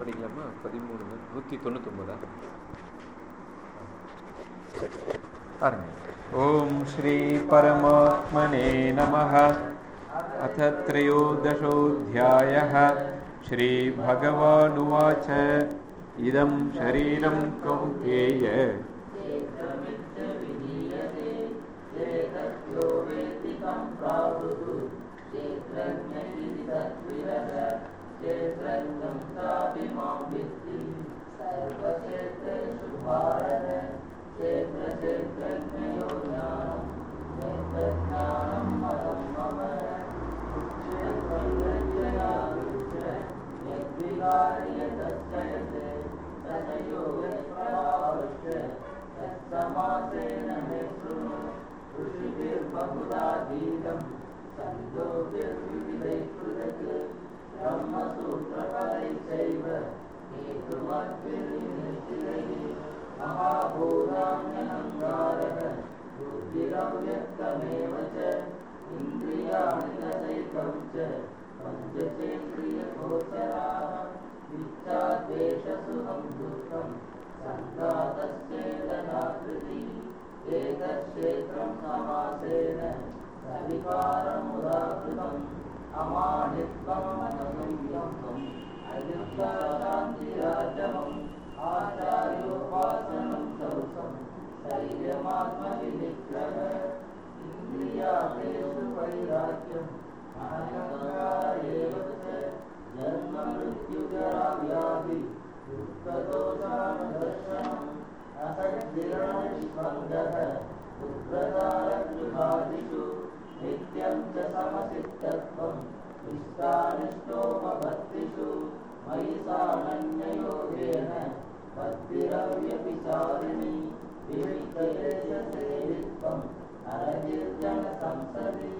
படிக்கலாமா? பதிமூணு நூற்றி தொண்ணூத்தொம்பதா பாருங்க. ஓம் ஸ்ரீ பரமாத்மனே நம அத த்ரயோதசோऽध्याय श्रीभगवानुवाच इदं शरीरं कौन्तेय शरीरं सन्दोभिर्विविधै पृथक् ब्रह्मसूत्रपरै चैव हेतुमद्भिर्निश्चितैः महाभूतान्यहङ्कारः बुद्धिरव्यक्तमेव च। इन्द्रियाणि रसैकं च पञ्चचेन्द्रियगोचराः। इच्छाद्वेषसुखं दुःखं सन्तातश्चेदनाकृतिः एतत् क्षेत्रं समासेन சவிகாரமுதாகிருதம் அமானித்வம் மனசம்யுக்தம் அஜித்தாராந்திராஜவம் ஆச்சாரியோபாசனம் சௌசம் சைரியமாத்மவிநிக்கிரக இந்திரியாதேஷு பரிராக்கியம் அனங்காரேவச்ச नित्यं च समसिद्धत्वं विस्तारिष्टोमभक्तिषु मयि सानन्ययोगेन भक्तिरव्यभिचारिणी विविधयेयसेवित्वम् अरगिर्जनसंसदि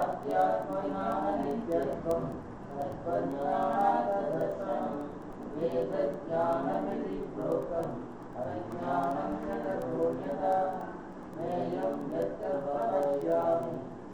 अध्यात्मज्ञाननित्यत्वं तत्त्वज्ञानादर्शनम् वेदज्ञानमिति प्रोक्तम् अज्ञानं च करोण्यता ज्ञेयं यत्र भवयामि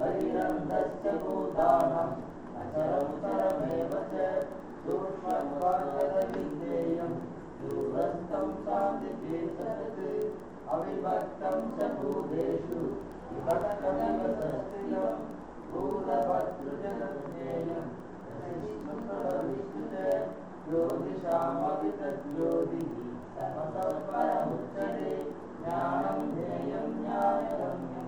वैरन्धस्य भूतानाम् अचरमचरमेव च सूक्ष्मत्वादतिज्ञेयं दूरस्थं शान्तिचेतत् अविभक्तं च भूतेषु विभक्तमेव सस्त्रियं भूतभद्रजज्ञेयं विष्णुप्रविष्णुते ज्योतिषामपि तज्ज्योतिः समसत्परमुच्यते ज्ञानं ध्येयं ज्ञायगम्यम्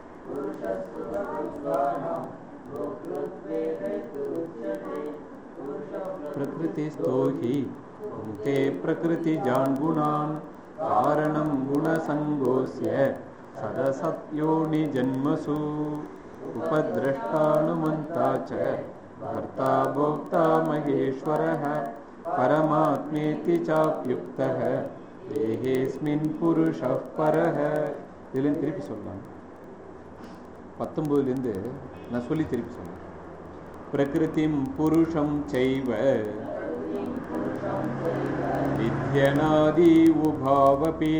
प्रकृतिस्थो हि भुङ्क्ते प्रकृतिजान् गुणान् कारणं गुणसङ्गोऽस्य सदसत्योनिजन्मसु उपद्रष्टानुमन्ता च भर्ता भोक्ता महेश्वरः, परमात्मेति चाप्युक्तः, देहेऽस्मिन् पुरुषः परः। तिलिन् तिरुपि सोल्लान् பத்தொம்போதுலேருந்து நான் சொல்லி திருப்பி சொன்னேன். பிரகிருதிம் புருஷம் செய்வ. வித்யநாதி உபாவபி.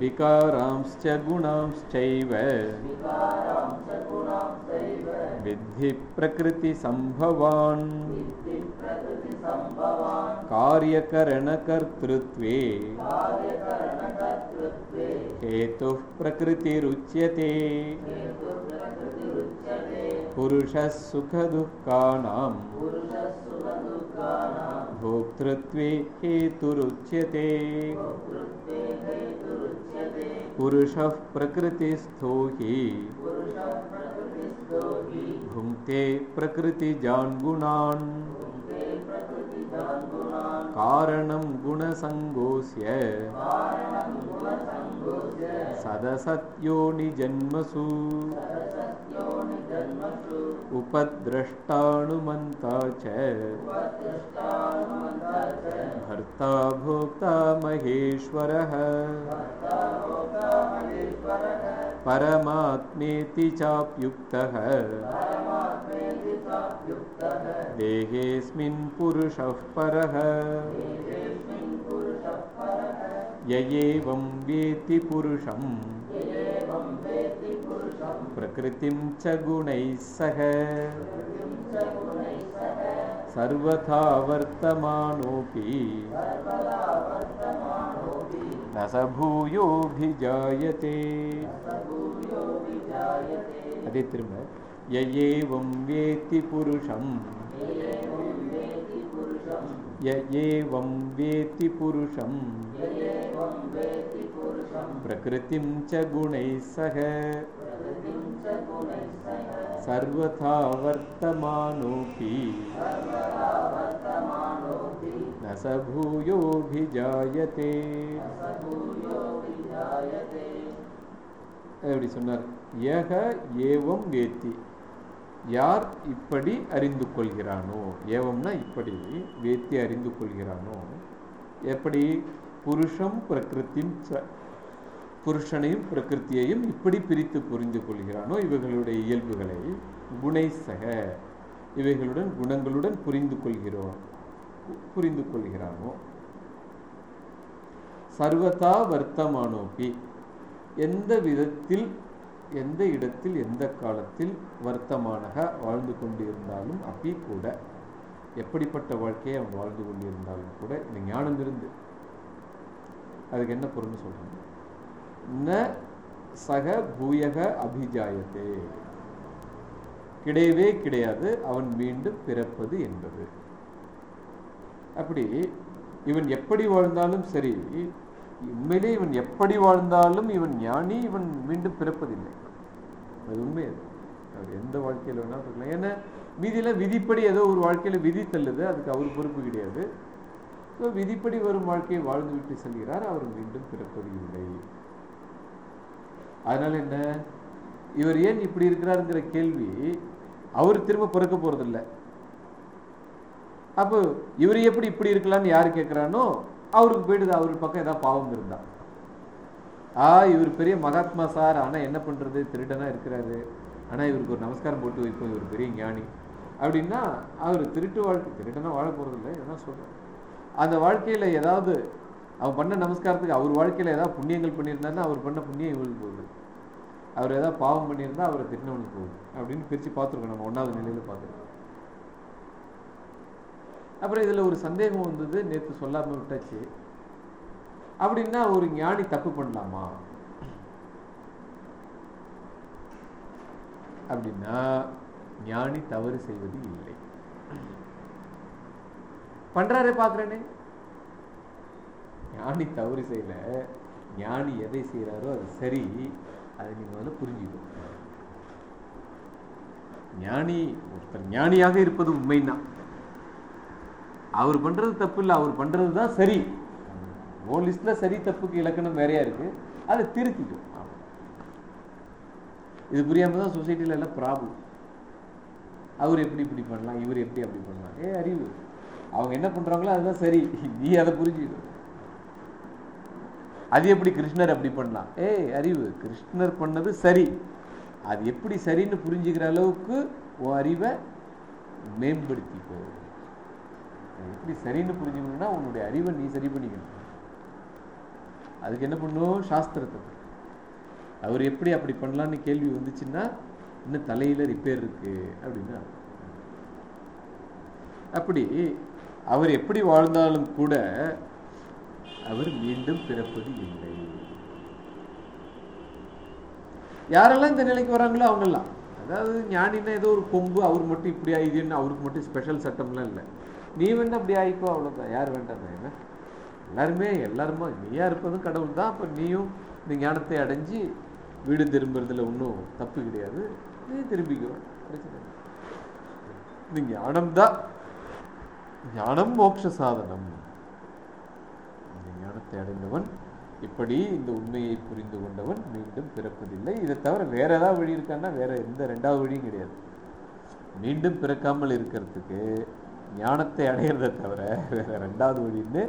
விகாராம்ச்ச குணாம்ச்சைவ வித்தி பிரகிருதி சம்பவான். कार्यकरणकर्तृत्वे। हेतुः प्रकृतिरुच्यते। पुरुषः सुखदुःखानाम् भोक्तृत्वे हेतुरुच्यते। पुरुषः प्रकृतिस्थो हि। भुङ्क्ते कारणं गुणसङ्गोऽस्य। सदसत्योनिजन्मसु। उपद्रष्टानुमन्ता च। भर्ता भोक्ता महेश्वरः। परमात्मेति चाप्युक्तः। देहेऽस्मिन् पुरुषः परः य एवं वेति पुरुषं प्रकृतिं च गुणैः सह। सर्वथा वर्तमानोऽपि। न स भूयोऽभिजायते। य एवं वेति पुरुषम्। ய ஏவம் வேத்தி புருஷம் प्रकृतिं च गुणैः सह सर्वथा वर्तमानोऽपि न स भूयोऽभिजायते எப்படி சொன்னார் ஏக ஏவம் வேத்தி யார் இப்படி அறிந்து கொள்கிறானோ? ஏவம்னா இப்படி வேத்தி அறிந்து கொள்கிறானோ? எப்படி? புருஷம் பிரகிருத்தின் ச புருஷனையும் பிரகிருத்தியையும் இப்படி பிரித்து புரிந்து கொள்கிறானோ? இவைகளுடைய இயல்புகளை குணை சக இவைகளுடன் குணங்களுடன் புரிந்து கொள்கிறோம் புரிந்து கொள்கிறானோ? சர்வதா வர்த்தமானோபி. எந்த விதத்தில் எந்த இடத்தில் எந்த காலத்தில் வருத்தமானக வாழ்ந்து கொண்டிருந்தாலும் அப்பி கூட எப்படிப்பட்ட வாழ்க்கையை அவன் வாழ்ந்து கொண்டிருந்தாலும் கூட இந்த ஞானம் இருந்து. அதுக்கு என்ன பொருள்னு சொல்றாங்க? ந சக பூயக அபிஜாயத்தே. கிடையவே கிடையாது அவன் மீண்டும் பிறப்பது என்பது. அப்படி இவன் எப்படி வாழ்ந்தாலும் சரி உண்மையிலே இவன் எப்படி வாழ்ந்தாலும் இவன் ஞானி இவன் மீண்டும் பிறப்பதில்லை. அது உண்மை அது அவர் எந்த வாழ்க்கையில் வேணாலும் இருக்கலாம் ஏன்னா மீதியில விதிப்படி ஏதோ ஒரு வாழ்க்கையில விதி தள்ளுது. அதுக்கு அவர் பொறுப்பு கிடையாது. ஸோ விதிப்படி வரும் வாழ்க்கையை வாழ்ந்து விட்டு செல்கிறார். அவர் மீண்டும் பிறப்பது இல்லை அதனால என்ன? இவர் ஏன் இப்படி இருக்கிறாருங்கிற கேள்வி அவர் திரும்ப பிறக்க போறதில்லை. அப்போ இவர் எப்படி இப்படி இருக்கலாம்னு யார் கேட்குறானோ அவருக்கு போயிடுது அவர் பக்கம் ஏதாவது பாவம் இருந்தா. ஆ இவர் பெரிய மகாத்மா சார். ஆனால் என்ன பண்றது? திருடனா இருக்கிறாரு. ஆனா இவருக்கு ஒரு நமஸ்காரம் போட்டு வைப்போம். இவர் பெரிய ஞானி. அப்படின்னா அவர் திருட்டு வாழ்க்கை திருடனாக வாழ போகிறதில்ல இல்லை என்ன அந்த வாழ்க்கையில் ஏதாவது அவன் பண்ண நமஸ்காரத்துக்கு அவர் வாழ்க்கையில் ஏதாவது புண்ணியங்கள் பண்ணியிருந்தாருன்னா அவர் பண்ண புண்ணியம் இவளுக்கு போகுது. அவர் ஏதாவது பாவம் பண்ணியிருந்தா அவரை திட்டினவனுக்கு போகுது. அப்படின்னு பிரிச்சு பார்த்துருக்கோம் நம்ம ஒன்றாவது நிலையில் பார்த்துருக்கோம். அப்புறம் இதுல ஒரு சந்தேகம் வந்தது நேத்து சொல்லாம விட்டாச்சு. அப்படின்னா ஒரு ஞானி தப்பு பண்ணலாமா? அப்படின்னா ஞானி தவறு செய்வது இல்லை. பண்றாரே பாக்குறேனே. ஞானி தவறு செய்யல. ஞானி எதை செய்யறாரோ அது சரி. அதை நீங்க வந்து புரிஞ்சுக்கணும் ஞானி ஒருத்தர் ஞானியாக இருப்பது உண்மைதான் அவர் பண்றது தப்பு இல்லை அவர் பண்ணுறது தான் சரி. ஓ சரி தப்புக்கு இலக்கணம் வேறையா இருக்கு. அதை திருத்திக்கும் இது புரியாம தான் சொசைட்டில எல்லாம் ப்ராப்ளம் அவர் எப்படி இப்படி பண்ணலாம் இவர் எப்படி அப்படி பண்ணலாம்? ஏ அறிவு. அவங்க என்ன பண்றாங்களோ அதுதான் சரி. நீ அதை புரிஞ்சுக்கணும் அது எப்படி கிருஷ்ணர் அப்படி பண்ணலாம்? ஏய் அறிவு. கிருஷ்ணர் பண்ணது சரி. அது எப்படி சரின்னு புரிஞ்சுக்கிற அளவுக்கு உன் அறிவை மேம்படுத்திக்கோ. எப்படி சரின்னு புரிஞ்சுக்கணும்னா உன்னுடைய அறிவை நீ சரி பண்ணிக்கணும். அதுக்கு என்ன பண்ணும் சாஸ்திரத்தை அவர் எப்படி அப்படி பண்ணலான்னு கேள்வி வந்துச்சுன்னா இன்னும் தலையில ரிப்பேர் இருக்கு அப்படின்னா அப்படி அவர் எப்படி வாழ்ந்தாலும் கூட அவர் மீண்டும் பிறப்பது இல்லை. யாரெல்லாம் இந்த நிலைக்கு வராங்களோ அவங்கெல்லாம். அதாவது ஞானின்னா ஏதோ ஒரு கொம்பு அவர் மட்டும் இப்படி ஆயிடுன்னு அவருக்கு மட்டும் ஸ்பெஷல் சட்டம்லாம் இல்லை. நீ வேண்டாம் அப்படி ஆயிக்கோ அவ்வளோதான் யார் வேண்டாம் என்ன எல்லாருமே எல்லாருமா நீயா இருப்பதும் கடவுள் தான். அப்போ நீயும் இந்த ஞானத்தை அடைஞ்சு வீடு திரும்புறதுல ஒன்றும் தப்பு கிடையாது. நீ திரும்பிக்கோ. பிரச்சனை இந்த ஞானம் தான். ஞானம் மோட்ச சாதனம். இந்த ஞானத்தை அடைந்தவன் இப்படி இந்த உண்மையை புரிந்து கொண்டவன் மீண்டும் பிறப்பதில்லை. இதை தவிர வேற ஏதாவது வழி இருக்கான்னா வேற எந்த ரெண்டாவது வழியும் கிடையாது. மீண்டும் பிறக்காமல் இருக்கிறதுக்கு ஞானத்தை அடையிறதை தவிர வேற ரெண்டாவது வழின்னு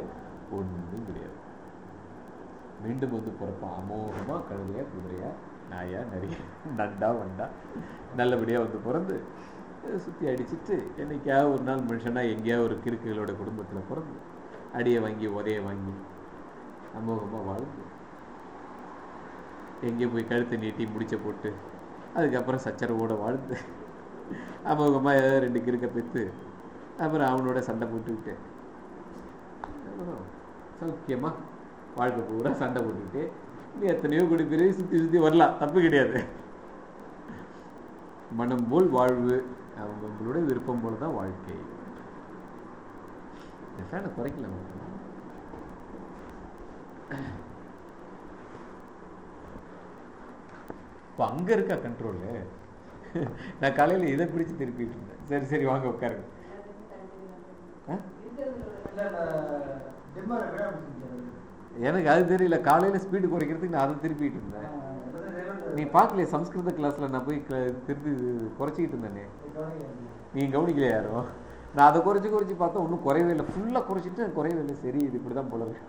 ஒன்றும் கிடையாது. மீண்டும் வந்து பிறப்பான் அமோகமாக கழுதையா குதிரையா நாயா நிறைய நண்டா வண்டா நல்லபடியாக வந்து பிறந்து சுற்றி அடிச்சுட்டு என்னைக்காவது ஒரு நாள் மனுஷனா எங்கேயாவது ஒரு கிறுக்குகளோட குடும்பத்தில் பிறந்து அடியை வாங்கி உதையை வாங்கி அமோகமாக வாழ்ந்து எங்கேயும் போய் கழுத்தை நீட்டி முடிச்ச போட்டு அதுக்கப்புறம் சச்சரவோட வாழ்ந்து அமோகமாக ஏதாவது ரெண்டு கிறுக்க பெற்று அப்புறம் அவனோட சண்டை போட்டுக்கிட்டு. அப்புறம் வாழ்க்கை பூரா சண்டை போட்டுக்கிட்டு எத்தனையோ கோடி பேர் சுற்றி சுற்றி வரலாம் தப்பு கிடையாது. மனம் போல் வாழ்வு அவங்களுடைய விருப்பம் போல தான் வாழ்க்கை ஃபேனை குறைக்கல இப்போ அங்கே இருக்கா கண்ட்ரோலு நான் காலையில் இதை பிடிச்சு திருப்பிட்டு இருந்தேன். சரி சரி வாங்க உட்காருங்க. எனக்கு அது தெரியல. காலையில் ஸ்பீடு குறைக்கிறதுக்கு நான் அதை திருப்பிட்டு இருந்தேன். நீ பார்க்கலையே சம்ஸ்கிருத கிளாஸில் நான் போய் திருப்பி குறைச்சிக்கிட்டு இருந்தேனே. நீ கவனிக்கலையா யாரும் நான் அதை குறைச்சி குறைச்சி பார்த்தா ஒன்றும் குறையவே இல்லை. ஃபுல்லாக குறைச்சிட்டு குறையவே இல்லை. சரி இது இப்படி தான் போல இருக்கு.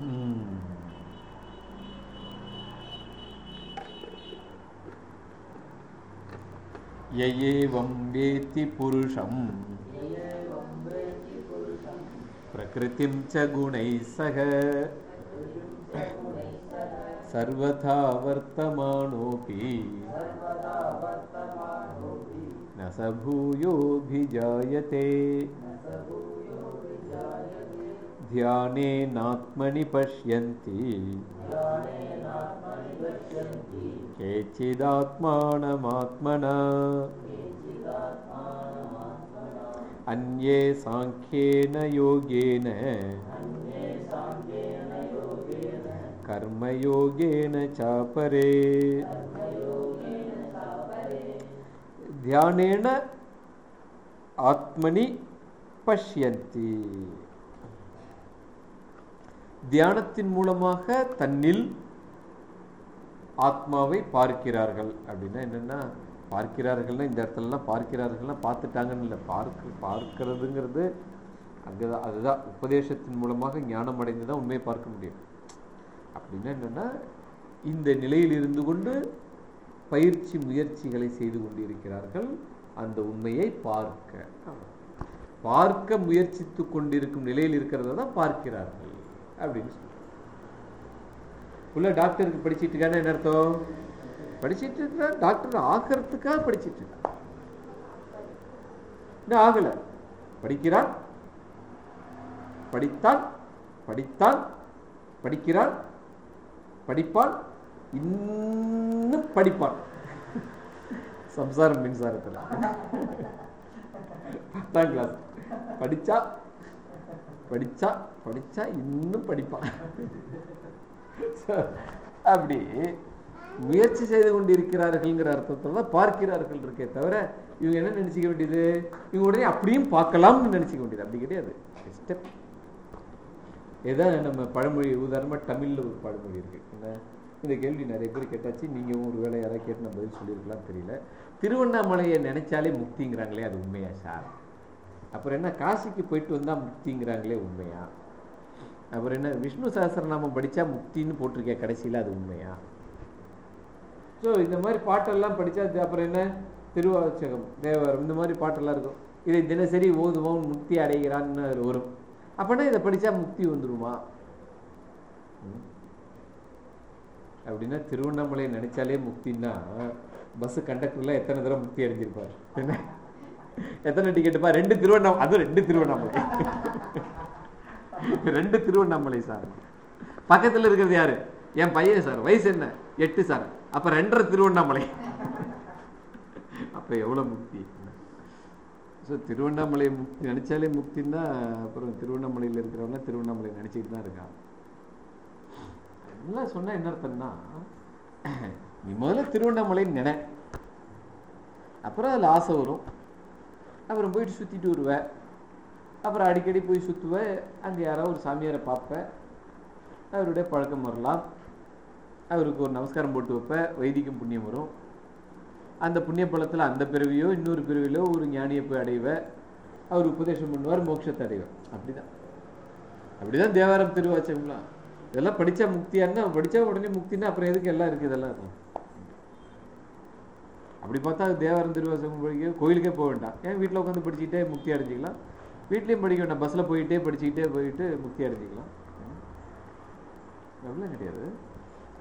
य एवं वेत्ति पुरुषं प्रकृतिं च गुणैः सह। सर्वथा वर्तमानोऽपि। न स भूयोऽभिजायते ध्यानेनात्मनि पश्यन्ति। केचिदात्मानमात्मना। अन्ये साङ्ख्येन योगेन। कर्मयोगेन चापरे। ध्यानेन आत्मनि पश्यन्ति। தியானத்தின் மூலமாக தன்னில் ஆத்மாவை பார்க்கிறார்கள். அப்படின்னா என்னன்னா பார்க்கிறார்கள்னா இந்த இடத்துலலாம் பார்க்கிறார்கள்னா பார்த்துட்டாங்கன்னு இல்லை. பார்க்க பார்க்கறதுங்கிறது அங்கே தான் அதுதான் உபதேசத்தின் மூலமாக ஞானம் அடைந்து தான் உண்மையை பார்க்க முடியும். அப்படின்னா என்னென்னா இந்த நிலையில் இருந்து கொண்டு பயிற்சி முயற்சிகளை செய்து கொண்டிருக்கிறார்கள். அந்த உண்மையை பார்க்க. பார்க்க முயற்சித்து கொண்டிருக்கும் நிலையில் இருக்கிறத தான் பார்க்கிறார்கள். அப்படின்னு சொல்றாங்க. உள்ள டாக்டருக்கு படிச்சுட்டு இருக்கான்னு என்ன அர்த்தம்? படிச்சுட்டு இருந்தா டாக்டர் ஆகிறதுக்காக படிச்சுட்டு இருக்கான் இன்னும் ஆகல. படிக்கிறான். படித்தான். படித்தான். படிக்கிறான். படிப்பான். இன்னும் படிப்பான். சம்சாரம் மின்சாரத்தில். பத்தாம் கிளாஸ் படிச்சா படிச்சா படிச்சா இன்னும் படிப்பான். அப்படி முயற்சி செய்து கொண்டிருக்கிறார்கள்ங்கிற அர்த்தத்தில் தான் பார்க்கிறார்கள் இருக்கே தவிர இவங்க என்ன நினைச்சுக்க வேண்டியது? இவங்க உடனே அப்படியும் பார்க்கலாம்னு நினச்சிக்க வேண்டியது. அப்படி கிடையாது. ஸ்டெப் ஏதாவது நம்ம பழமொழி உதாரணமாக தமிழில் ஒரு பழமொழி இருக்கு. என்ன? இந்த கேள்வி நிறைய பேர் கேட்டாச்சு. நீங்கள் ஒரு வேலை யாராவது கேட்டு நம்ம பதில் சொல்லியிருக்கலாம் தெரியல. திருவண்ணாமலையை நினைச்சாலே முக்திங்கிறாங்களே அது உண்மையா சார்? அப்புறம் என்ன காசிக்கு போயிட்டு வந்தால் முக்திங்கிறாங்களே உண்மையா? அப்புறம் என்ன விஷ்ணு சஹஸ்ரநாமம் படித்தா முக்தின்னு போட்டிருக்கேன் கடைசியில் அது உண்மையா? ஸோ இந்த மாதிரி பாட்டெல்லாம் படித்தா அப்புறம் என்ன? திருவாச்சகம் தேவாரம் இந்த மாதிரி பாட்டெல்லாம் இருக்கும். இதை தினசரி ஓதுவோம் முக்தி அடைகிறான்னு வரும். அப்படின்னா இதை படித்தா முக்தி வந்துடுமா அப்படின்னா திருவண்ணாமலை நினைச்சாலே முக்தின்னா பஸ் கண்டக்டர்லாம் எத்தனை தடவை முக்தி அடைஞ்சிருப்பார்? என்ன? எத்தனை டிக்கெட்டுப்பா ரெண்டு திருவண்ணாமலை. அதுவும் ரெண்டு திருவண்ணாமலை. ரெண்டு திருவண்ணாமலை சார். பக்கத்துல இருக்கிறது யாரு? என் பையன் சார். வயசு என்ன? எட்டு சார். அப்ப ரெண்டரை திருவண்ணாமலை. அப்ப எவ்வளவு முக்தி? ஸோ திருவண்ணாமலை முக்தி நினைச்சாலே முக்தின்னா அப்புறம் திருவண்ணாமலையில் இருக்கிறவங்க திருவண்ணாமலை நினைச்சிட்டு தான் இருக்கான். எல்லாம் சொன்னா என்ன அர்த்தம்னா நீ முதல்ல திருவண்ணாமலைன்னு நினை. அப்புறம் அதில் ஆசை வரும். அப்புறம் போயிட்டு சுற்றிட்டு வருவேன் அப்புறம் அடிக்கடி போய் சுற்றுவேன் அங்கே யாராவது ஒரு சாமியாரை பார்ப்பேன் அவருடைய பழக்கம் வரலாம். அவருக்கு ஒரு நமஸ்காரம் போட்டு வைப்பேன் வைதிகம் புண்ணியம் வரும். அந்த புண்ணிய பலத்தில் அந்த பிறவியோ இன்னொரு பிறவியிலோ ஒரு ஞானியை போய் அடைவேன் அவர் உபதேசம் பண்ணுவார் மோட்சத்தை அடைவேன் அப்படிதான். அப்படிதான் தேவாரம் திருவாச்சகம்லாம். இதெல்லாம் படித்தா முக்தியாங்க படித்தா உடனே முக்தின்னா அப்புறம் எதுக்கு எல்லாம் இருக்குது இதெல்லாம்? இருக்கும் அப்படி பார்த்தா தேவாரம் திருவாசகம் படிக்க கோயிலுக்கே போக வேண்டாம். ஏன்? வீட்டில் உட்காந்து படிச்சுக்கிட்டே முக்தி அடைஞ்சிக்கலாம். வீட்லேயும் படிக்க வேண்டாம். பஸ்ஸில் போயிட்டே படிச்சுக்கிட்டே போயிட்டு முக்தி அடைஞ்சிக்கலாம். அப்படிலாம் கிடையாது.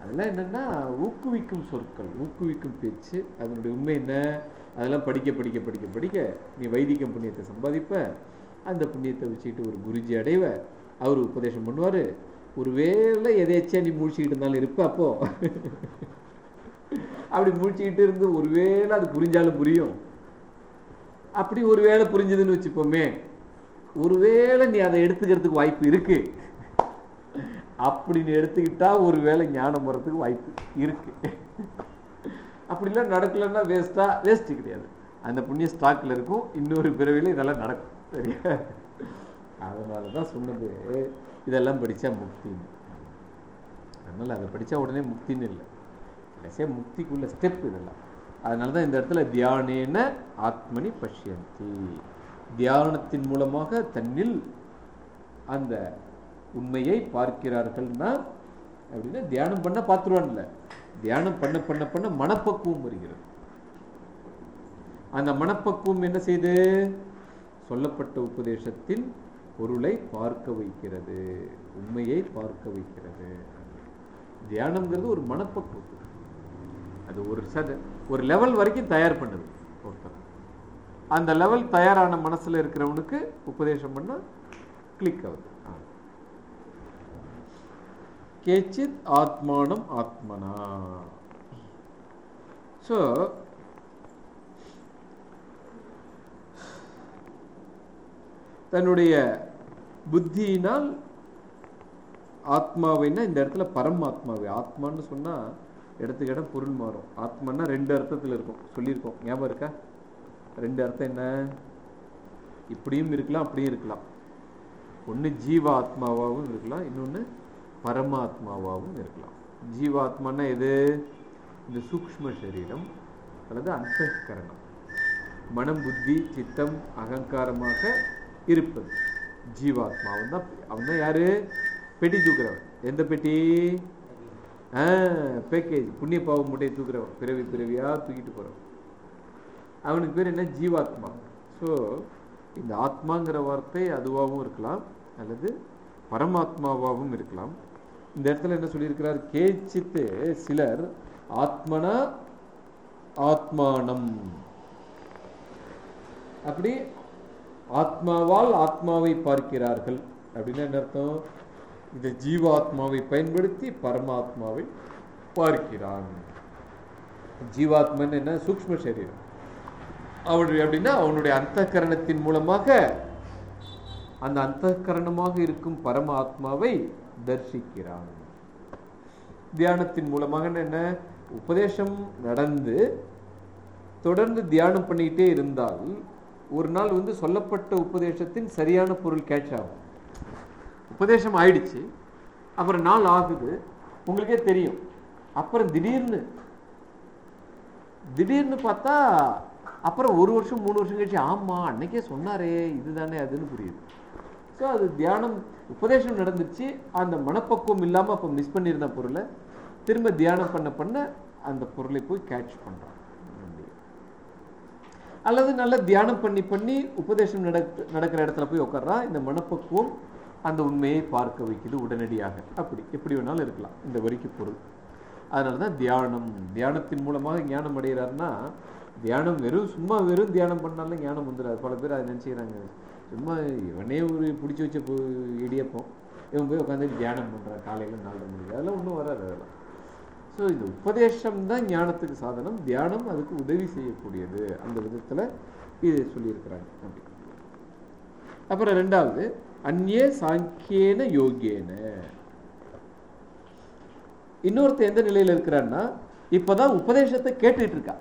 அதெல்லாம் என்னன்னா ஊக்குவிக்கும் சொற்கள் ஊக்குவிக்கும் பேச்சு அதனுடைய உண்மை என்ன? அதெல்லாம் படிக்க படிக்க படிக்க படிக்க நீ வைதிகம் புண்ணியத்தை சம்பாதிப்ப. அந்த புண்ணியத்தை வச்சுக்கிட்டு ஒரு குருஜி அடைவ. அவர் உபதேசம் பண்ணுவார். ஒருவேளை எதேச்சியாக நீ முடிச்சுக்கிட்டு இருந்தாலும் இருப்ப அப்போ. அப்படி முழிச்சுக்கிட்டு இருந்து ஒருவேளை அது புரிஞ்சாலும் புரியும். அப்படி ஒருவேளை புரிஞ்சுதுன்னு வச்சுப்போமே ஒருவேளை நீ அதை எடுத்துக்கிறதுக்கு வாய்ப்பு இருக்கு. அப்படி நீ எடுத்துக்கிட்டா ஒருவேளை ஞானம் வர்றதுக்கு வாய்ப்பு இருக்கு. அப்படிலாம் நடக்கலைன்னா வேஸ்டா வேஸ்ட் கிடையாது. அந்த புண்ணிய ஸ்டாக்ல இருக்கும் இன்னொரு பிறவில இதெல்லாம் நடக்கும். சரியா? அதனால தான் சொன்னது. இதெல்லாம் படிச்சா முக்தின்னு. அதனால அதை படிச்சா உடனே முக்தின்னு இல்லை. கடைசியாக முக்திக்குள்ள ஸ்டெப் இதெல்லாம். அதனால தான் இந்த இடத்துல தியானேன ஆத்மனி பஷ்யந்தி. தியானத்தின் மூலமாக தன்னில் அந்த உண்மையை பார்க்கிறார்கள்னா அப்படின்னா தியானம் பண்ண பார்த்துருவான்ல. தியானம் பண்ண பண்ண பண்ண மனப்பக்குவம் வருகிறது. அந்த மனப்பக்குவம் என்ன செய்து? சொல்லப்பட்ட உபதேசத்தின் பொருளை பார்க்க வைக்கிறது. உண்மையை பார்க்க வைக்கிறது. தியானம்ங்கிறது ஒரு மனப்பக்குவம். அது ஒரு சத ஒரு லெவல் வரைக்கும் தயார் பண்ணுது. ஒருத்தர் அந்த லெவல் தயாரான மனசுல இருக்கிறவனுக்கு உபதேசம் பண்ணா கிளிக் ஆகுது. கேச்சித் ஆத்மானம் ஆத்மனா. ஸோ தன்னுடைய புத்தியினால் ஆத்மாவைன்னா இந்த இடத்துல பரமாத்மாவை. ஆத்மான்னு சொன்னா இடத்துக்கு இடம் பொருள் மாறும். ஆத்மான்னா ரெண்டு அர்த்தத்தில் இருக்கும். சொல்லியிருக்கோம். ஞாபகம் இருக்கா? ரெண்டு அர்த்தம் என்ன? இப்படியும் இருக்கலாம் அப்படியும் இருக்கலாம். ஒண்ணு ஜீவாத்மாவாகவும் இருக்கலாம் இன்னொன்னு பரமாத்மாவாகவும் இருக்கலாம். ஜீவாத்மான்னா எது? இந்த சூக்ம சரீரம் அல்லது அந்தகரணம் மனம் புத்தி சித்தம் அகங்காரமாக இருப்பது. ஜீவாத்மா அவன் தான் அவன் தான் யாரு? பெட்டி தூக்குறவன். எந்த பெட்டி? பேக்கேஜ். புண்ணிய பாவம் மூட்டையை தூக்குறவன். பிறவி பிறவியா தூக்கிட்டு போறவன். அவனுக்கு பேர் என்ன? ஜீவாத்மா. ஸோ இந்த ஆத்மாங்கிற வார்த்தை அதுவாகவும் இருக்கலாம் அல்லது பரமாத்மாவாகவும் இருக்கலாம். இந்த இடத்துல என்ன சொல்லியிருக்கிறார்? கேச்சித்து சிலர் ஆத்மனா ஆத்மானம். அப்படி ஆத்மாவால் ஆத்மாவை பார்க்கிறார்கள். அப்படின்னா என்ன அர்த்தம்? இந்த ஜீவாத்மாவை பயன்படுத்தி பரமாத்மாவை பார்க்கிறான். ஜீவாத்மன் என்ன? சூக்ஷ்ம சரீரம். அவனுடைய அப்படின்னா அவனுடைய அந்த மூலமாக அந்த அந்த இருக்கும் பரம ஆத்மாவை தரிசிக்கிறான். தியானத்தின் மூலமாக என்ன? உபதேசம் நடந்து தொடர்ந்து தியானம் பண்ணிக்கிட்டே இருந்தால் ஒரு நாள் வந்து சொல்லப்பட்ட உபதேசத்தின் சரியான பொருள் கேட்ச் ஆகும். உபதேசம் ஆயிடுச்சு. அப்புறம் நாள் ஆகுது. உங்களுக்கே தெரியும். அப்புறம் திடீர்னு திடீர்னு பார்த்தா அப்புறம் ஒரு வருஷம் மூணு வருஷம் கழிச்சு ஆமா அன்னைக்கே சொன்னாரே இதுதானே அதுன்னு புரியுது. ஸோ அது தியானம் உபதேசம் நடந்துச்சு. அந்த மனப்பக்குவம் இல்லாமல் அப்போ மிஸ் பண்ணியிருந்த பொருளை திரும்ப தியானம் பண்ண பண்ண அந்த பொருளை போய் கேட்ச் பண்ணுறான் அல்லது நல்லா தியானம் பண்ணி பண்ணி உபதேசம் நடக்க நடக்கிற இடத்துல போய் உட்கார்றான் இந்த மனப்பக்குவம் அந்த உண்மையை பார்க்க வைக்குது உடனடியாக. அப்படி எப்படி வேணாலும் இருக்கலாம். இந்த வரிக்கு பொருள். அதனால தான் தியானம். தியானத்தின் மூலமாக ஞானம் அடைகிறாருன்னா தியானம் வெறும் சும்மா வெறும் தியானம் பண்ணாலும் ஞானம் வந்துடாது பல பேர் அதை நினச்சிக்கிறாங்க. சும்மா இவனே ஒரு பிடிச்சி வச்ச இடியப்போம் இடியப்பம். இவன் போய் உட்காந்து தியானம் பண்ணுறான் காலையில் நாலரை மணிக்கு. அதெல்லாம் ஒன்றும் வராது அதெல்லாம். ஸோ இந்த உபதேசம் தான் ஞானத்துக்கு சாதனம். தியானம் அதுக்கு உதவி செய்யக்கூடியது. அந்த விதத்துல இது சொல்லியிருக்கிறாங்க. அப்படி. அப்புறம் ரெண்டாவது அந்நிய சாங்கியேன யோகியேன. இன்னொருத்தன் எந்த நிலையில இருக்கிறான்னா இப்பதான் உபதேசத்தை கேட்டுட்டு இருக்கா.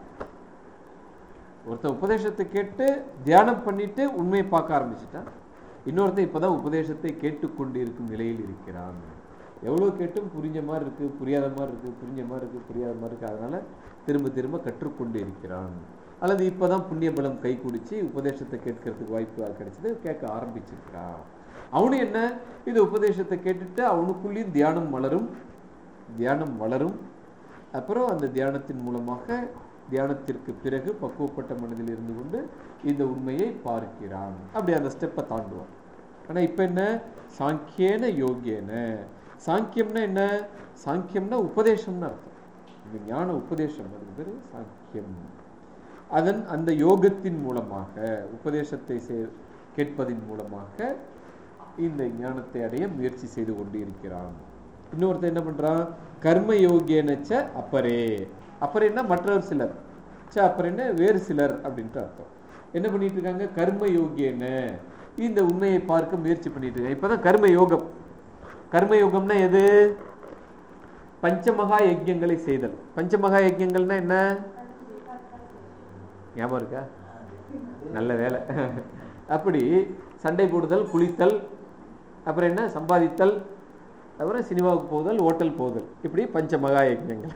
ஒருத்தன் உபதேசத்தை கேட்டு தியானம் பண்ணிட்டு உண்மையை பார்க்க ஆரம்பிச்சுட்டான் இன்னொருத்தன் இப்பதான் உபதேசத்தை கேட்டுக்கொண்டு இருக்கும் நிலையில் இருக்கிறான். எவ்வளவு கேட்டும் புரிஞ்ச மாதிரி இருக்கு புரியாத மாதிரி இருக்கு புரிஞ்ச மாதிரி இருக்கு புரியாத மாதிரி இருக்கு. அதனால திரும்ப திரும்ப கற்றுக்கொண்டு இருக்கிறான். அல்லது இப்பதான் புண்ணிய பலம் கை குடிச்சு உபதேசத்தை கேட்கறதுக்கு வாய்ப்பு கிடைச்சது கேட்க ஆரம்பிச்சிருக்கிறான். அவனும் என்ன? இது உபதேசத்தை கேட்டுட்டு அவனுக்குள்ளேயும் தியானம் வளரும் தியானம் வளரும் அப்புறம் அந்த தியானத்தின் மூலமாக தியானத்திற்கு பிறகு பக்குவப்பட்ட மனதில் இருந்து கொண்டு இந்த உண்மையை பார்க்கிறான். அப்படி அந்த ஸ்டெப்பை தாண்டுவான். ஆனால் இப்போ என்ன? சாங்கியேன யோகியன. சாங்கியம்னா என்ன? சாங்கியம்னா உபதேசம்னு அர்த்தம். இந்த ஞான உபதேசம். அதுக்கு பேரு சாங்கியம். அதன் அந்த யோகத்தின் மூலமாக உபதேசத்தை சே கேட்பதின் மூலமாக இந்த ஞானத்தை அடைய முயற்சி செய்து கொண்டு இருக்கிறான் இன்னொருத்தர் என்ன பண்றான்? கர்ம யோகியனச்ச அப்பரே அப்பரேன்னா மற்றவர் சிலர். ச அப்பரேன்னா வேறு சிலர் அப்படின்ட்டு அர்த்தம். என்ன பண்ணிட்டு இருக்காங்க கர்ம யோகியன இந்த உண்மையை பார்க்க முயற்சி பண்ணிட்டு இருக்காங்க இப்பதான் கர்ம யோகம் கர்ம யோகம்னா எது? பஞ்சமகா யஜ்யங்களை செய்தல். பஞ்சமகா யஜ்யங்கள்னா என்ன? ஞாபகம் இருக்கா? நல்ல வேலை. அப்படி சண்டை போடுதல் குளித்தல் அப்புறம் என்ன? சம்பாதித்தல். அப்புறம் சினிமாவுக்கு போதல் ஹோட்டல் போதல். இப்படி பஞ்ச மகா யஜ்யங்கள்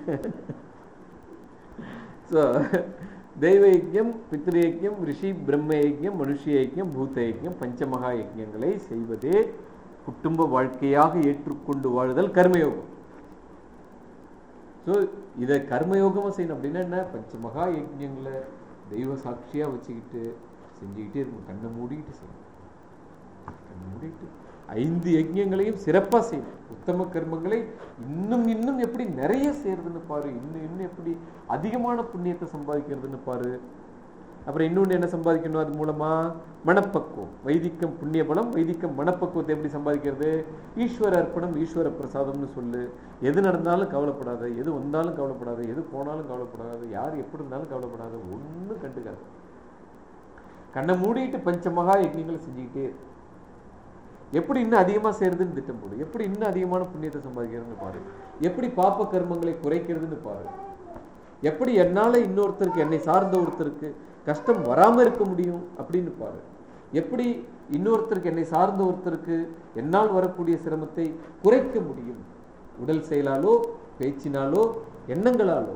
ஸோ தெய்வ யஜ்யம் பித்ரு யஜ்யம் ரிஷி பிரம்ம யஜ்யம் மனுஷ யஜ்யம் பூத்த யஜ்யம் பஞ்சமகா யஜ்யங்களை செய்வதே குடும்ப வாழ்க்கையாக ஏற்றுக்கொண்டு வாழுதல் கர்மயோகம். ஸோ இதை கர்மயோகமாக செய்யணும் அப்படின்னா என்ன? பஞ்சமகா யஜ்யங்களை தெய்வ சாட்சியா வச்சுக்கிட்டு செஞ்சுக்கிட்டே இருக்கும் கண்ணை மூடிக்கிட்டு செய்யணும். கண்ணை மூடிக்கிட்டு ஐந்து யஜ்யங்களையும் சிறப்பா செய்யணும் உத்தம கர்மங்களை இன்னும் இன்னும் எப்படி நிறைய செய்யறதுன்னு பாரு இன்னும் இன்னும் எப்படி அதிகமான புண்ணியத்தை சம்பாதிக்கிறதுன்னு பாரு. அப்புறம் இன்னொன்று என்ன சம்பாதிக்கணும்? அது மூலமா மனப்பக்குவம் வைதிக்கம் புண்ணிய பலம் வைதிக்கம் மனப்பக்குவத்தை எப்படி சம்பாதிக்கிறது? ஈஸ்வர அர்ப்பணம் ஈஸ்வர பிரசாதம்னு சொல்லு. எது நடந்தாலும் கவலைப்படாத எது வந்தாலும் கவலைப்படாத எது போனாலும் கவலைப்படாத யார் எப்படி இருந்தாலும் கவலைப்படாத ஒண்ணும் கண்டுக்காது. கண்ணை மூடிட்டு பஞ்சமகா யஜ்யங்களை செஞ்சுக்கிட்டே இருக்கு எப்படி இன்னும் அதிகமாக செய்கிறதுன்னு திட்டம் போடு. எப்படி இன்னும் அதிகமான புண்ணியத்தை சம்பாதிக்கிறதுன்னு பாரு. எப்படி பாப்ப கர்மங்களை குறைக்கிறதுன்னு பாரு. எப்படி என்னால் இன்னொருத்தருக்கு என்னை சார்ந்த ஒருத்தருக்கு கஷ்டம் வராமல் இருக்க முடியும் அப்படின்னு பாரு. எப்படி இன்னொருத்தருக்கு என்னை சார்ந்த ஒருத்தருக்கு என்னால் வரக்கூடிய சிரமத்தை குறைக்க முடியும். உடல் செயலாலோ பேச்சினாலோ எண்ணங்களாலோ.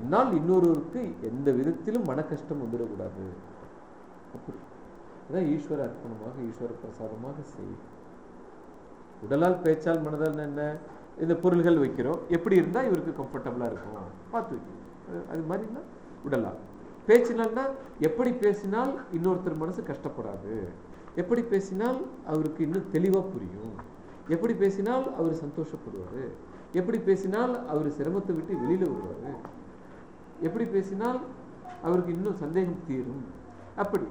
என்னால் இன்னொருவருக்கு எந்த விதத்திலும் மன கஷ்டம் வந்துடக்கூடாது. இதான் ஈஸ்வர அர்ப்பணமாக ஈஸ்வர பிரசாதமாக செய்யும். உடலால் பேச்சால் மனதால் என்ன இந்த பொருள்கள் வைக்கிறோம். எப்படி இருந்தா இவருக்கு கம்ஃபர்டபுளாக இருக்கும். பார்த்து வைக்கணும். அது- மாதிரினா உடலால். பேச்சினால்னா எப்படி பேசினால் இன்னொருத்தர் மனசு கஷ்டப்படாது. எப்படி பேசினால் அவருக்கு இன்னும் தெளிவா புரியும். எப்படி பேசினால் அவர் சந்தோஷப்படுவாரு. எப்படி பேசினால் அவர் சிரமத்தை விட்டு வெளியில வருவாரு. எப்படி பேசினால் அவருக்கு இன்னும் சந்தேகம் தீரும். அப்படி.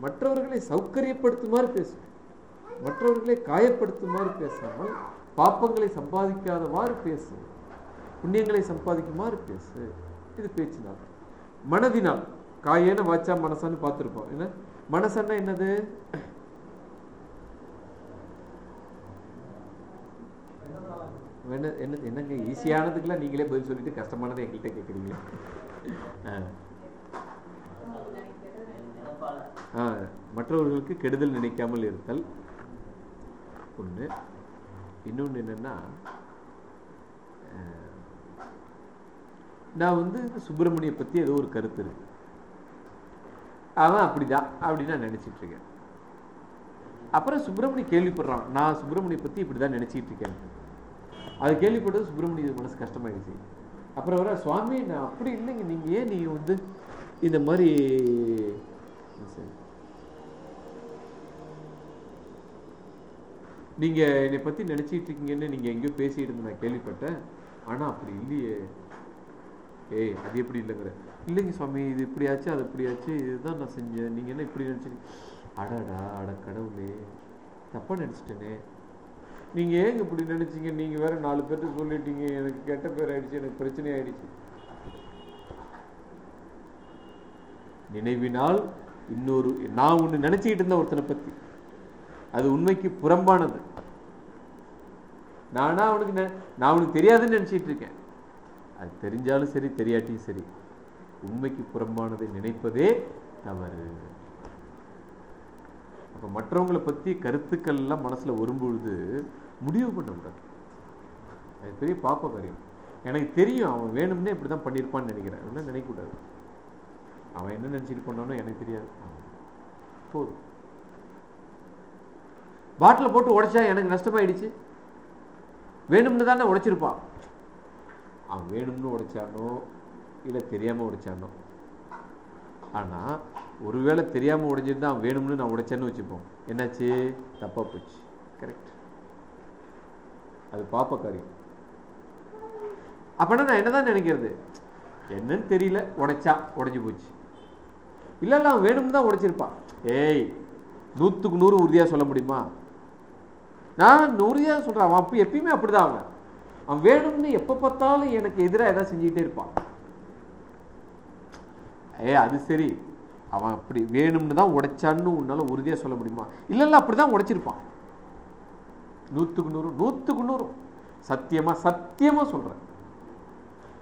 மற்றவர்களை சௌகரியப்படுத்துமாறு பேசு மற்றவர்களை காயப்படுத்துமாறு பேசாமல் பாப்பங்களை சம்பாதிக்காதவாறு பேசு. புண்ணியங்களை சம்பாதிக்குமாறு பேசு. இது பேச்சினால். மனதினால். காயேன வாச்சா மனசான்னு பார்த்துருப்போம். என்ன? மனசன்னா என்னது? என்ன என்ன என்னங்க ஈஸியானதுக்கெல்லாம் நீங்களே பதில் சொல்லிட்டு கஷ்டமானதை எங்கள்கிட்ட கேட்குறீங்க ஆ. மற்றவர்களுக்கு கெடுதல் நினைக்காமல் இருத்தல் ஒன்று இன்னொன்று என்னன்னா நான் வந்து சுப்பிரமணிய பத்தி ஏதோ ஒரு கருத்து இருக்கு. அவன் அப்படிதான் அப்படின்னு நான் நினைச்சிட்டு இருக்கேன். அப்புறம் சுப்பிரமணி கேள்விப்படுறான். நான் சுப்பிரமணிய பத்தி இப்படிதான் நினைச்சிட்டு இருக்கேன். அது கேள்விப்பட்டது சுப்பிரமணிய மனசு கஷ்டமாயிடுச்சு. அப்புறம் வர சுவாமி நான் அப்படி இல்லைங்க. நீங்க ஏன் நீங்கள் வந்து இந்த மாதிரி சரி. நீங்கள் என்னை பற்றி நினச்சிக்கிட்டு இருக்கீங்கன்னு நீங்கள் எங்கேயோ பேசிட்டு இருந்து நான் கேள்விப்பட்டேன். ஆனால் அப்படி இல்லையே. ஏய் அது எப்படி இல்லைங்கிற. இல்லைங்க சுவாமி இது இப்படியாச்சு அது இப்படியாச்சு இதுதான் நான் செஞ்சேன். நீங்கள் என்ன இப்படி நினைச்சீங்க அடடா அட கடவுளே. தப்பாக நினச்சிட்டேனே. நீங்கள் ஏங்க இப்படி நினச்சிங்க? நீங்கள் வேற நாலு பேர்த்து சொல்லிட்டீங்க. எனக்கு கெட்ட பேர் ஆயிடுச்சு எனக்கு பிரச்சனை ஆயிடுச்சு. நினைவினால் இன்னொரு நான் ஒன்று நினச்சிக்கிட்டு இருந்தேன் ஒருத்தனை பற்றி அது உண்மைக்கு புறம்பானது. நானா அவனுக்கு நான் அவனுக்கு தெரியாதுன்னு நினைச்சிட்டு இருக்கேன். அது தெரிஞ்சாலும் சரி தெரியாட்டியும் சரி உண்மைக்கு புறம்பானதை நினைப்பதே தவறு. அப்ப மற்றவங்களை பத்தி கருத்துக்கள் எல்லாம் மனசுல வரும்பொழுது முடிவு பண்ண முடியாது. அது பெரிய பாப்ப காரியம். எனக்கு தெரியும் அவன் வேணும்னே இப்படிதான் பண்ணியிருப்பான்னு நினைக்கிறேன். அப்படின்னா நினைக்கக்கூடாது. அவன் என்ன நினைச்சிட்டு பண்ணானோ எனக்கு தெரியாது. போதும். பாட்டில போட்டு உடைச்சா எனக்கு நஷ்டமாயிடுச்சு. வேணும்னு தானே உடைச்சிருப்பான். அவன் வேணும்னு உடைச்சானோ இல்லை தெரியாம உடைச்சானோ. ஆனா ஒருவேளை தெரியாம உடைஞ்சிருந்தா அவன் வேணும்னு நான் உடைச்சேன்னு வச்சுப்போம். என்னாச்சு? தப்பா போச்சு. கரெக்ட் அது பாப்ப காரியம். அப்பனா நான் என்னதான் நினைக்கிறது? என்னன்னு தெரியல. உடைச்சா உடைஞ்சு போச்சு. இல்ல இல்ல அவன் வேணும்னு தான் உடைச்சிருப்பான். ஏய் நூத்துக்கு நூறு உறுதியா சொல்ல முடியுமா? நான் உறுதியா சொல்றேன் அவன் அப்ப எப்பயுமே அப்படிதான் அவன். அவன் வேணும்னு எப்ப பார்த்தாலும் எனக்கு எதிரா எதாவது செஞ்சுக்கிட்டே இருப்பான். ஏ அது சரி. அவன் அப்படி வேணும்னு தான் உடைச்சான்னு உன்னால உறுதியா சொல்ல முடியுமா? இல்ல இல்ல அப்படிதான் உடைச்சிருப்பான். நூத்துக்கு நூறு நூத்துக்கு நூறு. சத்தியமா சத்தியமா சொல்றேன்.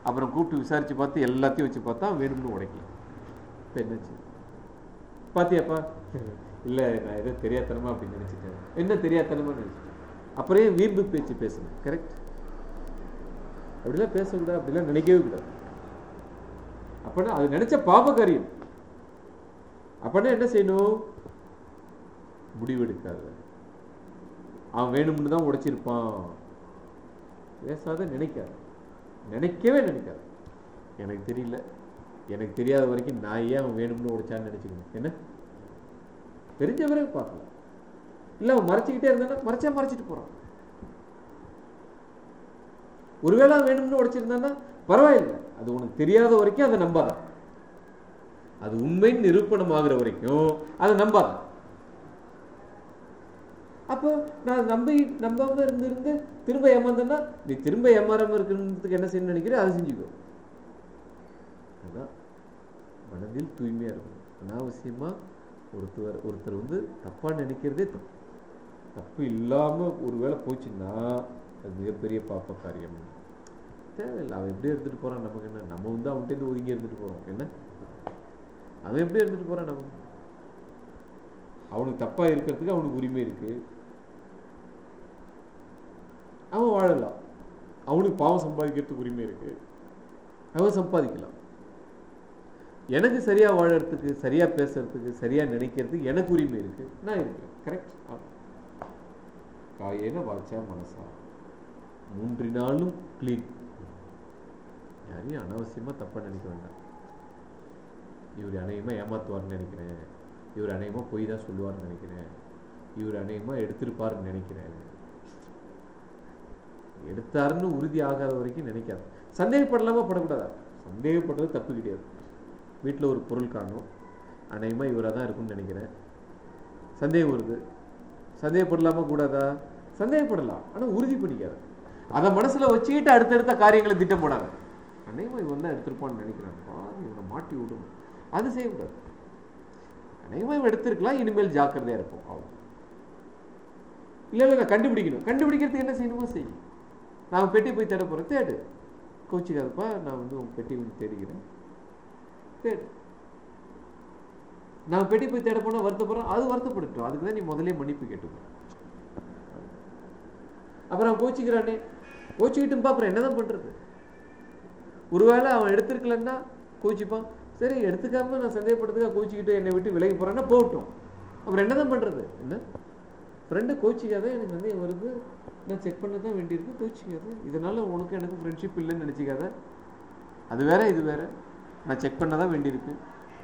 அப்புறம் கூப்பிட்டு விசாரிச்சு பார்த்து எல்லாத்தையும் வச்சு பார்த்தா வேணும்னு உடைக்கல. இப்போ என்னச்சு? பாத்தியாப்பா? இல்ல நான் ஏதோ தெரியாதனமா அப்படின்னு நினச்சிட்டேன். என்ன தெரியாதனமா நினச்சிட்டேன். அப்புறம் ஏன் வீம்பு பேச்சு பேசணும் கரெக்ட் அப்படிலாம் பேசக்கூடாது அப்படிலாம் நினைக்கவே கூடாது. அப்படின்னா அது நினைச்ச பாபகாரியம். அப்படின்னா என்ன செய்யணும்? முடிவெடுக்காத. அவன் வேணும்னு தான் உடைச்சிருப்பான். பேசாத நினைக்காத. நினைக்கவே நினைக்காத. எனக்கு தெரியல. எனக்கு தெரியாத வரைக்கும் நான் ஏன் அவன் வேணும்னு உடைச்சான்னு நினைச்சுக்கணும். என்ன? தெரிஞ்ச பிறகு பார்க்கலாம். இல்ல அவன் மறைச்சிக்கிட்டே இருந்தானா மறைச்சா மறைச்சிட்டு போறான். ஒருவேளை அவன் வேணும்னு உடைச்சிருந்தான்னா பரவாயில்லை. அது உனக்கு தெரியாத வரைக்கும் அதை நம்பாத. அது உண்மைன்னு நிரூபணம் ஆகுற வரைக்கும் அதை நம்பாத. அப்போ நான் நம்பி நம்பாம இருந்து இருந்து திரும்ப ஏமாந்தேன்னா நீ திரும்ப ஏமாறாம இருக்கிறதுக்கு என்ன செய்யணும்னு நினைக்கிற? அதை செஞ்சுக்கோ. அதான் மனதில் தூய்மையா இருக்கும் அனாவசியமா ஒருத்தர் ஒருத்தர் வந்து தப்பாக நினைக்கிறதே தப்பு. தப்பு இல்லாம ஒருவேளை போச்சுன்னா அது மிகப்பெரிய பாப்ப காரியம். தேவையில்லை. அவன் எப்படி எடுத்துட்டு போறான் நமக்கு என்ன? நம்ம வந்து அவன்கிட்ட இருந்து ஒதுங்கி எடுத்துகிட்டு போகிறோம் என்ன? அவன் எப்படி எடுத்துட்டு போறான் நமக்கு? அவனுக்கு தப்பா இருக்கிறதுக்கு அவனுக்கு உரிமை இருக்கு. அவன் வாழலாம். அவனுக்கு பாவம் சம்பாதிக்கிறதுக்கு உரிமை இருக்கு. அவன் சம்பாதிக்கலாம். எனக்கு சரியா வாழறதுக்கு சரியா பேசுறதுக்கு சரியா நினைக்கிறதுக்கு எனக்கு உரிமை இருக்கு. நான் இருக்கேன் கரெக்ட் காயேன வாச்சா மனசா? மூன்றினாலும் கிளீன் யாரையும் அனாவசியமாக தப்பாக நினைக்க வேண்டாம். இவர் அநேகமா ஏமாத்துவார்னு நினைக்கிறேன். இவர் அநேகமா பொய் தான் சொல்லுவார்னு நினைக்கிறேன். இவர் அநேகமா எடுத்திருப்பாருன்னு நினைக்கிறேன். எடுத்தாருன்னு உறுதி ஆகாத வரைக்கும் நினைக்காது. சந்தேகப்படலாமா? படக்கூடாதா? சந்தேகப்படுறது தப்பு கிடையாது. வீட்டில் ஒரு பொருள் காணும். அநேகமாக இவராக தான் இருக்கும்னு நினைக்கிறேன். சந்தேகம் வருது சந்தேகப்படலாமா கூடாதா? சந்தேகப்படலாம். ஆனால் உறுதி பண்ணிக்காது அதை மனசில் வச்சுக்கிட்டு அடுத்தடுத்த காரியங்களை திட்டம் போடாத. அநேகமாக இவன் தான் எடுத்திருப்பான்னு நினைக்கிறான். இவனை மாட்டி விடணும். அது செய்யக்கூடாது. அநேகமாக இவன் எடுத்திருக்கலாம் இனிமேல் ஜாக்கிரதையாக இருப்போம். அவ்வளோ இல்லை இல்லை நான் கண்டுபிடிக்கணும். கண்டுபிடிக்கிறதுக்கு என்ன செய்யணுமோ செய்யும் நான் பெட்டி போய் தேட போகிறேன் தேடு. கோச்சிக்காதப்பா நான் வந்து உன் பெட்டி வந்து தேடிக்கிறேன். தேடு நான் பெட்டி போய் தேட போனா வருத்தப்படுறோம். அது வருத்தப்படட்டும் அதுக்கு தான் நீ முதல்ல மன்னிப்பு கேட்டுக்கோ. அப்புறம் கோச்சிக்கிறானே. கோச்சிக்கிட்டும்பா அப்புறம் என்னதான் பண்றது? ஒருவேளை அவன் எடுத்திருக்கலன்னா கோச்சிப்பான். சரி எடுத்துக்காம நான் சந்தேகப்படுறதுக்காக கோச்சிக்கிட்டு என்னை விட்டு விலகி போறேன்னா போகட்டும். அப்புறம் என்னதான் பண்றது? என்ன? ஃப்ரெண்டை கோச்சிக்காத எனக்கு சந்தேகம் வருது நான் செக் பண்ண தான் வேண்டியிருக்கு. கோச்சிக்காத. இதனால உனக்கு எனக்கு ஃப்ரெண்ட்ஷிப் இல்லைன்னு நினச்சிக்காத. அது வேற இது வேற. நான் செக் பண்ண தான் வேண்டியிருக்கு.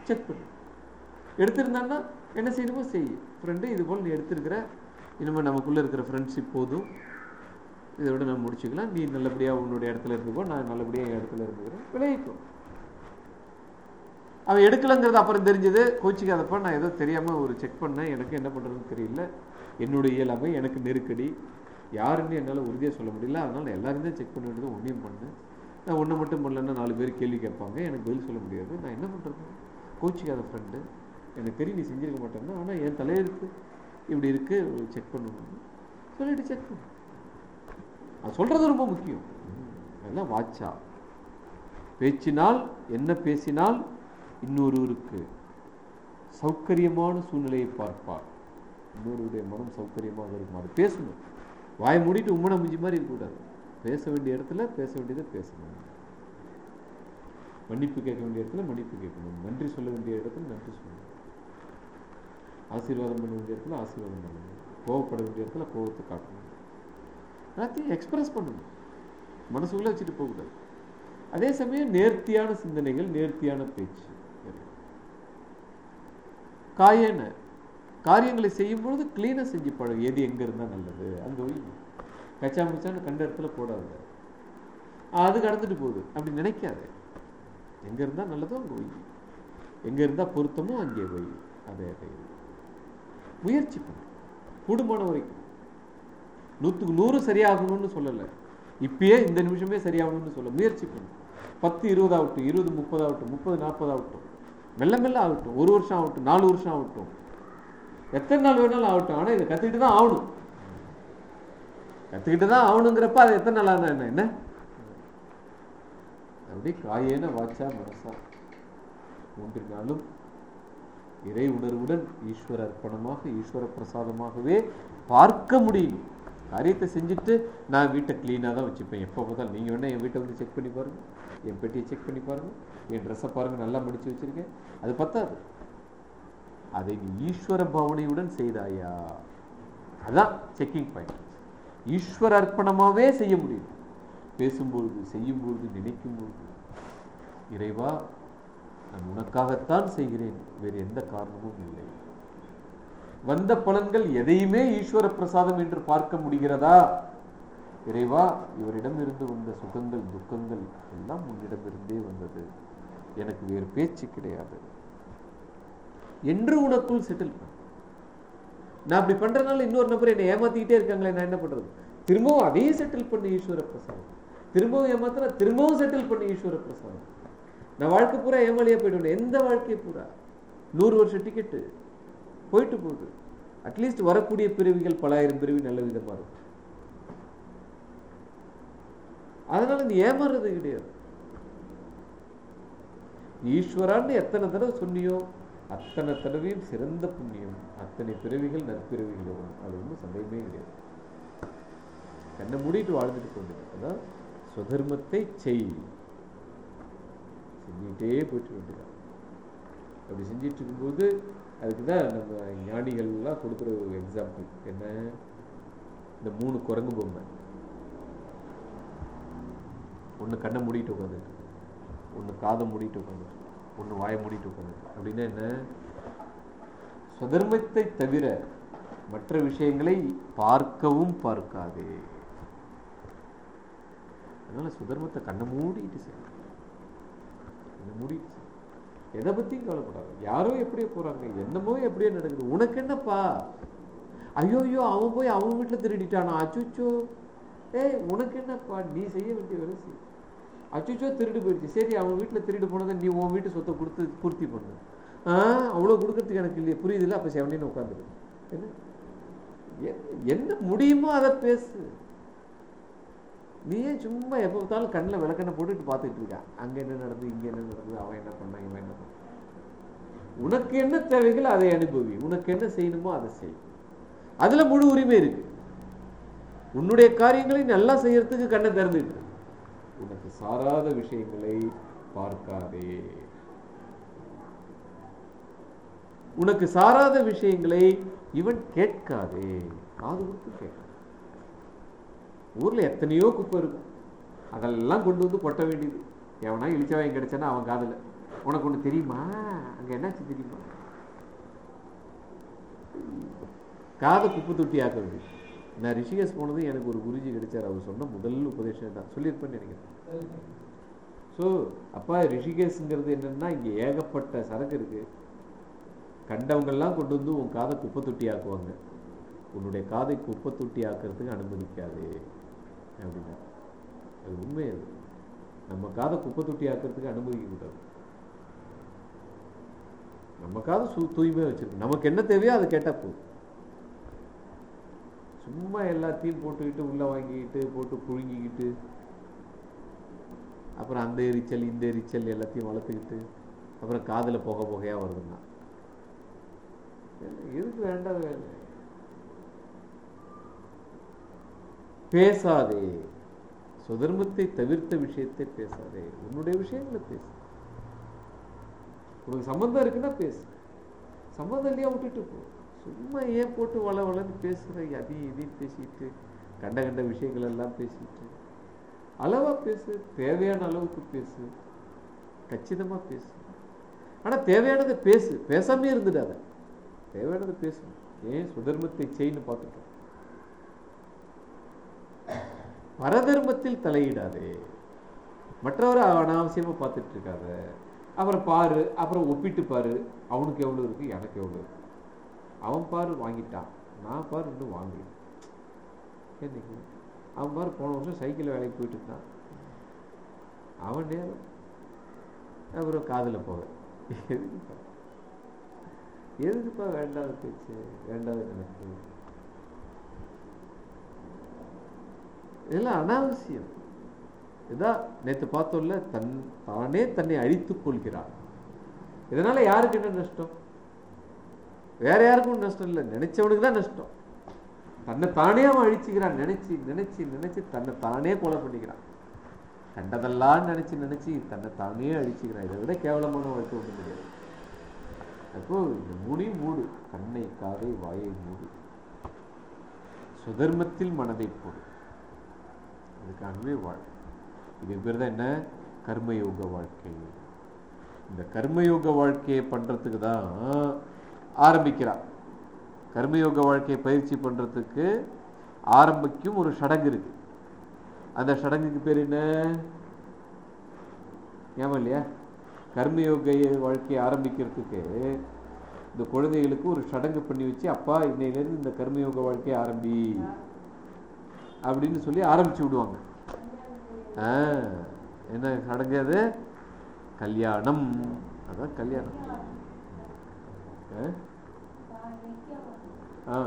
செக் பண்ணு. எடுத்திருந்தான்னா என்ன செய்யணுமோ செய். ஃப்ரெண்டு இது போல் நீ எடுத்திருக்கிற இனிமேல் நமக்குள்ளே இருக்கிற ஃப்ரெண்ட்ஷிப் போதும். இதை விட நம்ம முடிச்சுக்கலாம். நீ நல்லபடியாக உன்னுடைய இடத்துல இருந்துக்கோ நான் நல்லபடியாக என் இடத்துல இருந்துக்கிறேன் விளைவிக்கும் அவன் எடுக்கலைங்கிறது அப்புறம் தெரிஞ்சது. கோச்சிக்காதப்ப நான் ஏதோ தெரியாமல் ஒரு செக் பண்ணேன். எனக்கு என்ன பண்ணுறதுன்னு தெரியல. என்னுடைய இயலாமை எனக்கு நெருக்கடி. யாருன்னு என்னால் உறுதியாக சொல்ல முடியல. அதனால் எல்லாருமே செக் பண்ண வேண்டியது. ஒன்றையும் பண்ணேன். நான் ஒன்று மட்டும் பண்ணலன்னா நாலு பேர் கேள்வி கேட்பாங்க. எனக்கு பதில் சொல்ல முடியாது. நான் என்ன பண்ணுறது கோச்சிக்காத ஃப்ரெண்டு எனக்கு தெரியும் நீ செஞ்சிருக்க மாட்டேன்னா ஆனால் என் தலையெழுத்து இப்படி இருக்குது செக் பண்ணணும். சொல்லிட்டு செக் பண்ணு. அது சொல்கிறது ரொம்ப முக்கியம். அதெல்லாம் வாட்சா பேச்சினால் என்ன பேசினால் இன்னொருவருக்கு சௌகரியமான சூழ்நிலையை பார்ப்பார் இன்னொருவருடைய மனம் சௌகரியமாக இருக்குமாறு பேசணும். வாய் மூடிட்டு உம்மனை முடிஞ்ச மாதிரி இருக்கக்கூடாது. பேச வேண்டிய இடத்துல பேச வேண்டியதை பேசணும். மன்னிப்பு கேட்க வேண்டிய இடத்துல மன்னிப்பு கேட்கணும். நன்றி சொல்ல வேண்டிய இடத்துல நன்றி சொல்லணும். ஆசீர்வாதம் பண்ண வேண்டிய இடத்துல ஆசீர்வாதம் பண்ணணும். கோவப்பட வேண்டிய இடத்துல கோவத்தை காட்டணும். எல்லாத்தையும் எக்ஸ்பிரஸ் பண்ணணும். மனசுக்குள்ளே வச்சுட்டு போகக்கூடாது. அதே சமயம் நேர்த்தியான சிந்தனைகள் நேர்த்தியான பேச்சு. காயன. காரியங்களை செய்யும் பொழுது கிளீனாக செஞ்சு பழகு. எது எங்கே இருந்தால் நல்லது? அங்கே போய் கச்சா முடிச்சான்னு கண்ட இடத்துல போடாது அது கடந்துட்டு போகுது. அப்படி நினைக்காது. எங்கே இருந்தால் நல்லதோ அங்கே போய். எங்கே இருந்தால் பொருத்தமோ அங்கே போய் அதே அதே முயற்சி பண்ணு. கூடுமான வரைக்கும். நூற்றுக்கு நூறு சரியாகணும்னு சொல்லலை. இப்பயே இந்த நிமிஷமே சரியாகணும்னு சொல்ல. முயற்சி பண்ணு. பத்து இருபது ஆகட்டும் இருபது முப்பது ஆகட்டும் முப்பது நாற்பது ஆகட்டும் மெல்ல மெல்ல ஆகட்டும். ஒரு வருஷம் ஆகட்டும் நாலு வருஷம் ஆகட்டும். எத்தனை நாள் வேணாலும் ஆகட்டும். ஆனால் இதை கற்றுக்கிட்டு தான் ஆகணும். கற்றுக்கிட்டு தான் ஆகணுங்கிறப்ப அது எத்தனை நாள் ஆனா என்ன? என்ன? அப்படி காயேன வாச்சா மனசா. மூன்றினாலும் இறை உணர்வுடன் ஈஸ்வர அர்ப்பணமாக ஈஸ்வர பிரசாதமாகவே பார்க்க முடியும். காரியத்தை செஞ்சுட்டு நான் வீட்டை க்ளீனாக தான் வச்சுப்பேன். எப்போ பார்த்தாலும் நீங்கள் வேணால் என் வீட்டை வந்து செக் பண்ணி பாருங்கள் என் பெட்டியை செக் பண்ணி பாருங்க. என் ட்ரெஸ்ஸை பாருங்கள் நல்லா முடிச்சு வச்சிருக்கேன். அது பத்தாது. அதை நீ ஈஸ்வர பவனையுடன் செய்தாயா? அதான் செக்கிங் பாயிண்ட் ஈஸ்வர அர்ப்பணமாகவே செய்ய முடியும். பேசும்பொழுது செய்யும்பொழுது நினைக்கும்பொழுது இறைவா நான் உனக்காகத்தான் செய்கிறேன். வேறு எந்த காரணமும் இல்லை. வந்த பலன்கள் எதையுமே ஈஸ்வர பிரசாதம் என்று பார்க்க முடிகிறதா? இறைவா இவரிடமிருந்து வந்த சுகங்கள் துக்கங்கள் எல்லாம் உன்னிடமிருந்தே வந்தது. எனக்கு வேறு பேச்சு கிடையாது. என்று உனக்குள் செட்டில் பண்ண நான் அப்படி பண்றதுனால இன்னொரு நபர் என்னை ஏமாத்திக்கிட்டே இருக்காங்களே நான் என்ன பண்றது? திரும்பவும் அதையும் செட்டில் பண்ணி ஈஸ்வர பிரசாதம். திரும்பவும் ஏமாத்தினா திரும்பவும் செட்டில் பண்ணி ஈஸ்வர பிரசாதம். நான் வாழ்க்கை பூரா ஏமாலியா போயிடுவேன். எந்த வாழ்க்கையை பூரா? நூறு வருஷம் டிக்கெட்டு போயிட்டு போகுது. அட்லீஸ்ட் வரக்கூடிய பிரிவுகள் பலாயிரம் பிரிவு நல்ல விதமா இருக்கும். அதனால நீ ஏமாறுறது கிடையாது. ஈஸ்வரான்னு எத்தனை தடவை சொன்னியோ அத்தனை தடவையும் சிறந்த புண்ணியம் அத்தனை பிறவிகள் நற்பிறவிகள் வரும் அது ஒன்றும் சந்தேகமே கிடையாது. கண்ணை மூடிட்டு வாழ்ந்துட்டு கொண்டு அதான் சுதர்மத்தை செய். செஞ்சுக்கிட்டே போயிட்டு வேண்டியதான் அப்படி செஞ்சிட்டு இருக்கும்போது அதுக்கு தான் நம்ம ஞானிகள்லாம் கொடுக்குற ஒரு எக்ஸாம்பிள் என்ன? இந்த மூணு குரங்கு பொம்மை. ஒன்று கண்ணை மூடிட்டு உட்காந்துட்டு ஒன்று காதை மூடிட்டு உட்காந்துட்டு ஒன்று வாயை மூடிட்டு உட்காந்துட்டு. அப்படின்னா என்ன? சுதர்மத்தை தவிர மற்ற விஷயங்களை பார்க்கவும் பார்க்காதே. அதனால சுதர்மத்தை கண்ணை மூடிட்டு செய்யணும் கண்ணை மூடிட்டு செய்யணும் எதை பத்தியும் கவலைப்படாது. யாரோ எப்படியோ போறாங்க. என்னமோ எப்படியோ நடக்குது. உனக்கு என்னப்பா? ஐயோ ஐயோ அவன் போய் அவன் வீட்டுல திருடிட்டானா? அச்சுச்சோ. ஏய் உனக்கு என்னப்பா? நீ செய்ய வேண்டிய வேலை செய். அச்சுச்சோ திருடு போயிடுச்சு. சரி அவன் வீட்டுல திருடு போனதை நீ உன் வீட்டு சொத்தை கொடுத்து பூர்த்தி பண்ணு. அவ்வளோ கொடுக்கறதுக்கு எனக்கு இல்லையே. புரியுதில்ல? அப்போ செவனின்னு உட்காந்துரு. என்ன? என்ன- முடியுமோ அதை பேசு. நீயே சும்மா எப்போ பார்த்தாலும் கண்ணில் விளக்கண்ணை போட்டுட்டு பார்த்துட்டு இருக்கான் அங்க என்ன நடந்தது இங்க என்ன நடந்தது அவன் என்ன பண்ணான் இவன் என்ன பண்ணான்? உனக்கு என்ன தேவைகளோ அதை அனுபவி. உனக்கு என்ன செய்யணுமோ அதை செய். அதுல முழு உரிமை இருக்கு. உன்னுடைய காரியங்களை நல்லா செய்யறதுக்கு கண்ணை திறந்துட்டு உனக்கு சாராத விஷயங்களை பார்க்காதே. உனக்கு சாராத விஷயங்களை இவன் கேட்காதே. காது கொடுத்து கேட்காது. ஊர்ல எத்தனையோ குப்பை இருக்கும். அதெல்லாம் கொண்டு வந்து கொட்ட வேண்டியது. எவனா இழிச்சவாயம் கிடைச்சானா அவன் காதுல. உனக்கு ஒண்ணு தெரியுமா? அங்க என்னாச்சு தெரியுமா? காதை குப்பை தொட்டி ஆக்க வேண்டியது. நான் ரிஷிகேஷ் போனது எனக்கு ஒரு குருஜி கிடைச்சார். அவர் சொன்ன முதல் உபதேசம் தான். சொல்லியிருப்பேன்னு நினைக்கிறேன். ஸோ அப்பா ரிஷிகேஷ்ங்கிறது என்னன்னா இங்க ஏகப்பட்ட சரக்கு இருக்கு. கண்டவங்கள்லாம் கொண்டு வந்து உன் காதை குப்பை தொட்டி ஆக்குவாங்க உன்னுடைய காதை குப்பை தொட்டி ஆக்கிறதுக்கு அனுமதிக்காதே அப்படின்னா. அது உண்மை அது. நம்ம காதை குப்பை தொட்டி ஆக்கிறதுக்கு அனுமதிக்க கூடாது நம்ம காதை சு தூய்மையாக வச்சுருக்கோம் நமக்கு என்ன தேவையோ அதை கேட்டால் போதும். சும்மா எல்லாத்தையும் போட்டுக்கிட்டு உள்ள வாங்கிக்கிட்டு போட்டு புழுங்கிக்கிட்டு அப்புறம் அந்த எரிச்சல் இந்த எரிச்சல் எல்லாத்தையும் வளர்த்துக்கிட்டு அப்புறம் காதில் புகை புகையாக வருதுன்னா. எதுக்கு வேண்டாம் வேலை பேசாதே. சுதர்மத்தை தவிர்த்த விஷயத்தை பேசாதே. உன்னுடைய விஷயங்களை பேசு. உனக்கு சம்பந்தம் இருக்குன்னா பேசு. சம்பந்தம் இல்லையா விட்டுட்டு போ. சும்மா ஏன் போட்டு வள வளன்னு பேசுற? அதையும் இதையும் பேசிட்டு கண்ட கண்ட விஷயங்கள் எல்லாம் பேசிட்டு. அளவா பேசு. தேவையான அளவுக்கு பேசு. கச்சிதமா பேசு. ஆனா தேவையானதை பேசு. பேசாமே இருந்துடாத. தேவையானதை பேசணும் ஏன் சுதர்மத்தை செய்யு பார்த்துட்டோம்? பரதர்மத்தில் தலையிடாதே. மற்றவரை அனாவசியமா பார்த்துட்டு இருக்காத. அப்புறம் பாரு அப்புறம் ஒப்பிட்டு பாரு. அவனுக்கு எவ்வளவு இருக்கு? எனக்கு எவ்வளவு இருக்கு? அவன் பாரு வாங்கிட்டான். நான் பாரு இன்னும் வாங்கல. என்னைக்கு? அவன் பாரு போன வருஷம் சைக்கிள் வேலைக்கு போயிட்டு இருந்தான். அவன் நேரம். அப்புறம் காதில் போவேன் எதுக்குப்பா வேண்டாத பேச்சு வேண்டாத நினைப்பு இதெல்லாம் அனாவசியம். இதான் நேற்று பார்த்தோம்ல தன் தானே தன்னை அழித்துக் கொள்கிறான். இதனால யாருக்கு என்ன நஷ்டம்? வேற யாருக்கும் நஷ்டம் இல்லை. நினைச்சவனுக்கு தான் நஷ்டம். தன்னை தானே அவன் அழிச்சுக்கிறான். நினைச்சு நினைச்சு நினைச்சு தன்னை தானே கொலை பண்ணிக்கிறான். கண்டதெல்லாம் நினைச்சு நினைச்சு தன்னை தானே அழிச்சுக்கிறான். இதை விட கேவலமான வாழ்க்கை ஒன்றும் கிடையாது. அப்போ இந்த மூடு கண்ணை காதை வாயை மூடு. சுதர்மத்தில் மனதை போடு. அதுக்காகவே வாழ். இது பேர் தான் என்ன? கர்மயோக வாழ்க்கை. இந்த கர்மயோக வாழ்க்கையை பண்ணுறதுக்கு தான் ஆரம்பிக்கிறார் கர்மயோக வாழ்க்கையை பயிற்சி பண்றதுக்கு ஆரம்பிக்கும் ஒரு சடங்கு இருக்கு. அந்த சடங்குக்கு பேர் என்ன? ஏமா இல்லையா? கர்மயோக வாழ்க்கையை ஆரம்பிக்கிறதுக்கு இந்த குழந்தைகளுக்கு ஒரு சடங்கு பண்ணி வச்சு அப்பா இன்னையிலேருந்து இந்த கர்மயோக வாழ்க்கையை ஆரம்பி அப்படின்னு சொல்லி ஆரம்பிச்சு விடுவாங்க. ஆ, என்ன சடங்கு அது? கல்யாணம். அதான் கல்யாணம். ஆ? ஆ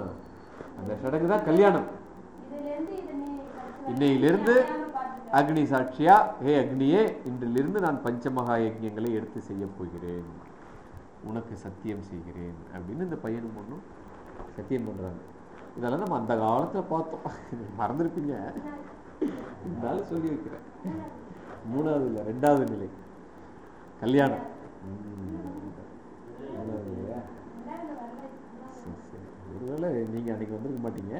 அந்த சடங்கு தான் கல்யாணம் இன்னையிலிருந்து அக்னி சாட்சியா? ஹே அக்னியே இன்றிலிருந்து நான் பஞ்சமகா யஜ்யங்களை எடுத்து செய்ய போகிறேன். உனக்கு சத்தியம் செய்கிறேன். அப்படின்னு இந்த பையனும் பொண்ணும் சத்தியம் பண்ணுறாங்க இதெல்லாம் நம்ம அந்த காலத்தில் பார்த்தோம். மறந்துருப்பீங்க. இருந்தாலும் சொல்லி வைக்கிறேன் மூணாவது இல்லை ரெண்டாவது நிலை. கல்யாணம். மூணாவது சரி சரி. ஒருவேளை நீங்கள் அன்னைக்கு வந்திருக்க மாட்டீங்க.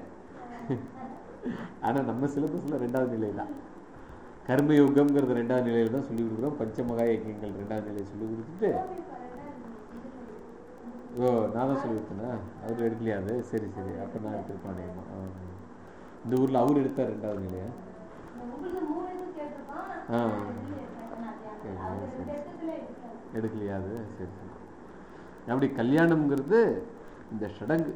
ஆனால் நம்ம சிலபஸில் ரெண்டாவது நிலை தான் கர்மயோகம்ங்கிறது ரெண்டாவது நிலையில் தான் சொல்லி கொடுக்குறோம். பஞ்சமகா யஜ்யங்கள் ரெண்டாவது நிலையை சொல்லி கொடுத்துட்டு ஓ நான் தான் சொல்லி கொடுத்தேனா? அவர் எடுக்கலையா அது? சரி சரி. அப்போ நான் எடுத்திருப்பேன் ஆ. இந்த ஊரில் அவர் எடுத்தார் ரெண்டாவது நிலையா. ஆ. எடுக்கலையா அது? சரி சரி. அப்படி கல்யாணம்ங்கிறது இந்த சடங்கு.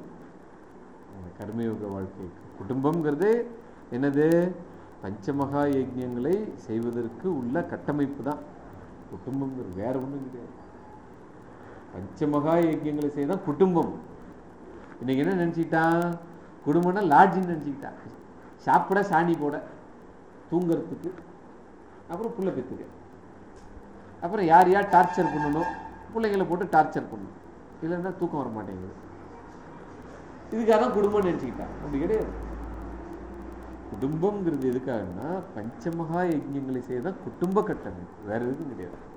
கர்மயோக வாழ்க்கை குடும்பம்ங்கிறது என்னது? பஞ்சமகா யஜ்யங்களை செய்வதற்கு உள்ள கட்டமைப்பு தான். குடும்பம்ங்கிறது வேற ஒன்றும் கிடையாது. பஞ்சமகா யஜ்யங்களை செய்தான் குடும்பம். இன்னைக்கு என்ன நினச்சிக்கிட்டான்? குடும்பம்னா லாட்ஜின்னு நினச்சிக்கிட்டான். சாப்பிட சாணி போட தூங்குறதுக்கு. அப்புறம் புள்ள பெத்துக்க. அப்புறம் யார் யார் டார்ச்சர் பண்ணணும்? பிள்ளைங்களை போட்டு டார்ச்சர் பண்ணணும். இல்லைன்னா தூக்கம் வர மாட்டேங்குது இதுக்காக தான் குடும்பம் நினச்சிக்கிட்டான். அப்படி கிடையாது. குடும்பம்ங்கிறது எதுக்காகன்னா பஞ்சமகா யஜ்யங்களை செய்யதான் குடும்ப கட்டமைப்பு வேற எதுவும் கிடையாது.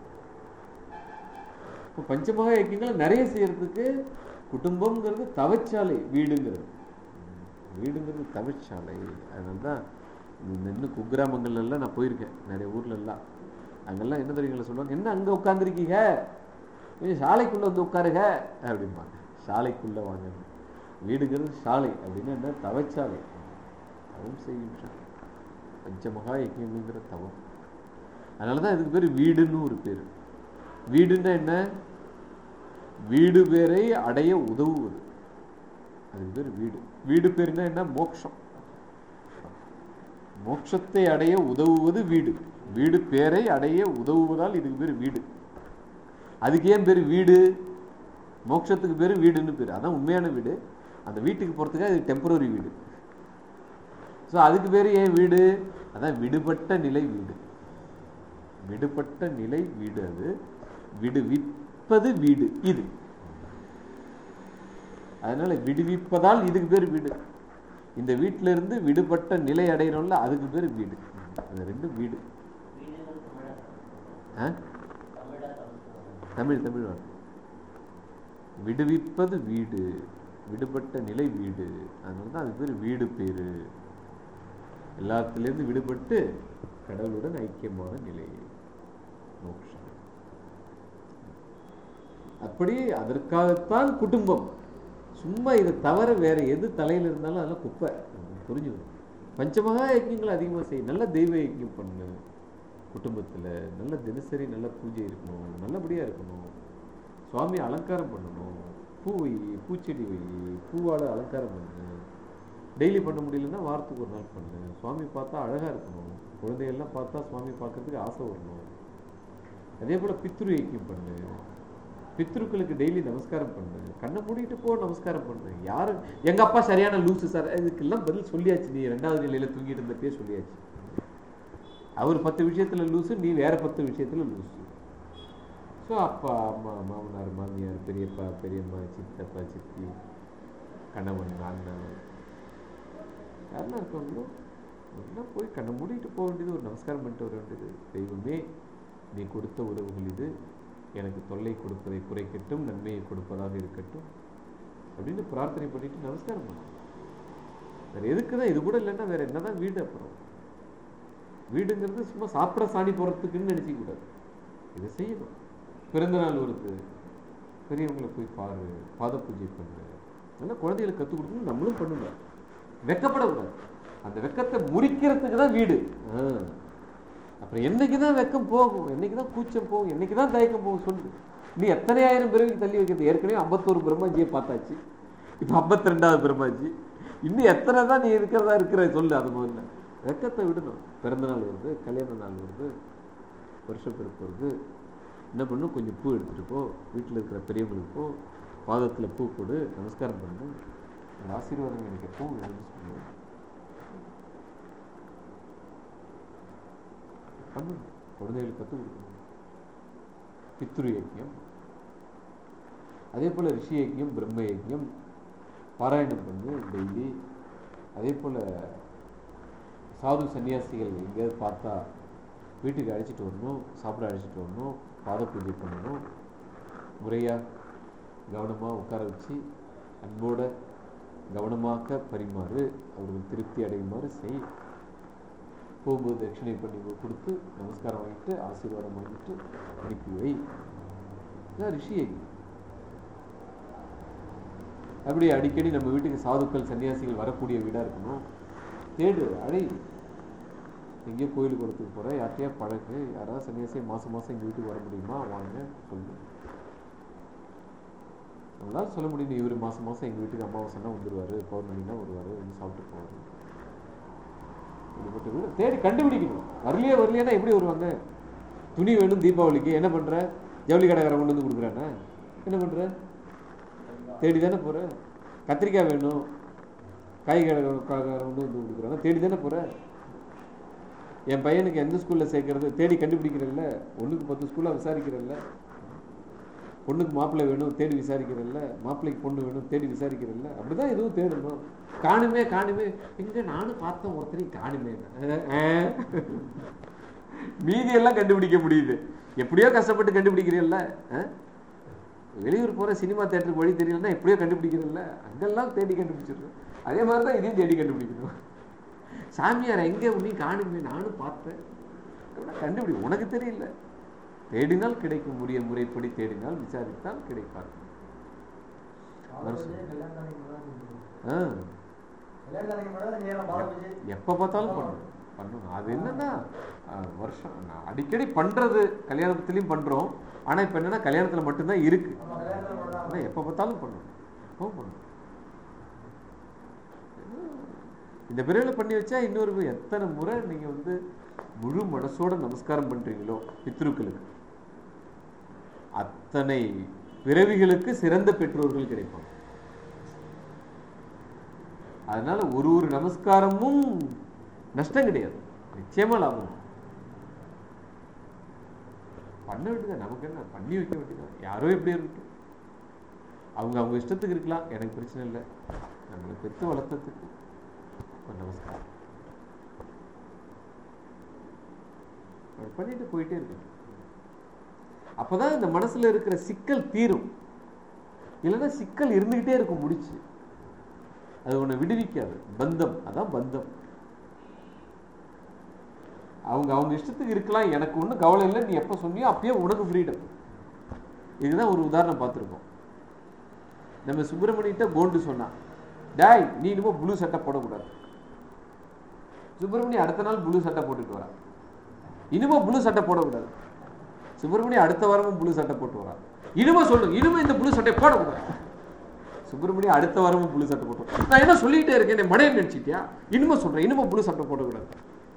இப்போ பஞ்சமகா யஜ்யங்களை நிறைய செய்யறதுக்கு குடும்பம்ங்கிறது தவச்சாலை வீடுங்கிறது. வீடுங்கிறது தவச்சாலை. அதனால தான் இந்த இன்னும் குக்கிராமங்கள்ல எல்லாம் நான் போயிருக்கேன். நிறைய ஊர்ல எல்லாம் அங்கெல்லாம் என்ன தெரியுங்களா சொல்லுவாங்க? என்ன அங்க உட்காந்துருக்கீங்க கொஞ்சம் சாலைக்குள்ள வந்து உட்காருங்க. அப்படிம்பாங்க. சாலைக்குள்ள வாங்க. வீடுங்கிறது சாலை அப்படின்னா என்ன? தவச்சாலை. தவம் செய்யும் பஞ்சமகா யஜ்யம்ங்கிற தவம் அதனால தான் இதுக்கு பேர் வீடுன்னு ஒரு பேர் வீடுன்னா என்ன வீடு பேரை அடைய உதவுவது அதுக்கு பேர் வீடு வீடு பேருனா என்ன மோட்சம் மோட்சத்தை அடைய உதவுவது வீடு வீடு பேரை அடைய உதவுவதால் இதுக்கு பேர் வீடு அதுக்கு ஏன் பேர் வீடு மோட்சத்துக்கு பேர் வீடுன்னு பேர் அதான் உண்மையான வீடு அந்த வீட்டுக்கு போகிறதுக்காக இது டெம்பரரி வீடு ஸோ அதுக்கு பேர் ஏன் வீடு? அதான் விடுபட்ட நிலை வீடு. விடுபட்ட நிலை வீடு அது. விடுவிப்பது வீடு இது. அதனால விடுவிப்பதால் இதுக்கு பேர் வீடு. இந்த வீட்டில இருந்து விடுபட்ட நிலை அடையணும்ல அதுக்கு பேர் வீடு. அது ரெண்டும் வீடு. தமிழ் தமிழ் விடுவிப்பது வீடு. விடுபட்ட நிலை வீடு. அதனால தான் அதுக்கு பேர் வீடு பேரு. எல்லாத்திலேருந்து விடுபட்டு கடவுளுடன் ஐக்கியமான நிலை. மோட்சம் அப்படி அதற்காகத்தான் குடும்பம். சும்மா இதை தவிர வேற எது தலையில் இருந்தாலும் அதெல்லாம் குப்பை. புரிஞ்சுக்கணும் பஞ்சமகா யஜ்யங்களை அதிகமாக செய்யும் நல்ல தெய்வ யக்கியம் பண்ணு. குடும்பத்தில் நல்ல தினசரி நல்ல பூஜை இருக்கணும். நல்லபடியாக இருக்கணும். சுவாமி அலங்காரம் பண்ணணும். பூ வை பூச்செடி வை பூவால அலங்காரம் பண்ணு. டெய்லி பண்ண முடியலன்னா வாரத்துக்கு ஒரு நாள் பண்ணு சுவாமி பார்த்தா அழகாக இருக்கணும். குழந்தைகள்லாம் பார்த்தா சுவாமி பார்க்கறதுக்கு ஆசை வரணும். அதே போல் பித்ரு ஐக்கியம் பண்ணு. பித்ருக்களுக்கு டெய்லி நமஸ்காரம் பண்ணு. கண்ணை மூடிட்டு போ நமஸ்காரம் பண்ணு. யாரு? எங்க அப்பா சரியான லூசு சார். இதுக்கெல்லாம் பதில் சொல்லியாச்சு. நீ ரெண்டாவது நிலையில தூங்கிட்டு இருந்தப்பே சொல்லியாச்சு. அவர் பத்து விஷயத்துல லூசு நீ வேற பத்து விஷயத்துல லூசு. ஸோ அப்பா அம்மா மாமனார் மாமியார் பெரியப்பா பெரியம்மா சித்தப்பா சித்தி கணவன் அண்ணன் யாரெல்லாம் இருக்காங்களோ? எல்லாம் போய் கண்ணை மூடிட்டு போக வேண்டியது ஒரு நமஸ்காரம் பண்ணிட்டு வர வேண்டியது. தெய்வமே நீ கொடுத்த உறவுகள் இது. எனக்கு தொல்லை கொடுப்பதை குறைக்கட்டும் நன்மையை கொடுப்பதாக இருக்கட்டும். அப்படின்னு பிரார்த்தனை பண்ணிட்டு நமஸ்காரம் பண்ணணும் வேற எதுக்கு தான் இது கூட இல்லைன்னா வேறு என்ன தான் வீடு அப்புறம். வீடுங்கிறது சும்மா சாப்பிட சாணி போகிறதுக்குன்னு நினச்சிக்கூடாது இதை செய்யணும். பிறந்த நாள் பெரியவங்களை போய் பாரு பாத பூஜை பண்ணு. நல்லா குழந்தைகளுக்கு கற்றுக் கொடுக்கணும் நம்மளும் பண்ணணும் வெக்கப்படக்கூடாது. அந்த வெக்கத்தை முறிக்கிறதுக்கு தான் வீடு. அப்புறம் என்னைக்கு தான் வெக்கம் போகும் என்னைக்கு தான் கூச்சம் போகும் என்னைக்கு தான் தயக்கம் போகும் சொல்லு. நீ எத்தனை ஆயிரம் பிறவிக்கு தள்ளி வைக்கிறது? ஏற்கனவே ஐம்பத்தோரு பிரம்மாஜியை பார்த்தாச்சு. இப்போ ஐம்பத்தி ரெண்டாவது பிரம்மாஜி. இன்னும் எத்தனை தான் நீ இருக்கிறதா இருக்கிற சொல்லு அது முதல்ல. வெக்கத்தை விடணும். பிறந்த நாள் வருது கல்யாண நாள் வருது வருஷ பிறப்பு வருது. என்ன பண்ணும் கொஞ்சம் பூ எடுத்துட்டு போ. வீட்டில் இருக்கிற பெரியவங்களுக்கு போ. பாதத்தில் பூ கொடு நமஸ்காரம் பண்ணு. அந்த ஆசீர்வாதம் எனக்கு எப்பவும் வேணும்னு சொல்லு பண்ணணும் குழந்தைகளுக்கு கற்றுக் கொடுக்கணும். பித்ரு யஜ்யம். அதே போல் ரிஷி யஜ்யம் பிரம்ம யஜ்யம் பாராயணம் பண்ணு டெய்லி. அதே போல் சாது சன்னியாசிகள் எங்கேயாவது பார்த்தா வீட்டுக்கு அழைச்சிட்டு வரணும் சாப்பிட அழைச்சிட்டு வரணும் பாத பூஜை பண்ணணும். முறையாக கவனமாக உட்கார வச்சு அன்போட கவனமாக பரிமாறு அவர்கள் திருப்தி அடையுமாறு செய். போகும்போது தட்சிணை பண்ணி கொடுத்து நமஸ்காரம் வாங்கிட்டு ஆசீர்வாதம் வாங்கிட்டு அனுப்பி வை. ரிஷியை அப்படி அடிக்கடி நம்ம வீட்டுக்கு சாதுக்கள் சன்னியாசிகள் வரக்கூடிய வீடா இருக்கணும். தேடு அடை எங்கேயோ கோயிலுக்கு வரத்துக்கு போகிற யார்கிட்டயா பழகு. யாராவது சன்னியாசி மாதம் மாதம் எங்கள் வீட்டுக்கு வர முடியுமா? வாங்க சொல்லு. நம்மளால சொல்ல முடியும் இவர் மாதம் மாதம் எங்கள் வீட்டுக்கு அமாவாசைனா வந்துடுவார் பௌர்ணமினா வருவாரு வந்து சாப்பிட்டு போவார். இப்படிப்பட்ட வீடு. தேடி கண்டுபிடிக்கணும். வரலையே வரலையானா எப்படி வருவாங்க? துணி வேணும் தீபாவளிக்கு. என்ன பண்ணுற ஜவுளி கடைக்காரன் கொண்டு வந்து கொடுக்குறானே. என்ன பண்ணுற தேடி தானே போகிற கத்திரிக்காய் வேணும். காய் கடைக்காரன் கொண்டு வந்து கொடுக்குறாங்க தேடி தானே போகிற என் பையனுக்கு எந்த ஸ்கூலில் சேர்க்கறது? தேடி கண்டுபிடிக்கிறல்ல. ஒன்றுக்கு பத்து ஸ்கூலில் விசாரிக்கிறல்ல. பொண்ணுக்கு மாப்பிள்ளை வேணும் தேடி விசாரிக்கிறல்ல. மாப்பிள்ளைக்கு பொண்ணு வேணும் தேடி விசாரிக்கிறல்ல. அப்படிதான் எதுவும் தேடணும். காணுமே காணுமே. எங்க நானும் பார்த்தேன் ஒருத்தரையும் காணுமே. மீதியெல்லாம் கண்டுபிடிக்க முடியுது. எப்படியோ கஷ்டப்பட்டு கண்டுபிடிக்கிறீல்ல. வெளியூர் போகிற சினிமா தேட்டருக்கு வழி தெரியலன்னா எப்படியோ கண்டுபிடிக்கிறதில்ல அங்கெல்லாம் தேடி கண்டுபிடிச்சிடுறோம். அதே மாதிரி தான் இதையும் தேடி கண்டுபிடிக்கணும். சாமியார் எங்கே உன்னையும் காணுமே நானும் பார்த்தேன். கண்டுபிடி உனக்கு தெரியல. தேடினால் கிடைக்கும் உரிய முறைப்படி தேடினால் விசாரித்தால் கிடைப்பார் எப்ப எப்போ பார்த்தாலும் பண்ணணும் பண்ணணும் அது என்னன்னா வருஷம் நான் அடிக்கடி பண்றது கல்யாணத்துலயும் பண்றோம். ஆனா இப்ப என்னன்னா கல்யாணத்துல மட்டும்தான் இருக்கு. ஆனா எப்போ பார்த்தாலும் பண்ணணும் எப்பவும் பண்ணணும் இந்த பிறவில பண்ணி வச்சா இன்னொரு எத்தனை முறை நீங்க வந்து முழு மனசோட நமஸ்காரம் பண்றீங்களோ பித்ருக்களுக்கு. அத்தனை பிறவிகளுக்கு சிறந்த பெற்றோர்கள் கிடைப்பாங்க அதனால ஒரு ஒரு நமஸ்காரமும் நஷ்டம் கிடையாது. நிச்சயமா லாபம். பண்ண வேண்டியது நமக்கு என்ன? பண்ணி வைக்க வேண்டியதான் யாரோ எப்படி இருக்கட்டும் அவங்க அவங்க இஷ்டத்துக்கு இருக்கலாம். எனக்கு பிரச்சனை இல்லை. நம்மளை பெற்று வளர்த்ததுக்கு ஒரு நமஸ்காரம். பண்ணிட்டு போயிட்டே இருக்கணும் அப்பதான் இந்த மனசுல இருக்கிற சிக்கல் தீரும். இல்லைன்னா சிக்கல் இருந்துகிட்டே இருக்கும் முடிச்சு. அது உன்னை விடுவிக்காது. பந்தம். அதான் பந்தம். அவங்க அவங்க இஷ்டத்துக்கு இருக்கலாம். எனக்கு ஒன்றும் கவலை இல்லை. நீ எப்போ சொன்னியோ அப்பயே உனக்கு ஃப்ரீடம் இதுதான் ஒரு உதாரணம் பார்த்துருக்கோம். நம்ம சுப்பிரமணியிட்ட கோண்டு சொன்னான் டாய் நீ இனிமே ப்ளூ சட்டை போடக்கூடாது. சுப்பிரமணி அடுத்த நாள் ப்ளூ சட்டை போட்டுட்டு வரான். இனிமே ப்ளூ சட்டை போடக்கூடாது. சுப்பிரமணியம் அடுத்த வாரமும் புழு சட்டை போட்டு வரான் இனிமே சொல்லு இனிமே இந்த புழு சட்டை போடக்கூடாது சுப்பிரமணியம் அடுத்த வாரமும் புழு சட்டை போட்டு நான் என்ன சொல்லிட்டே இருக்கேன் என் மடையை நினைச்சிட்டியா? இனிமே சொல்றேன் இனிமே புழு சட்டை போடக்கூடாது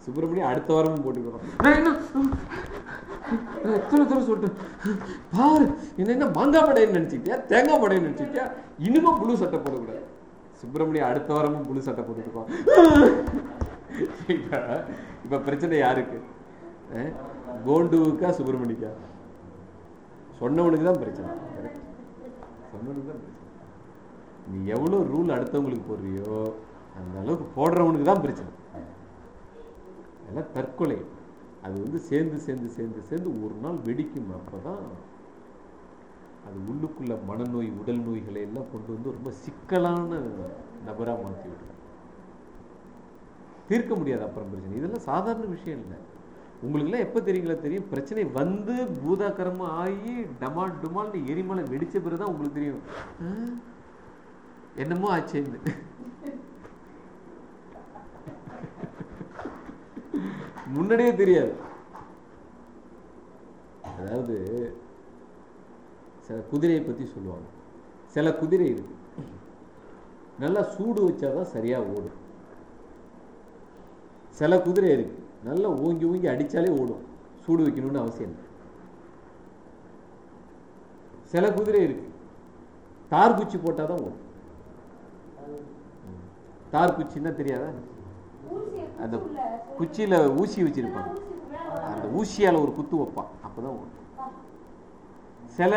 சுப்பிரமணியம் அடுத்த வாரமும் போட்டு வரான் நான் என்ன? எத்தனை தூரம் சொல்லிட்டேன் பாரு என்ன என்ன மாங்காய் மடைன்னு நினைச்சிட்டியா? தேங்காய் மடைன்னு நினைச்சிட்டியா? இனிமே புழு சட்டை போடக்கூடாது. சுப்பிரமணியம் அடுத்த வாரமும் புழு சட்டை போட்டுருக்கோம் இப்போ இப்ப பிரச்சனை யாருக்கு? கோண்டுவுக்கா சுப்பிரமணிக்கா? சொன்னவனுக்கு தான் பிரச்சனை. சொன்னவனுக்கு தான் பிரச்சனை. நீ எவ்வளவு ரூல் அடுத்தவங்களுக்கு போடுறியோ அந்த அளவுக்கு போடுறவனுக்கு தான் பிரச்சனை. அதெல்லாம் தற்கொலை. அது வந்து சேர்ந்து சேர்ந்து சேர்ந்து சேர்ந்து ஒரு நாள் வெடிக்கும். அப்பதான் அது உள்ளுக்குள்ள மனநோய் உடல் நோய்களை எல்லாம் கொண்டு வந்து ரொம்ப சிக்கலான நபரா மாற்றி விடுறாங்க தீர்க்க முடியாது அப்புறம் பிரச்சனை. இதெல்லாம் சாதாரண விஷயம் இல்லை. உங்களுக்குலாம் எப்போ தெரியுங்களா? தெரியும். பிரச்சனை வந்து பூதாக்கரமாக ஆகி டமால் டுமால்னு எரிமலை வெடிச்ச பிறகு தான் உங்களுக்கு தெரியும். என்னமோ ஆச்சேன்னு. முன்னாடியே தெரியாது. அதாவது சில குதிரையை பத்தி சொல்லுவாங்க. சில குதிரை இருக்கு. நல்லா சூடு வச்சாதான் சரியா ஓடும். சில குதிரை இருக்கு. நல்லா ஓங்கி ஓங்கி அடிச்சாலே ஓடும். சூடு வைக்கணும்னு அவசியம் இல்லை. சில குதிரை இருக்கு. தார் குச்சி போட்டாதான் ஓடும். தார் குச்சின்னா தெரியாதா? அந்த குச்சியில ஊசி வச்சிருப்பாங்க. அந்த ஊசியால ஒரு குத்து வைப்பான். அப்பதான் ஓடும். சில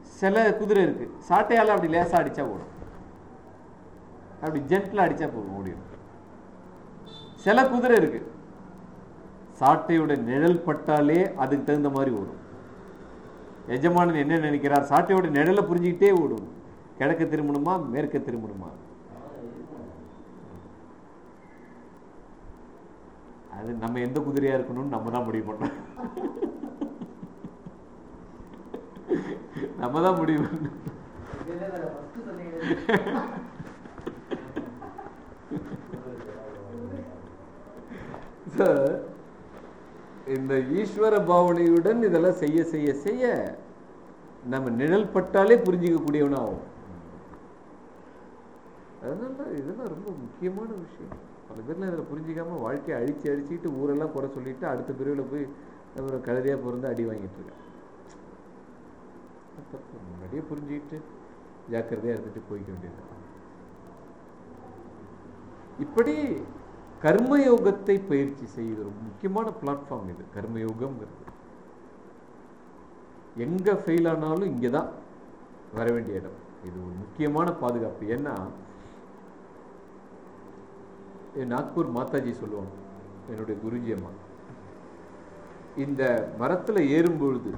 சில குதிரை இருக்கு. சாட்டையால அப்படி லேசா அடிச்சா ஓடும். அப்படி ஜென்டில் அடிச்சா போடும் ஓடிடும். சில குதிரை இருக்கு. சாட்டையோட நிழல் பட்டாலே அதுக்கு தகுந்த மாதிரி ஓடும். எஜமானன் என்ன நினைக்கிறார்? சாட்டையோட நிழலை புரிஞ்சுக்கிட்டே ஓடும். கிழக்க திரும்பணுமா? மேற்க திரும்பணுமா? அது நம்ம எந்த குதிரையா இருக்கணும்னு நம்ம தான் முடிவு பண்ணோம் நம்ம தான் முடிவு பண்ணோம் இந்த ஈஸ்வர பாவனையுடன் இதெல்லாம் செய்ய செய்ய செய்ய நம்ம நிழல் பட்டாலே புரிஞ்சிக்கக்கூடியவனாகும். அதனால இதெல்லாம் ரொம்ப முக்கியமான விஷயம். பல பேர்லாம் இதில் புரிஞ்சிக்காமல் வாழ்க்கையை அழிச்சு அழிச்சிட்டு ஊரெல்லாம் குறை சொல்லிட்டு அடுத்த பிரிவில் போய் நம்ம கழுதையா பிறந்து அடி வாங்கிட்டு இருக்கேன் முன்னாடியே புரிஞ்சுக்கிட்டு ஜாக்கிரதையா இருந்துட்டு போய்க்க வேண்டியது இப்படி கர்மயோகத்தை பயிற்சி செய்வது ஒரு முக்கியமான பிளாட்ஃபார்ம் இது. கர்மயோகம்ங்கிறது. எங்க ஃபெயில் ஆனாலும் இங்கே தான் வர வேண்டிய இடம். இது ஒரு முக்கியமான பாதுகாப்பு. ஏன்னா என் நாக்பூர் மாதாஜி சொல்லுவாங்க என்னுடைய குருஜி அம்மா இந்த மரத்தில் ஏறும்பொழுது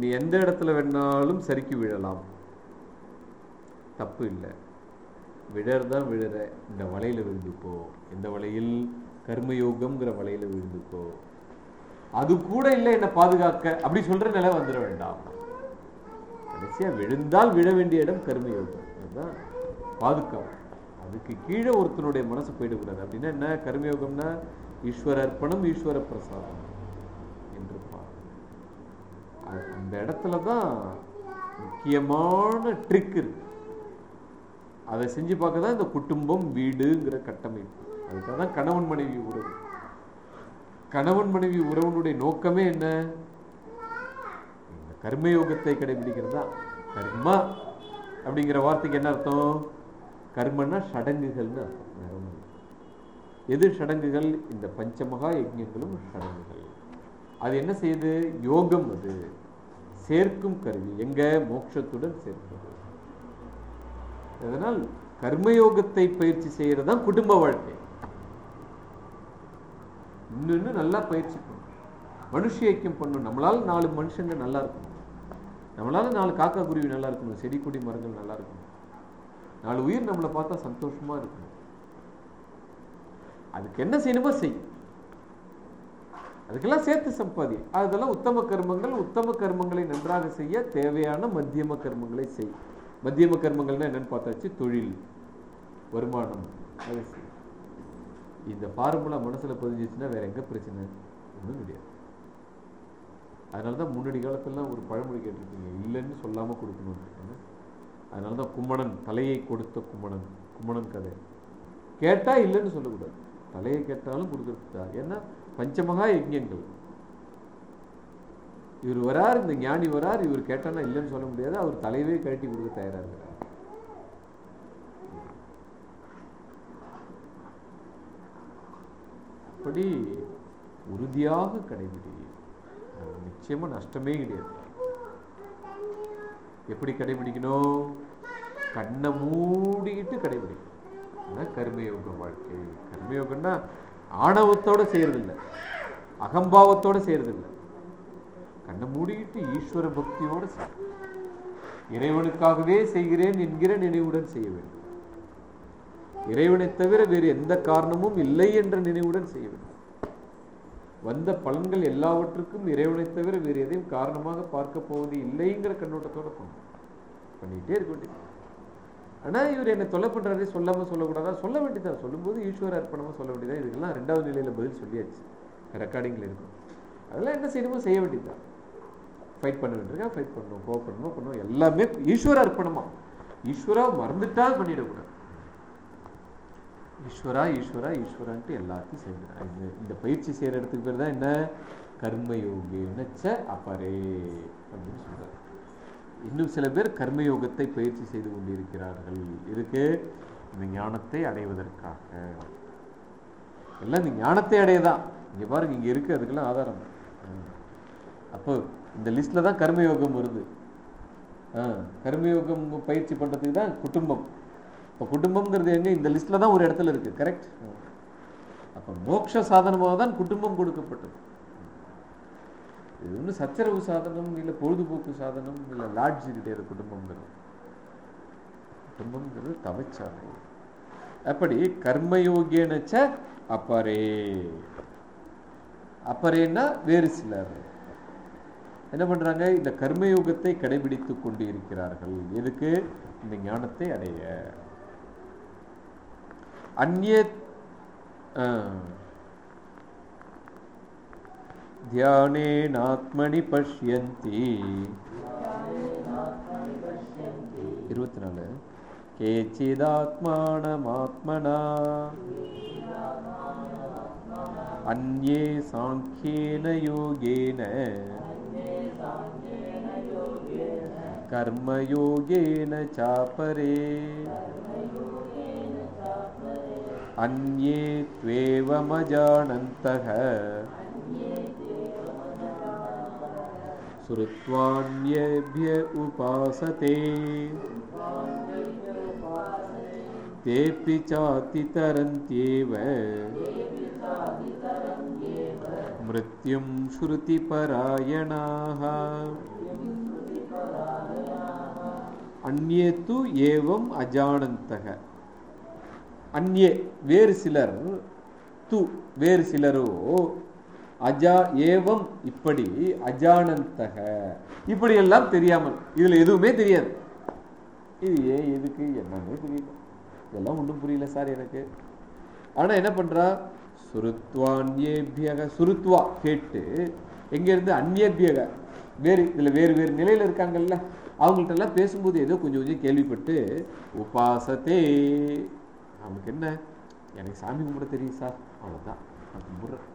நீ எந்த இடத்துல வேணாலும் சறுக்கி விழலாம். தப்பு இல்லை. விழறதான் விழற இந்த வலையில விழுந்துக்கோ. இந்த வலையில் கர்மயோகம்ங்கிற வலையில விழுந்துக்கோ. அது கூட இல்லை என்ன பாதுகாக்க. அப்படி சொல்ற நிலை வந்துட வேண்டாம். கடைசியா விழுந்தால் விழ வேண்டிய இடம் கர்மயோகம். அதுதான் பாதுகாப்பு. அதுக்கு கீழே ஒருத்தனுடைய மனசு போயிடக்கூடாது. அப்படின்னா என்ன? கர்மயோகம்னா ஈஸ்வர அர்ப்பணம் ஈஸ்வர பிரசாதம் என்று பாரு. அந்த இடத்துல தான் முக்கியமான ட்ரிக் இருக்கு. அதை செஞ்சு பார்க்க தான் இந்த குடும்பம் வீடுங்கிற கட்டமைப்பு. அதுக்காக தான் கணவன் மனைவி உறவு. கணவன் மனைவி உறவனுடைய நோக்கமே என்ன? இந்த கர்மயோகத்தை கடைபிடிக்கிறது? தான் கர்மா அப்படிங்கிற வார்த்தைக்கு என்ன அர்த்தம்? கர்மன்னா சடங்குகள்னு அர்த்தம். வேற ஒண்ணும் எது சடங்குகள்? இந்த பஞ்சமகா யஜ்யங்களும் சடங்குகள். அது என்ன செய்யுது? யோகம் அது. சேர்க்கும் கருவி. எங்க? மோட்சத்துடன் சேர்க்கும் அதனால் கர்மயோகத்தை பயிற்சி செய்யறது தான் குடும்ப வாழ்க்கை. இன்னொன்னு நல்லா பயிற்சி பண்ணும் மனுஷ ஐக்கியம் பண்ணும் நம்மளால நாலு மனுஷங்க நல்லா இருக்கணும். நம்மளால நாலு காக்கா குருவி நல்லா இருக்கணும். செடி கொடி மரங்கள் நல்லா இருக்கணும். நாலு உயிர் நம்மளை பார்த்தா சந்தோஷமா இருக்கணும். அதுக்கு என்ன செய்யணுமோ செய். அதுக்கெல்லாம் சேர்த்து சம்பாதி. அதெல்லாம் உத்தம கர்மங்கள் உத்தம கர்மங்களை நன்றாக செய்ய தேவையான மத்தியம கர்மங்களை செய். மத்தியம கர்மங்கள்னா என்னன்னு பார்த்தாச்சு? தொழில் வருமானம் இந்த ஃபார்முலா மனசில் பதிஞ்சிச்சுன்னா வேற எங்கே பிரச்சனை? ஒன்றும் கிடையாது. அதனால தான் முன்னாடி காலத்துலலாம் ஒரு பழமொழி கேட்டிருக்கீங்க இல்லைன்னு சொல்லாமல் கொடுக்கணும் அதனால தான் கும்மணன் தலையை கொடுத்த கும்மணன் கும்மணன் கதை. கேட்டால் இல்லைன்னு சொல்லக்கூடாது. தலையை கேட்டாலும் கொடுத்துருக்கா ஏன்னா பஞ்சமகா யஜ்யங்கள். இவர் வரார் இந்த ஞானி வரார் இவர் கேட்டானா இல்லைன்னு சொல்ல முடியாது. அவர் தலைவே கழட்டி கொடுக்க தயாராக இருக்கிறார் அப்படி உறுதியாக கடைபிடி நிச்சயமா நஷ்டமே கிடையாது. எப்படி கடைபிடிக்கணும்? கண்ணை மூடிக்கிட்டு கடைபிடிக்கணும். அதான் கர்மயோக வாழ்க்கை. கர்மயோகம்னா ஆணவத்தோட செய்யறது இல்ல அகம்பாவத்தோட செய்யறதில்லை. கண்ணை மூடிக்கிட்டு ஈஸ்வர பக்தியோட இறைவனுக்காகவே செய்கிறேன் என்கிற நினைவுடன் செய்ய வேண்டும். இறைவனை தவிர வேறு எந்த காரணமும் இல்லை என்ற நினைவுடன் செய்ய வேண்டும். வந்த பலன்கள் எல்லாவற்றுக்கும் இறைவனை தவிர வேறு எதையும் காரணமாக பார்க்க போவது இல்லைங்கிற கண்ணோட்டத்தோட போகணும். பண்ணிக்கிட்டே இருக்க வேண்டியது. ஆனா இவர் என்னை தொல்லை பண்ணுறதே சொல்லாமல் சொல்லக்கூடாதா? சொல்ல வேண்டியதா? சொல்லும்போது ஈஸ்வர அர்ப்பணமாக சொல்ல வேண்டியதா? இதுக்கெல்லாம் ரெண்டாவது நிலையில பதில் சொல்லியாச்சு. ரெக்கார்டிங்கில் இருக்கும். அதெல்லாம் என்ன செய்யணுமோ செய்ய வேண்டியதுதான். ஃபைட் பண்ண ஃபைட் பண்ணணும் கோவப்படணும் பண்ணணும் எல்லாமே ஈஸ்வர அர்ப்பணமா ஈஸ்வரா மறந்துட்டா பண்ணிடக்கூடாது. ஈஸ்வரா ஈஸ்வரா ஈஸ்வரான்ட்டு எல்லாத்தையும் செய்யணும். இந்த இந்த பயிற்சி செய்யற இடத்துக்கு பேர் தான் என்ன? கர்மயோகேன ச அபரே அப்படின்னு சொல்கிறார் இன்னும் சில பேர் கர்மயோகத்தை பயிற்சி செய்து கொண்டிருக்கிறார்கள். இதுக்கு இந்த ஞானத்தை அடைவதற்காக. எல்லாம் இந்த ஞானத்தை அடையதான். இங்கே பாருங்க இங்க இருக்கு அதுக்கெல்லாம் ஆதாரம். அப்போ இந்த லிஸ்ட்ல தான் கர்மயோகம் வருது. கர்மயோகம் பயிற்சி பண்றதுக்கு தான் குடும்பம். இப்போ குடும்பம்ங்கிறது எங்க? இந்த லிஸ்ட்ல தான் ஒரு இடத்துல இருக்கு கரெக்ட் அப்ப மோட்ச சாதனமாக தான் குடும்பம் கொடுக்கப்பட்டது. இது ஒன்றும் சச்சரவு சாதனம் இல்லை பொழுதுபோக்கு சாதனம் இல்லை லாட்ஜி கிடையாது குடும்பங்கிறது குடும்பங்கிறது தவச்சாதனம். அப்படி கர்மயோகியனச்ச அப்பரே அப்பரேன்னா வேறு சிலர். என்ன பண்றாங்க? இந்த கர்மயோகத்தை கடைபிடித்துக் கொண்டு இருக்கிறார்கள் எதுக்கு? இந்த ஞானத்தை அடைய. அந்நிய தியானேனாத்மனி பஷ்யந்தி. இருபத்தி நாலு கேச்சிதாத்மானமாத்மனா. அந்யே சாங்கியேன யோகேன. कर्मयोगेन चापरे। अन्ये त्वेवमजानन्तः श्रुत्वान्येभ्य उपासते। तेऽपि चातितरन्त्येव। मृत्युं श्रुतिपरायणाः। அந்நே து ஏவம் அஜானந்தக. அந்நே வேறு சிலர் து வேறு சிலரோ அஜா ஏவம் இப்படி அஜானந்தக. இப்படியெல்லாம் தெரியாமல் இதில் எதுவுமே தெரியாது. இது ஏன் எதுக்கு என்னன்னு தெரியல. இதெல்லாம் ஒன்றும் புரியல சார் எனக்கு. ஆனால் என்ன பண்ணுறா சுருத்வான்யேபியக சுருத்வா கேட்டு எங்கேருந்து அந்நேபியக வேறு இதில் வேறு வேறு நிலையில் இருக்காங்கல்ல. அவங்கள்ட்ட எல்லாம் பேசும்போது ஏதோ கொஞ்சம் கொஞ்சம் கேள்விப்பட்டு உபாசத்தே நமக்கு என்ன? எனக்கு சாமி கும்பிட தெரியும் சார். அவ்வளோதான் நான் கும்பிட்றேன்.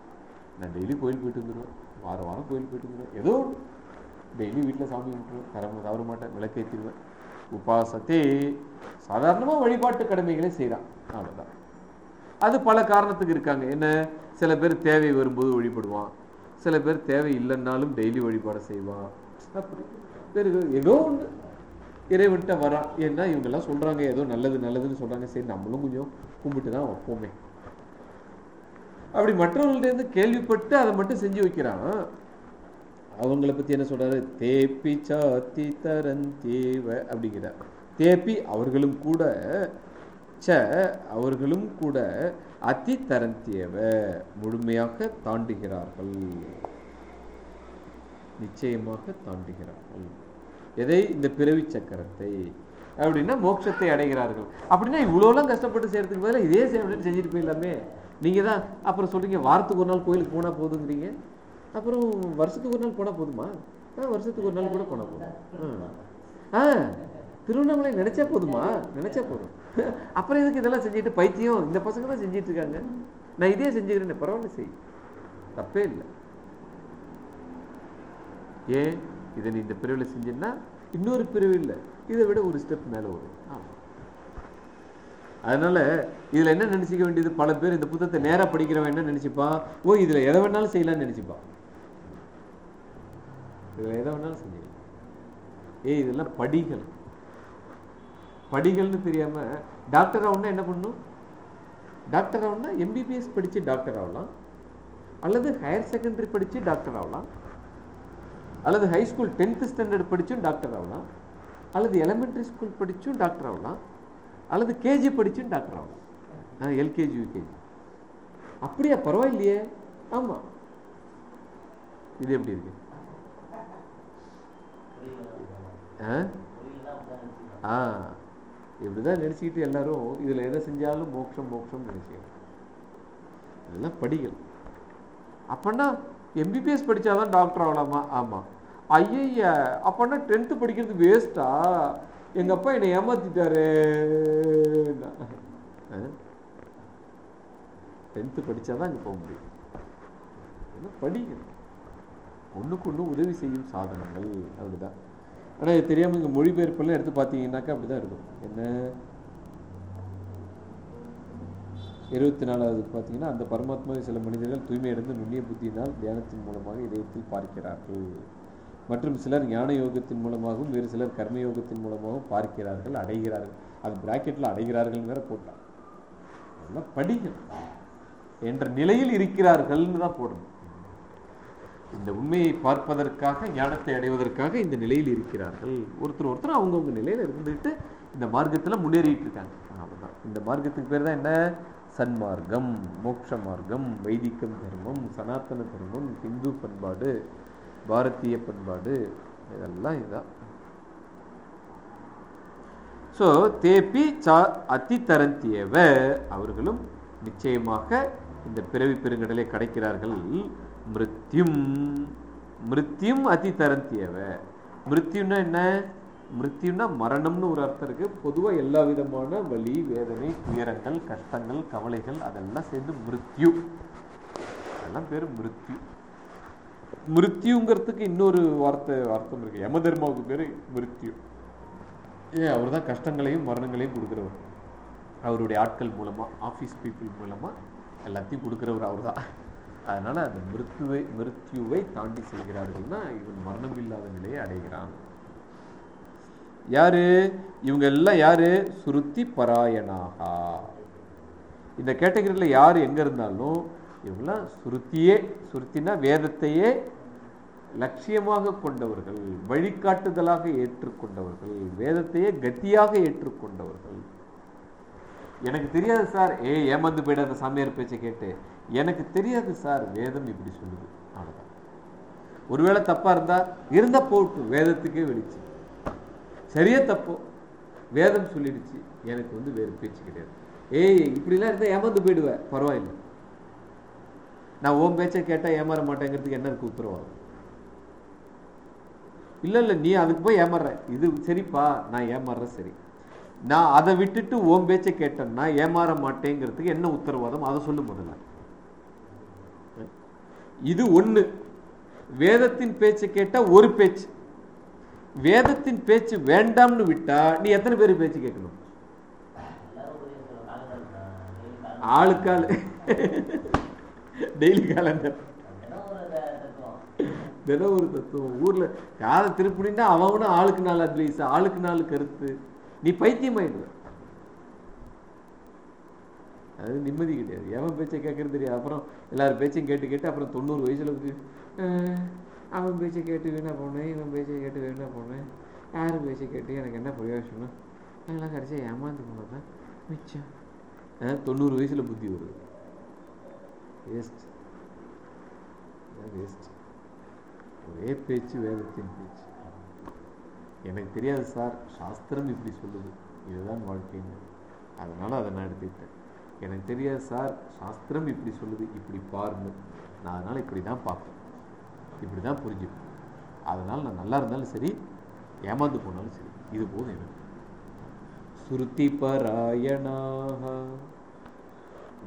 நான் டெய்லி கோயில் போயிட்டு வந்துடுவேன். வாரம் வாரம் கோயில் போயிட்டு வந்துடுவேன். ஏதோ டெய்லி வீட்டில் சாமி கும்பிட்டுருவேன். தர தவற மாட்டேன். விளக்கேற்றிடுவேன் உபாசத்தே சாதாரணமாக வழிபாட்டு கடமைகளை செய்கிறான் அவ்வளோதான் அது பல காரணத்துக்கு இருக்காங்க. என்ன? சில பேர் தேவை வரும்போது வழிபடுவான். சில பேர் தேவை இல்லைன்னாலும் டெய்லி வழிபாடு செய்வான். அப்படி. பேரு ஏதோ ஒன்று இறைவன்கிட்ட வரான் ஏன்னா இவங்கெல்லாம் சொல்றாங்க ஏதோ நல்லது நல்லதுன்னு சொல்றாங்க. சரி நம்மளும் கொஞ்சம் கும்பிட்டு தான் வைப்போமே. அப்படி மற்றவங்கள்ட்ட இருந்து கேள்விப்பட்டு அதை மட்டும் செஞ்சு வைக்கிறான். அவங்கள பத்தி என்ன சொல்றாரு? தேப்பி சாத்தி தரந்தேவ அப்படிங்கிறார். தேப்பி அவர்களும் கூட ச அவர்களும் கூட அதி தரந்தேவ முழுமையாக தாண்டுகிறார்கள். நிச்சயமாக தாண்டுகிறார்கள். எதை? இந்த பிறவி சக்கரத்தை. அப்படின்னா மோட்சத்தை அடைகிறார்கள். அப்படின்னா இவ்வளோலாம் கஷ்டப்பட்டு செய்கிறதுக்கு பதிலாக இதே செய்ய செஞ்சுட்டு போயிடலாமே. நீங்கள் தான் அப்புறம் சொல்கிறீங்க வாரத்துக்கு ஒரு நாள் கோயிலுக்கு போனால் போதுங்கிறீங்க. அப்புறம் வருஷத்துக்கு ஒரு நாள் போனால் போதுமா? ஆ வருஷத்துக்கு ஒரு நாள் கூட போனால் போதும். ஆ. திருவண்ணாமலை நினச்சா போதுமா? நினச்சா போதும். அப்புறம் எதுக்கு இதெல்லாம் செஞ்சுட்டு பைத்தியம்? இந்த பசங்க தான் செஞ்சுட்டு இருக்காங்க. நான் இதே செஞ்சுக்கிறேன் பரவாயில்ல செய். தப்பே இல்லை. ஏன்? இதை நீ இந்த பிரிவில் செஞ்சேன்னா இன்னொரு பிரிவு இல்லை. இதை விட ஒரு ஸ்டெப் மேலே வரும். அதனால இதுல என்ன நினைச்சுக்க வேண்டியது? பல பேர் இந்த புத்தகத்தை நேரா படிக்கிறவன் என்ன நினைச்சுப்பான் ஓ இதுல எதை வேணாலும் செய்யலாம்னு நினைச்சுப்பான் இதுல எதை வேணாலும் செஞ்சுக்கலாம். ஏய் இதெல்லாம் படிகள். படிகள்னு தெரியாம டாக்டர் ஆகணும்னா என்ன பண்ணும் டாக்டர் ஆகணும்னா எம்பிபிஎஸ் படிச்சு டாக்டர் ஆகலாம். அல்லது ஹையர் செகண்டரி படிச்சு டாக்டர் ஆகலாம். அல்லது ஹை ஸ்கூல் டென்த்து ஸ்டாண்டர்ட் படிச்சும் டாக்டர் ஆகலாம். அல்லது எலிமெண்ட்ரி ஸ்கூல் படித்தும் டாக்டர் ஆகலாம். அல்லது கேஜி படிச்சும் டாக்டர் ஆகலாம். எல்கேஜி யூகேஜி அப்படியா பரவாயில்லையே. ஆமாம் இது எப்படி இருக்கு? ஆ? ஆ இப்படிதான் நினச்சிக்கிட்டு எல்லாரும் இதுல எதை செஞ்சாலும் மோட்சம் மோட்சம் நினைச்சுக்கணும் இதெல்லாம் படிகள். அப்பன்னா எம்பிபிஎஸ் படித்தா தான் டாக்டர் ஆகலாமா? ஆமாம் ஐயய்ய அப்போன்னா டென்த்து படிக்கிறது வேஸ்ட்டா எங்கள் அப்பா என்னை ஏமாத்திட்டாரு. டென்த்து படிச்சாதான் இங்கே போக முடியும். இதெல்லாம் ஒன்றுக்கு ஒன்று உதவி செய்யும் சாதனங்கள். அப்படிதான் ஆனால் இது தெரியாமல் இங்க மொழிபெயர்ப்பெல்லாம் எடுத்து பார்த்தீங்கன்னாக்கா அப்படிதான் இருக்கும். என்ன? இருபத்தி நாலாவது பார்த்தீங்கன்னா அந்த பரமாத்மாவை சில மனிதர்கள் தூய்மையடைந்து நுண்ணிய புத்தியினால் தியானத்தின் மூலமாக இதயத்தில் பார்க்கிறார்கள். மற்றும் சிலர் ஞான யோகத்தின் மூலமாகவும் வேறு சிலர் கர்ம யோகத்தின் மூலமாகவும் பார்க்கிறார்கள் அடைகிறார்கள். அது பிராக்கெட்ல அடைகிறார்கள் வேற போட்டான் அதெல்லாம் படிகள். என்ற நிலையில் இருக்கிறார்கள்னு தான் போடணும். இந்த உண்மையை பார்ப்பதற்காக ஞானத்தை அடைவதற்காக இந்த நிலையில் இருக்கிறார்கள். ஒருத்தர் ஒருத்தர் அவங்கவுங்க நிலையில இருந்துட்டு இந்த மார்க்கத்துல முன்னேறிட்டு இருக்காங்க. அவ்வளவுதான். இந்த மார்க்கத்துக்கு பேர் தான் என்ன? சன்மார்க்கம் மோட்ச மார்க்கம் வைதிகம் தர்மம் சனாதன தர்மம் ஹிந்து பண்பாடு பாரதிய பண்பாடு இதெல்லாம் இதுதான் ஸோ தேப்பி சா அத்தி தரந்தியவ அவர்களும் நிச்சயமாக இந்த பிறவி பெருங்கடலை கிடைக்கிறார்கள். மிருத்யும் மிருத்யும் அத்தி தரந்தியவ மிருத்யுன்னா என்ன? மிருத்யுன்னா மரணம்னு ஒரு அர்த்தம் இருக்கு. பொதுவா எல்லா விதமான வலி வேதனை துயரங்கள் கஷ்டங்கள் கவலைகள் அதெல்லாம் சேர்ந்து மிருத்யு. அதெல்லாம் பேர் மிருத்யு. மிருத்யுங்கிறதுக்கு இன்னொரு வார்த்தை அர்த்தம் இருக்கு. யம தர்மாவுக்கு பேரு மிருத்யு. ஏன் அவர் தான் கஷ்டங்களையும் மரணங்களையும் கொடுக்குறவர். அவருடைய ஆட்கள் மூலமா ஆஃபீஸ் பீப்புள் மூலமா எல்லாத்தையும் கொடுக்குறவர் அவர் தான். அதனால அந்த மிருத்யுவை மிருத்யுவை தாண்டி செல்கிறார்கள்னா இவன் மரணம் இல்லாத நிலையை அடைகிறான். யாரு? இவங்க எல்லாம் யாரு? சுருத்தி பராயணாகா. இந்த கேட்டகரியில் யார் எங்கே இருந்தாலும் இவங்கெல்லாம் சுருத்தியே சுருத்தினா வேதத்தையே லட்சியமாக கொண்டவர்கள் வழிகாட்டுதலாக ஏற்றுக்கொண்டவர்கள் வேதத்தையே கத்தியாக ஏற்றுக்கொண்டவர்கள். எனக்கு தெரியாது சார். ஏ ஏமாந்து போயிடாத சாமியார் பேச்சை கேட்டு. எனக்கு தெரியாது சார். வேதம் இப்படி சொல்லுது. அவ்வளோதான் ஒருவேளை தப்பாக இருந்தால் இருந்தால் போட்டு வேதத்துக்கே வெளிச்சு சரியா தப்போ? வேதம் சொல்லிடுச்சு. எனக்கு வந்து வேறு பேச்சு கிடையாது. ஏய் இப்படிலாம் இருந்தால் ஏமாந்து போயிடுவேன் பரவாயில்லை. நான் ஓம் பேச்சை கேட்டால் ஏமாற மாட்டேங்கிறதுக்கு என்ன இருக்கு உத்தரவாதம்? இல்லை நீ அதுக்கு போய் ஏமாறுற இது சரிப்பா நான் ஏமாறுறேன் சரி. நான் அதை விட்டுட்டு ஓம் பேச்சை கேட்டேன்னா ஏமாற மாட்டேங்கிறதுக்கு என்ன உத்தரவாதம்? அதை சொல்லு முதல்ல. இது ஒன்று வேதத்தின் பேச்சை கேட்டால் ஒரு பேச்சு. வேதத்தின் பேச்சு வேண்டாம்னு விட்டா நீ எத்தனை பேர் பேச்சு கேட்கணும்? ஆளுக்காள். Daily calendar. தினம் ஒரு தத்துவம். ஊர்ல யாரை திருப்பினா அவனும் ஆளுக்கு நாள் அட்வைஸ் ஆளுக்கு நாள் கருத்து. நீ பைத்தியம் ஆயிடுவ அது நிம்மதி கிடையாது. எவன் பேச்சை கேட்கறது தெரியாது. அப்புறம் எல்லாரும் பேச்சையும் கேட்டு கேட்டு அப்புறம் தொண்ணூறு வயசுல இருக்கு அவன் பேச்சை கேட்டு வீணாக போனேன் இவன் பேச்சை கேட்டு வீணாக போனேன் யார் பேச்சை கேட்டு எனக்கு என்ன பிரயோஜனம் அதெல்லாம் கடைசியாக ஏமாந்து போனதான் மிச்சம். தொண்ணூறு வயசில் புத்தி வருது. வேஸ்ட் வேஸ்ட் ஒரே பேச்சு வேதத்தின் பேச்சு. எனக்கு தெரியாது சார். சாஸ்திரம் இப்படி சொல்லுது. இதுதான் வாழ்க்கைன்னு. அதனால் அதை நான் எடுத்துக்கிட்டேன். எனக்கு தெரியாது சார். சாஸ்திரம் இப்படி சொல்லுது. இப்படி பாருங்க. நான் அதனால் இப்படி தான் பார்ப்பேன். இப்படி தான் புரிஞ்சுப்பேன் அதனால நான் நல்லா இருந்தாலும் சரி ஏமாந்து போனாலும் சரி இது போதும் எனக்கு. சுருதி பராயணாக.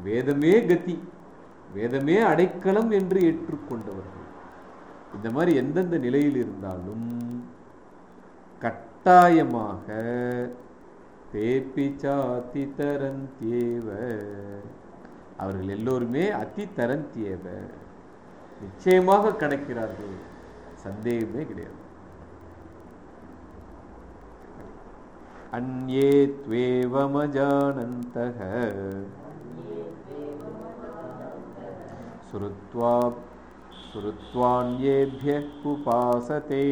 வேதமே கதி வேதமே அடைக்கலம் என்று ஏற்றுக்கொண்டவர்கள். இந்த மாதிரி எந்தெந்த நிலையில் இருந்தாலும் கட்டாயமாக தேப்பி சாத்தி தரந்தேவ அவர்கள் எல்லோருமே அதி தரந்தேவ நிச்சயமாக கடக்கிறார்கள் சந்தேகமே கிடையாது அந்யே त्वेवमजानन्तः श्रुत्वा श्रुत्वान्येभ्यः उपासते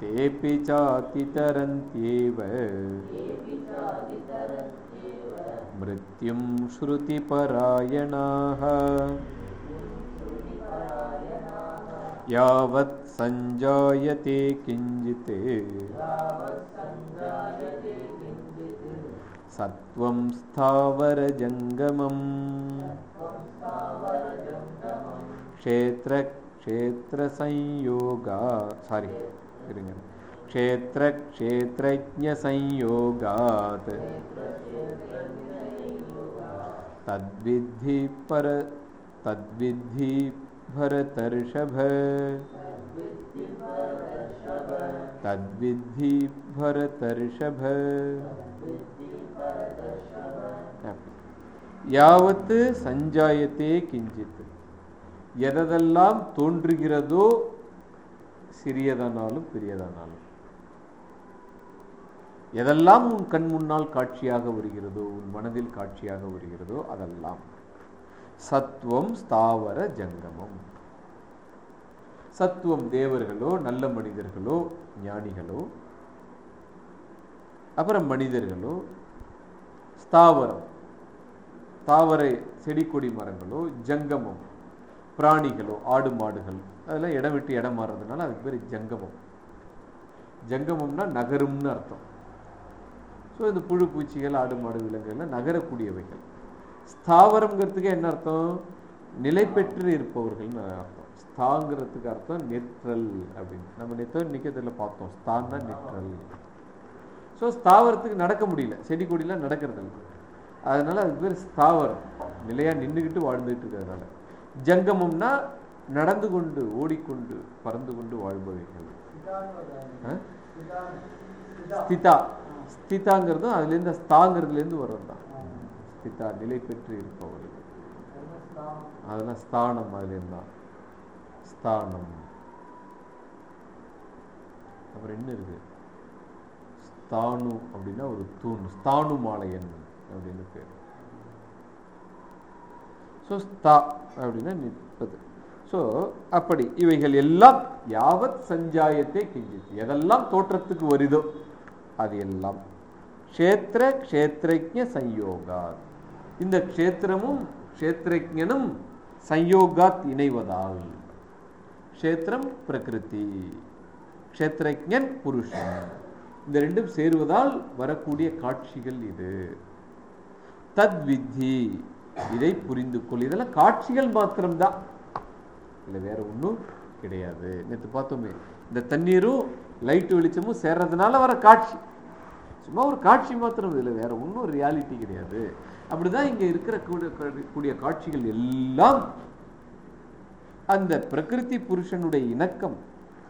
तेऽपि चातितरन्त्येव मृत्युं श्रुतिपरायणाः। यावत् सञ्जायते किञ्चित् सत्त्वं स्थावरजङ्गमम् क्षेत्रक्षेत्रसंयोगा क्षेत्रक्षेत्रसंयोगात् सारिङ्गेत्रज्ञसंयोगात् तद्विद्धि पर तद्विद्धि भरतर्षभ तद्विद्धि भरतर्षभ யாவத்து சஞ்சாயத்தே கிஞ்சித் எதெல்லாம் தோன்றுகிறதோ சிறியதானாலும் பெரியதானாலும் எதெல்லாம் உன் கண் முன்னால் காட்சியாக வருகிறதோ உன் மனதில் காட்சியாக வருகிறதோ அதெல்லாம். சத்துவம் ஸ்தாவர ஜங்கமம். சத்துவம் தேவர்களோ நல்ல மனிதர்களோ ஞானிகளோ அப்புறம் மனிதர்களோ ஸ்தாவரம். தாவர செடி கொடி மரங்களோ ஜங்கமம். பிராணிகளோ ஆடு மாடுகள். அதெல்லாம் இடம் விட்டு இடம் மாறுறதுனால அதுக்கு பேர் ஜங்கமம். ஜங்கமம்னா நகரும்னு அர்த்தம். ஸோ இந்த புழு பூச்சிகள் ஆடு மாடு விலங்குகள்லாம் நகரக்கூடியவைகள். ஸ்தாவரம்ங்கிறதுக்கு என்ன அர்த்தம்? நிலை பெற்று இருப்பவர்கள்னு அர்த்தம். ஸ்தாங்கிறதுக்கு அர்த்தம் நெற்றல் அப்படின்னு. நம்ம நெத்தல் நிற்கிறதுல பார்த்தோம். ஸ்தான்னா நெற்றல். ஸோ ஸ்தாவரத்துக்கு நடக்க முடியல. செடி கொடிலாம் நடக்கிறது இல்லை. அதனால அதுக்கு பேர் ஸ்தாவரம். நிலையா நின்றுக்கிட்டு வாழ்ந்துட்டு இருக்கிறதுனால. ஜங்கமம்னா நடந்து கொண்டு ஓடிக்கொண்டு பறந்து கொண்டு வாழ்பவைகள்? ஸ்திதா ஸ்திதாங்கிறதும் அதுலேருந்து ஸ்தாங்கிறதுலேருந்து வர்றது தான் ஸ்திதா நிலை பெற்று இருப்பவர்கள் அதெல்லாம் ஸ்தானம் அதுலேருந்து தான் ஸ்தானம். அப்புறம் என்ன இருக்கு? ஸ்தானு அப்படின்னா ஒரு தூண் ஸ்தானு மாலையன் அப்படின்னு பேர். ஸோ ஸ்தா அப்படின்னா நிற்பது. ஸோ அப்படி இவைகள் எல்லாம் யாவத் சஞ்சாயத்தை கிஞ்சித் எதெல்லாம் தோற்றத்துக்கு வருதோ அது எல்லாம் க்ஷேத்திர க்ஷேத்திரஜ சயோகாத். இந்த க்ஷேத்திரமும் க்ஷேத்திரஜனும் சயோகாத் இணைவதால். க்ஷேத்திரம் பிரகிருதி க்ஷேத்திரஜன் புருஷன். இந்த ரெண்டும் சேருவதால் வரக்கூடிய காட்சிகள் இது. தத் வித்தி இதை புரிந்து கொள். இதெல்லாம் காட்சிகள் மாத்திரம்தான். இல்லை வேற ஒன்றும் கிடையாது. நேற்று பார்த்தோமே இந்த தண்ணீரும் லைட்டு வெளிச்சமும் சேர்றதுனால வர காட்சி. சும்மா ஒரு காட்சி மாத்திரம் இதில் வேற ஒன்றும் ரியாலிட்டி கிடையாது. அப்படிதான் இங்க இருக்கிற கூட- கூடிய காட்சிகள் எல்லாம். அந்த பிரகிருதி புருஷனுடைய இணக்கம்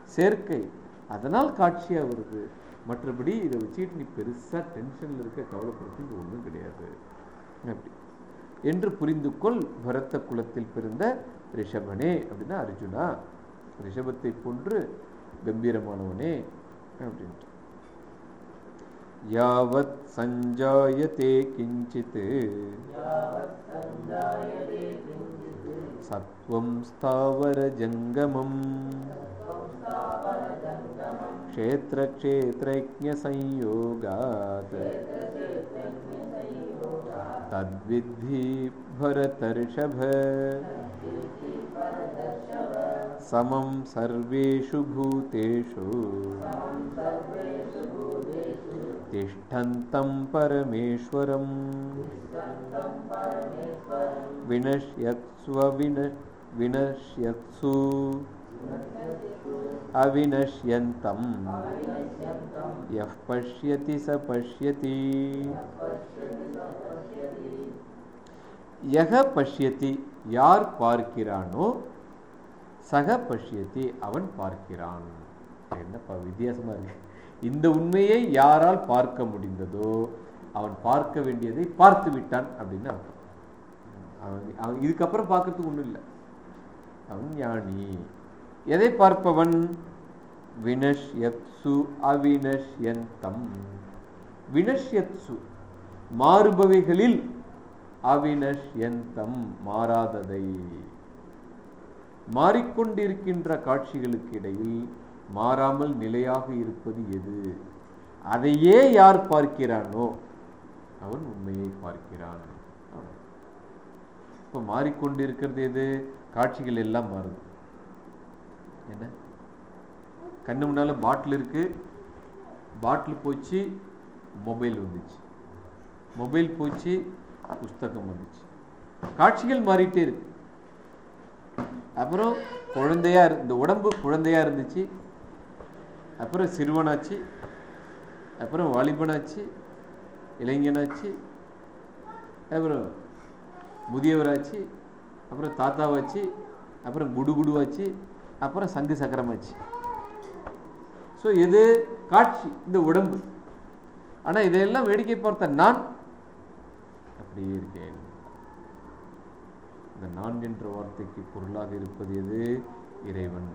சேர்க்கை அதனால் காட்சியாக வருது. மற்றபடி இதை வச்சுக்கிட்டு நீ பெருசா டென்ஷன்ல இருக்க கவலைப்படுறது ஒன்றும் கிடையாது. அப்படி. என்று புரிந்து கொள் பரத்த குலத்தில் பிறந்த ரிஷபனே அப்படின்னா அர்ஜுனா. ரிஷபத்தை போன்று கம்பீரமானவனே அப்படின்ட்டு. यावत् सञ्जायते किञ्चित्। सत्त्वं स्थावरजङ्गमम्। क्षेत्रक्षेत्रज्ञसंयोगात्। तद्विद्धि भरतर्षभ। समं सर्वेषु भूतेषु। तिष्ठन्तं परमेश्वरम् विनश्यत्स्व विन विनश्यत्सु अविनश्यन्तं यः पश्यति स पश्यति யக பஷ்யதி யார் பார்க்கிறானோ சக பஷ்யதி அவன் பார்க்கிறான் என்னப்பா வித்தியாசமா இருக்கு இந்த உண்மையை யாரால் பார்க்க முடிந்ததோ அவன் பார்க்க வேண்டியதை பார்த்து விட்டான் அப்படின்னு அர்த்தம். அவன் இதுக்கப்புறம் பார்க்கறதுக்கு ஒண்ணும் இல்லை. அவன் ஞானி எதை பார்ப்பவன்? வினஷ்யத்சு அவினஷ்யந்தம். வினஷ்யத்சு மாறுபவைகளில் அவினஷ்யந்தம் மாறாததை. மாறிக்கொண்டிருக்கின்ற காட்சிகளுக்கு இடையில் மாறாமல் நிலையாக இருப்பது எது? அதையே யார் பார்க்கிறானோ அவன் உண்மையை பார்க்கிறான். இப்ப மாறிக்கொண்டிருக்கிறது எது? காட்சிகள் எல்லாம் மாறுது. என்ன? கண்ணு முன்னால பாட்டில் இருக்கு. பாட்டில் போச்சு மொபைல் வந்துச்சு. மொபைல் போச்சு புஸ்தகம் வந்துச்சு. காட்சிகள் மாறிட்டே இருக்கு. அப்புறம் குழந்தையா இந்த உடம்பு குழந்தையா இருந்துச்சு. அப்புறம் சிறுவனாச்சு அப்புறம் வாலிபனாச்சு இளைஞனாச்சு அப்புறம் முதியவராச்சு அப்புறம் தாத்தாவாச்சு அப்புறம் குடுகுடுவாச்சு அப்புறம் சங்கு சக்கரமாச்சு. ஸோ இது காட்சி இந்த உடம்பு. ஆனால் இதையெல்லாம் வேடிக்கை பார்த்த நான் அப்படியே இருக்கேன். இந்த நான் என்ற வார்த்தைக்கு பொருளாக இருப்பது எது? இறைவன்.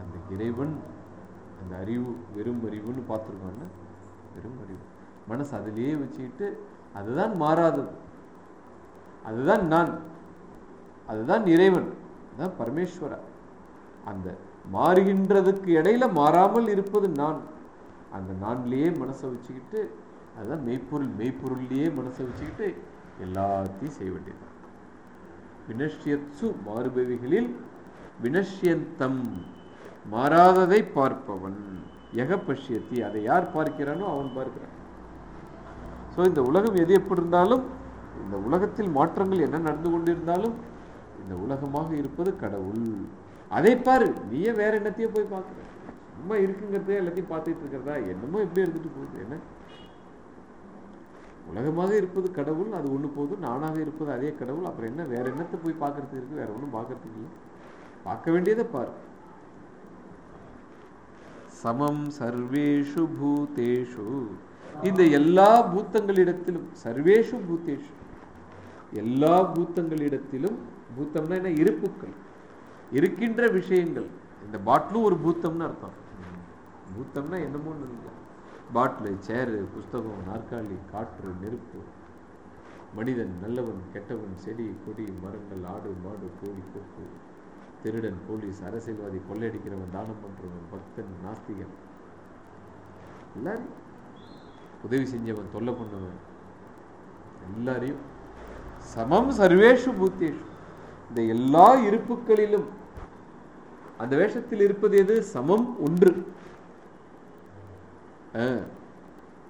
அந்த இறைவன் அந்த அறிவு வெறும் அறிவுன்னு பார்த்துருக்கோம்ல? வெறும் அறிவு. மனசு அதிலேயே வச்சுக்கிட்டு அதுதான் மாறாதது. அதுதான் நான். அதுதான் இறைவன். அதுதான் பரமேஸ்வரா. அந்த மாறுகின்றதுக்கு இடையில மாறாமல் இருப்பது நான். அந்த நான்லேயே மனசை வச்சுக்கிட்டு அதுதான் மெய்ப்பொருள். மெய்ப்பொருள்லேயே மனசை வச்சுக்கிட்டு எல்லாத்தையும் செய்ய வேண்டியதுதான் வினஷ்யத்சு மாறுபவிகளில் வினஷ்யந்தம். மாறாததை பார்ப்பவன். எக பஷ்யத்தி அதை யார் பார்க்கிறானோ அவன் பார்க்கிறான். ஸோ இந்த உலகம் எது எப்படி இருந்தாலும் இந்த உலகத்தில் மாற்றங்கள் என்ன நடந்து கொண்டிருந்தாலும் இந்த உலகமாக இருப்பது கடவுள். அதை பாரு நீயே வேற என்னத்தையே போய் பார்க்குற. சும்மா இருக்குங்கிறதே எல்லாத்தையும் பார்த்துட்டு இருக்கிறதா? என்னமோ எப்படி இருந்துட்டு போகுது. என்ன? உலகமாக இருப்பது கடவுள் அது ஒண்ணு போதும் நானாக இருப்பது அதே கடவுள். அப்புறம் என்ன? வேற என்னத்தை போய் பார்க்கறதுக்கு இருக்கு? வேற ஒன்றும் பார்க்கறதுக்கு இல்லை. பார்க்க வேண்டியதை பாரு. சமம் சர்வேஷு பூதேஷு. இந்த எல்லா பூத்தங்களிடத்திலும் சர்வேஷு பூத்தேஷு எல்லா பூத்தங்களிடத்திலும் பூத்தம்னா என்ன? இருப்புக்கள். இருக்கின்ற விஷயங்கள். இந்த பாட்டிலும் ஒரு பூத்தம்னு அர்த்தம். பூத்தம்னா என்னமோ இல்லை பாட்டிலு சேரு புஸ்தகம் நாற்காலி காற்று நெருப்பு. மனிதன் நல்லவன் கெட்டவன் செடி கொடி மரங்கள் ஆடு மாடு கோழி கொக்கு. திருடன் போலீஸ் அரசியல்வாதி கொள்ளையடிக்கிறவன் தானம் பண்றவன் பக்தன் நாஸ்திகன். உதவி செஞ்சவன் தொல்லை பண்ணவன். எல்லாரையும் சமம் சர்வேஷு பூத்தேஷு. இந்த எல்லா இருப்புக்களிலும் அந்த வேஷத்தில் இருப்பது எது? சமம் ஒன்று.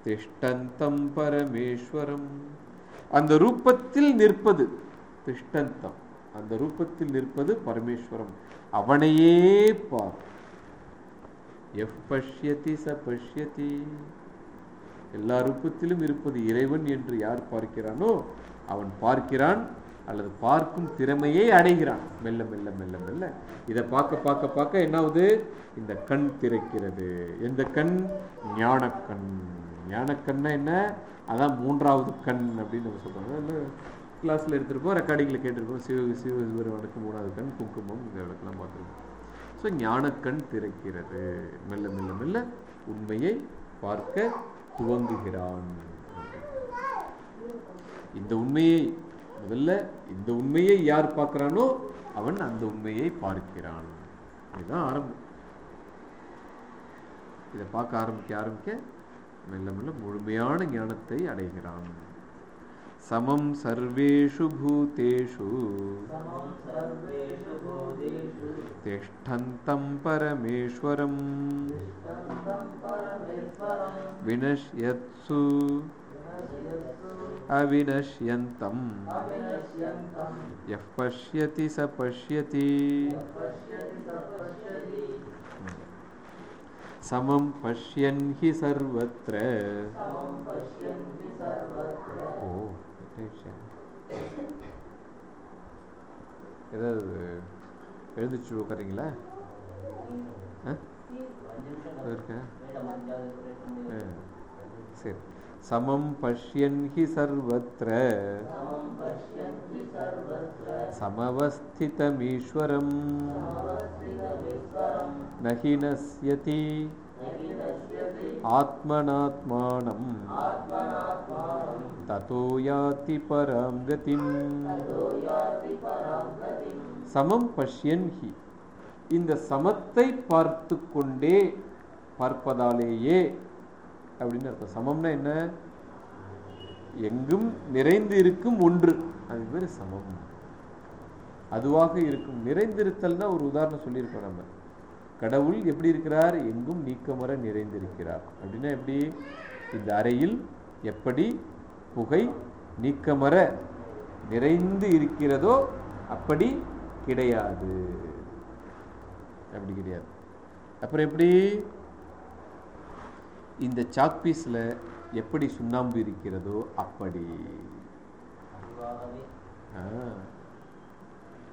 திஷ்டந்தம் பரமேஸ்வரம். அந்த ரூபத்தில் நிற்பது திஷ்டந்தம். அந்த ரூபத்தில் நிற்பது பரமேஸ்வரம். அவனையே பார். எஃப் பஷ்யதி ச பஷ்யதி. எல்லா ரூபத்திலும் இருப்பது இறைவன் என்று யார் பார்க்கிறானோ அவன் பார்க்கிறான் அல்லது பார்க்கும் திறமையை அடைகிறான். மெல்ல மெல்ல மெல்ல மெல்ல. இதை பார்க்க பார்க்க பார்க்க என்ன ஆகுது இந்த கண் திறக்கிறது. எந்த கண்? ஞானக்கண். ஞானக்கண்ணா என்ன? அதான் மூன்றாவது கண் அப்படின்னு நம்ம சொல்றாங்க கிளாஸில் எடுத்திருப்போம் ரெக்கார்டிங்கில் கேட்டிருப்போம். சிவ சிவ வடக்கு மூணாவது கண் குங்குமம் இந்த இடத்துலாம் பார்த்துருப்போம். ஸோ ஞானக்கண் திறக்கிறது. மெல்ல மெல்ல மெல்ல உண்மையை பார்க்க துவங்குகிறான். இந்த உண்மையை முதல்ல இந்த உண்மையை யார் பார்க்கிறானோ அவன் அந்த உண்மையை பார்க்கிறான். இதுதான் ஆரம்பம். இதை பார்க்க ஆரம்பிக்க ஆரம்பிக்க மெல்ல மெல்ல முழுமையான ஞானத்தை அடைகிறான். समं सर्वेषु भूतेषु तिष्ठन्तं परमेश्वरं विनश्यत्सु अविनश्यन्तं यः पश्यति स पश्यति समं पश्यन् हि सर्वत्र। ओ। ஏதாவது எழுந்துச்சு உட்காரீங்களா சரி. சமம் பஷ்யன் ஹி சர்வத்ர. சமவஸ்திதமீஸ்வரம். நஹி நஸ்யதி ஆத்மனாத்மானம். ததோ யாதி பராம் கதிம் சமம் பஷ்யன் ஹி இந்த சமத்தை பார்த்து கொண்டே பார்ப்பதாலேயே அப்படின்னு அர்த்தம். சமம்னா என்ன? எங்கும் நிறைந்து இருக்கும் ஒன்று. அது பேர் சமம். அதுவாக இருக்கும். நிறைந்திருத்தல்னா ஒரு உதாரணம் சொல்லியிருக்கோம் நம்ம. கடவுள் எப்படி இருக்கிறார்? எங்கும் நீக்கமர நிறைந்திருக்கிறார். அப்படின்னா எப்படி? இந்த அறையில் எப்படி புகை நீக்கமர நிறைந்து இருக்கிறதோ அப்படி கிடையாது. அப்படி கிடையாது. அப்புறம் எப்படி? இந்த சாக் பீஸில் எப்படி சுண்ணாம்பு இருக்கிறதோ அப்படி.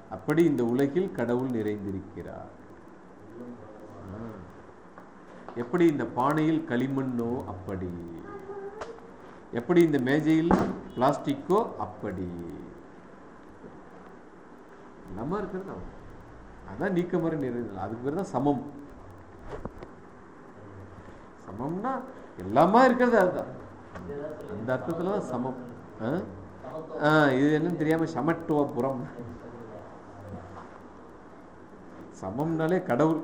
அப்படி இந்த உலகில் கடவுள் நிறைந்திருக்கிறார். எப்படி இந்த பானையில் களிமண்ணோ அப்படி. எப்படி இந்த மேஜையில் பிளாஸ்டிக்கோ அப்படி. நம்ம இருக்கிறது அவன். அதான் முறை நிறைந்தல் அதுக்கு பேர் தான் சமம். சமம்னா எல்லாமா இருக்கிறது அதுதான். அந்த அர்த்தத்துல தான் சமம். ஆ? இது என்னன்னு தெரியாம சமத்துவ புறம் சமம்னாலே கடவுள்.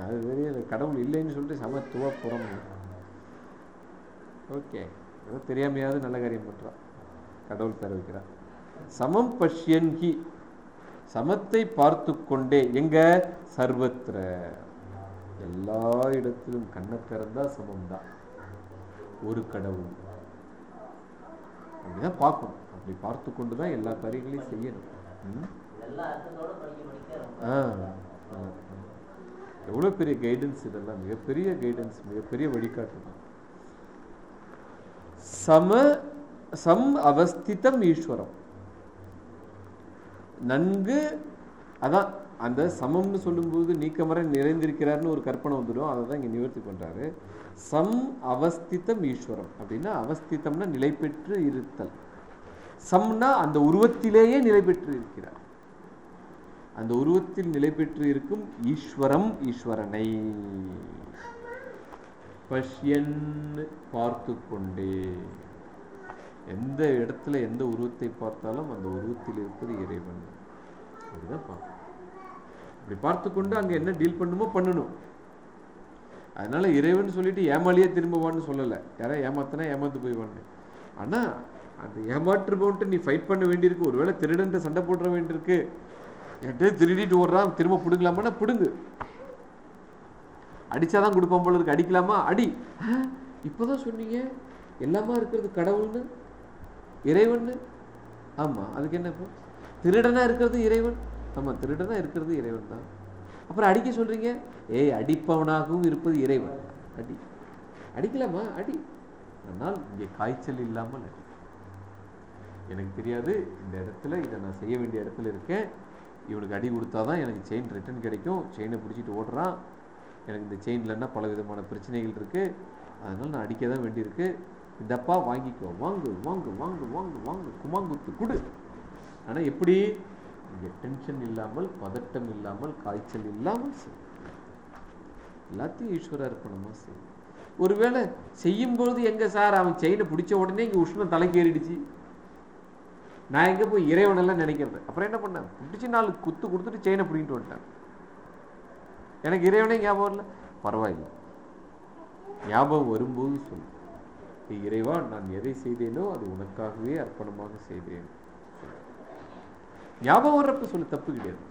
அது தெரியல. கடவுள் இல்லைன்னு சொல்லிட்டு சமத்துவ புறம் ஓகே. தெரியாமையாவது நல்ல காரியம் பண்றான் கடவுள் பேர் வைக்கிறான் சமம் பஷ்யன் ஹி. சமத்தை பார்த்து கொண்டே எங்க? சர்வத்திர. எல்லா இடத்திலும் கண்ணை திறந்தா சமம் தான் ஒரு கடவுள். அப்படிதான் பார்க்கணும். அப்படி பார்த்து கொண்டு தான் எல்லா காரியங்களையும் செய்யணும். எவ்வளவு பெரிய கைடன்ஸ் இதெல்லாம்? மிகப்பெரிய கைடன்ஸ் மிகப்பெரிய வழிகாட்டு சம சம் அவஸ்திதம் ஈஸ்வரம். நன்கு அதான் அந்த சமம்னு சொல்லும்போது நீக்கமர நிறைந்திருக்கிறார்னு ஒரு கற்பனை வந்துடும். அதை தான் இங்கே நிவர்த்தி பண்றாரு. சம் அவஸ்திதம் ஈஸ்வரம். அப்படின்னா அவஸ்திதம்னா நிலை பெற்று இருத்தல். சம்னா அந்த உருவத்திலேயே நிலை பெற்று இருக்கிறார். அந்த உருவத்தில் நிலை பெற்று இருக்கும் ஈஸ்வரம் ஈஸ்வரனை. பஷ்யன் பார்த்து கொண்டே. எந்த இடத்துல எந்த உருவத்தை பார்த்தாலும் அந்த உருவத்தில் இருப்பது இறைவன். அப்படிதான் பார்க்கணும். அப்படி பார்த்து கொண்டு அங்க என்ன டீல் பண்ணுமோ பண்ணணும். அதனால இறைவன் சொல்லிட்டு ஏமாளியே திரும்பவான்னு சொல்லலை. யாரா ஏமாத்தினா ஏமாந்து போய்வான்னு ஆனா அந்த ஏமாற்றுபவன்ட்டு நீ ஃபைட் பண்ண வேண்டியிருக்கு. ஒருவேளை திருடன்ட்டு சண்டை போடுற வேண்டியிருக்கு. என்கிட்ட திருடிட்டு ஓடுறான். திரும்ப பிடுங்கலாமான்னா பிடுங்கு. அடிச்சாதான் கொடுப்போம் போல இருக்கு. அடிக்கலாமா? அடி. இப்போ இப்போதான் சொன்னீங்க. எல்லாமா இருக்கிறது கடவுள்னு? இறைவன்னு? ஆமாம் அதுக்கு என்ன இப்போ? திருடனாக இருக்கிறது இறைவன்? ஆமாம் திருடனாக இருக்கிறது இறைவன் தான். அப்புறம் அடிக்க சொல்கிறீங்க ஏய் அடிப்பவனாகவும் இருப்பது இறைவன். அடி. அடிக்கலாமா? அடி. ஆனால் இங்கே காய்ச்சல் இல்லாமல் அடி. எனக்கு தெரியாது இந்த இடத்துல இதை நான் செய்ய வேண்டிய இடத்துல இருக்கேன். இவனுக்கு அடி கொடுத்தாதான் எனக்கு செயின் ரிட்டர்ன் கிடைக்கும். செயினை பிடிச்சிட்டு ஓடுறான். எனக்கு இந்த செயின்லன்னா பல விதமான பிரச்சனைகள் இருக்கு. அதனால நான் அடிக்க தான் வேண்டியிருக்கு. இந்தப்பா வாங்கிக்கோ. வாங்கு வாங்கு வாங்கு வாங்கு வாங்கு. குமாங்குத்து கொடு. ஆனால் எப்படி? இங்கே டென்ஷன் இல்லாமல் பதட்டம் இல்லாமல் காய்ச்சல் இல்லாமல் செய். எல்லாத்தையும் ஈஸ்வரா இருக்கணுமா செய். ஒருவேளை செய்யும்போது எங்க சார் அவன் செயினை பிடிச்ச உடனே இங்கே உஷ்ணம் தலைக்கேறிடுச்சு. நான் எங்கே போய் இறைவனெல்லாம் நினைக்கிறது? அப்புறம் என்ன பண்ணேன் பிடிச்சி நாலு குத்து கொடுத்துட்டு செயினை பிடிங்கிட்டு வந்துட்டேன். எனக்கு இறைவனே ஞாபகம் இல்லை பரவாயில்லை. ஞாபகம் வரும்போது சொல்லு. இறைவா நான் எதை செய்தேனோ அது உனக்காகவே அர்ப்பணமாக செய்தேன். ஞாபகம் வர்றப்ப சொல்லு தப்பு கிடையாது.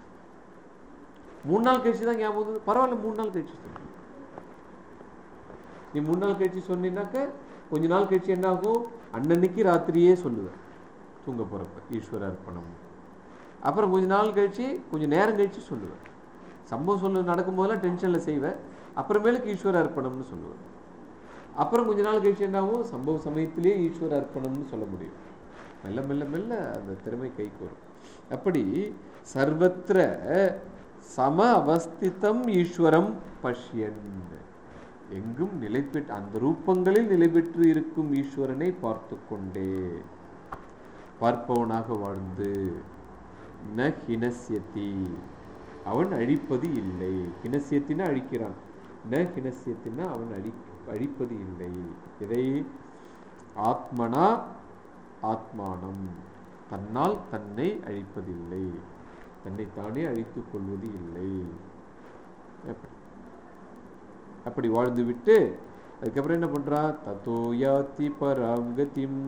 மூணு நாள் கழிச்சு தான் ஞாபகம் வந்தது. பரவாயில்ல மூணு நாள் கழிச்சு சொல்லு. நீ மூணு நாள் கழிச்சு சொன்னீங்கன்னாக்க கொஞ்ச நாள் கழிச்சு என்ன ஆகும்? அன்னன்னைக்கு ராத்திரியே சொல்லுவேன். தூங்க போறப்ப ஈஸ்வர அர்ப்பணம். அப்புறம் கொஞ்ச நாள் கழிச்சு கொஞ்சம் நேரம் கழிச்சு சொல்லுவேன். சம்பவம் சொல்ல நடக்கும்போதெல்லாம் டென்ஷனில் செய்வேன் அப்புறமேலுக்கு ஈஸ்வர அர்ப்பணம்னு சொல்லுவேன் அப்புறம் கொஞ்ச நாள் கழிச்சு என்ன சம்பவ சமயத்திலே ஈஸ்வர அர்ப்பணம்னு சொல்ல முடியும். மெல்ல மெல்ல மெல்ல அந்த திறமை கைக்கு வரும். அப்படி சர்வத்திர சம அவஸ்திதம் ஈஸ்வரம் பஷ்யன் எங்கும் நிலை பெற்று அந்த ரூபங்களில் நிலை பெற்று இருக்கும் ஈஸ்வரனை பார்த்து கொண்டே. பார்ப்பவனாக வாழ்ந்து ந ஹினசியத்தி அவன் அழிப்பது இல்லை. ஹினஸ்யத்தினா அழிக்கிறான். ந கிணசியத்தினா அவன் அழி அழிப்பது இல்லை. இதை ஆத்மனா ஆத்மானம். தன்னால் தன்னை அழிப்பதில்லை. தன்னை தானே அழித்துக் கொள்வது இல்லை. அப்படி. அப்படி அதுக்கப்புறம் என்ன பண்றான் தத்தோயாத்தி பராங்கதிம்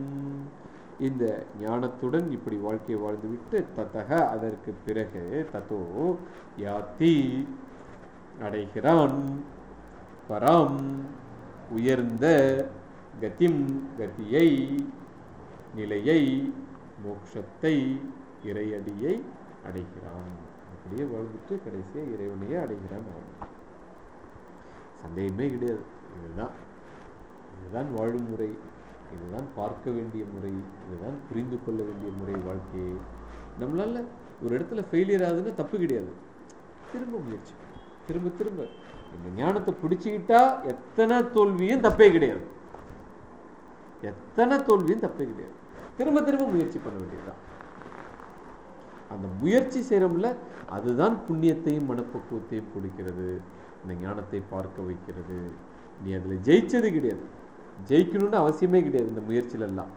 இந்த ஞானத்துடன் இப்படி வாழ்க்கையை வாழ்ந்துவிட்டு தத்தக அதற்கு பிறகு தத்தோ யாத்தி அடைகிறான். பராம் உயர்ந்த கதிம் கதியை நிலையை மோட்சத்தை இறையடியை அடைகிறான். அப்படியே வாழ்ந்துட்டு கடைசியாக இறைவனையே அடைகிறான் அவன். சந்தேகமே கிடையாது. இதுதான் இதுதான் வாழும் முறை. இதுதான் பார்க்க வேண்டிய முறை இதுதான் புரிந்து கொள்ள வேண்டிய முறை வாழ்க்கையை. நம்மளால ஒரு இடத்துல ஃபெயிலியர் ஆகுதுன்னா தப்பு கிடையாது. திரும்ப முயற்சி திரும்ப திரும்ப. இந்த ஞானத்தை பிடிச்சிக்கிட்டா எத்தனை தோல்வியும் தப்பே கிடையாது. எத்தனை தோல்வியும் தப்பே கிடையாது. திரும்ப திரும்ப முயற்சி பண்ண வேண்டியதுதான். அந்த முயற்சி செய்கிறோம்ல அதுதான் புண்ணியத்தையும் மனப்பக்குவத்தையும் கொடுக்கிறது. இந்த ஞானத்தை பார்க்க வைக்கிறது. நீ அதில் ஜெயிச்சது கிடையாது. ஜெயிக்கணும்னு அவசியமே கிடையாது இந்த முயற்சியிலெல்லாம்.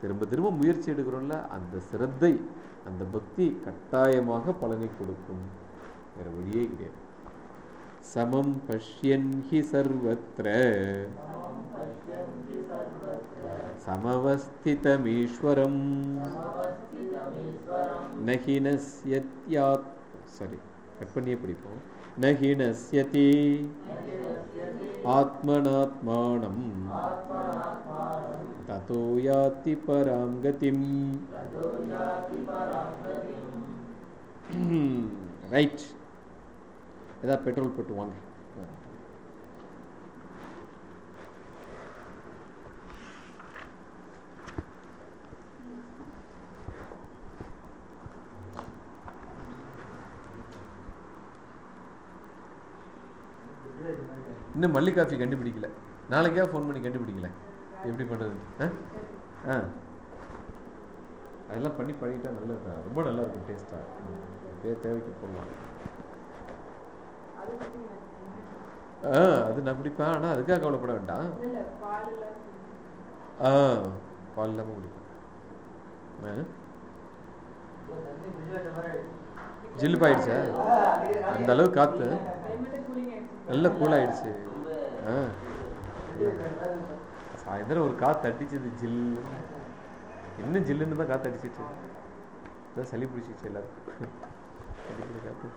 திரும்ப திரும்ப முயற்சி எடுக்கிறோம்ல அந்த சிரத்தை அந்த பக்தி கட்டாயமாக பலனை கொடுக்கும். வேற வழியே கிடையாது. சமம் பஷ்யன் ஹி சர்வத்ர. சமவஸ்திதமீஸ்வரம். நஹினஸ்யத்யாத். சாரி கட் பண்ணியே பிடிப்போம். நஹினஸ்யதி ஆத்மனாத்மானம் ததோ யாத்தி பராம் கதிம் ரைட் ஏதாவது பெட்ரோல் போட்டு வாங்க இன்னும் மல்லி காஃபி கண்டுபிடிக்கல. நாளைக்கா ஃபோன் பண்ணி கண்டுபிடிக்கல. எப்படி பண்ணுறது ஆ? ஆ. அதெல்லாம் பண்ணி பழகிட்டா நல்லது ரொம்ப நல்லா இருக்கும் டேஸ்ட்டாக தேவைக்கு போடலாம். ஆ அது நான் குடிப்பேன். ஆனால் அதுக்காக கவலைப்பட வேண்டாம். ஆ பால் இல்லாமல் குடிப்பேன். ஆ? ஜில்லுப்பு அந்த அளவுக்கு காற்று நல்ல கூலாயிடுச்சு ஆ. சாயந்தரம் ஒரு காற்று அடிச்சது ஜில்லு இன்னும் ஜில்லுன்னு தான் காற்று அடிச்சிட்டு அதான் சளி பிடிச்சிச்சு எல்லாருக்கும். அடிக்கிற காற்று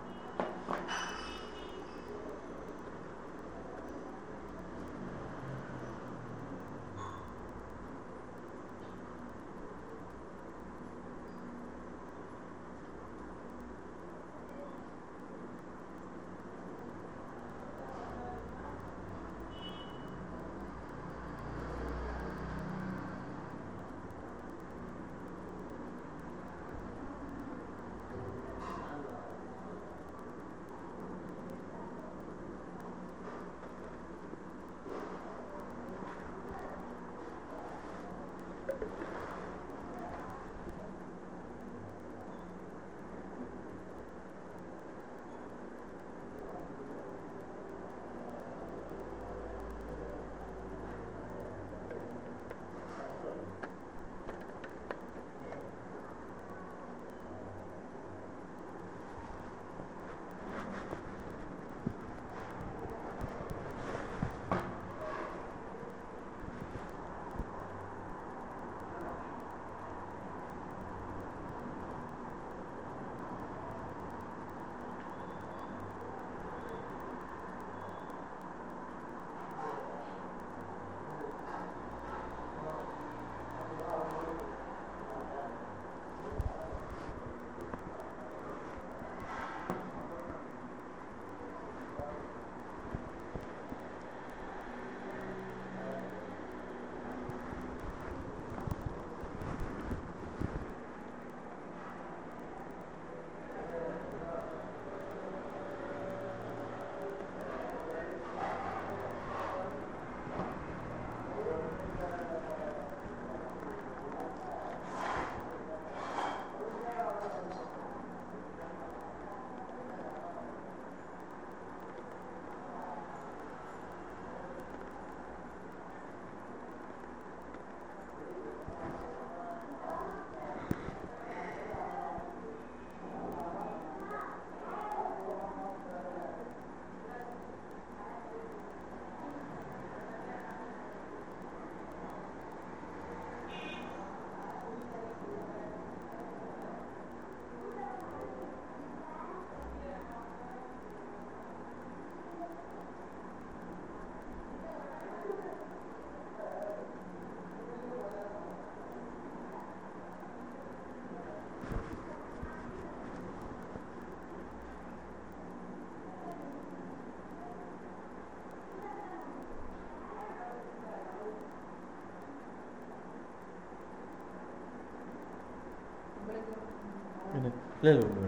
இல்லை இல்லை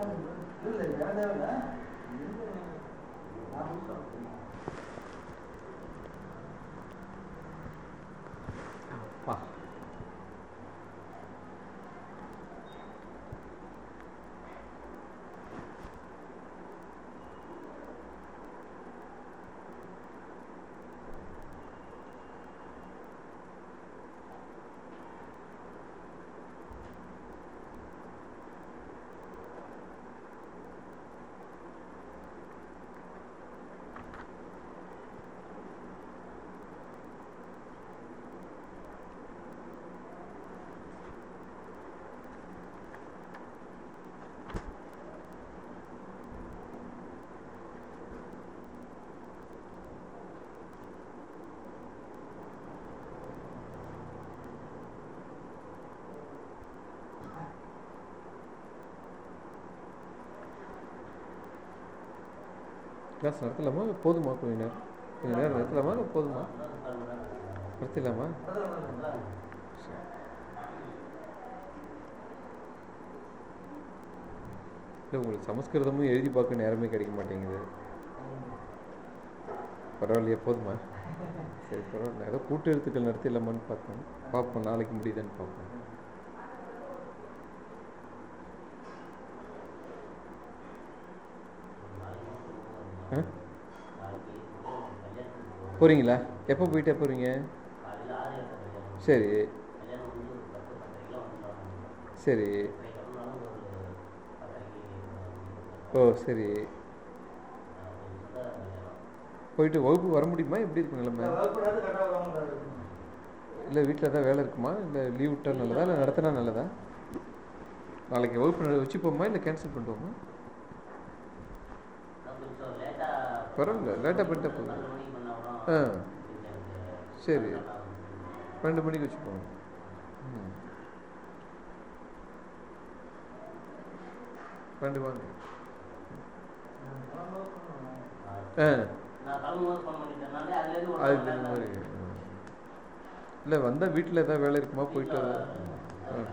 좀, 좀, 좀, 좀, 좀, கிளாஸ் நடத்தலாமா? போதுமா? கொஞ்ச நேரம். கொஞ்ச நேரம் நடத்தலாமா? இல்லை போதுமா? நடத்தலாமா சரி. இல்லை உங்களுக்கு சமஸ்கிருதமும் எழுதி பார்க்க நேரமே கிடைக்க மாட்டேங்குது. பரவாயில்லையா போதுமா? சரி பரவாயில்ல. ஏதோ கூட்டு எழுத்துக்கள் நடத்திடலாமான்னு பார்த்தோம் பார்ப்போம் நாளைக்கு முடியுதான்னு பார்ப்போம். போகிறீங்களா எப்போ போயிட்டு எப்போ போகிறீங்க சரி. சரி. ஓ சரி. போயிட்டு வகுப்பு வர முடியுமா? எப்படி இருக்கும் நிலைமை? இல்லை வீட்டில் தான் வேலை இருக்குமா? இல்லை லீவ் விட்டால் நல்லதா? இல்லை நடத்தினா நல்லதா? நாளைக்கு வகுப்பு வச்சு வச்சுப்போமா இல்லை கேன்சல் பண்ணிட்டோமா பரவாயில்ல லேட்டாக பண்ணிட்டா போதும். ஆ. சரி. பன்னெண்டு மணிக்கு வச்சுப்போம் பன்னெண்டு வாங்க ஆ. அது மாதிரி. இல்லை வந்தால் வீட்டில் ஏதாவது வேலை இருக்குமா? போயிட்டு வர ஆ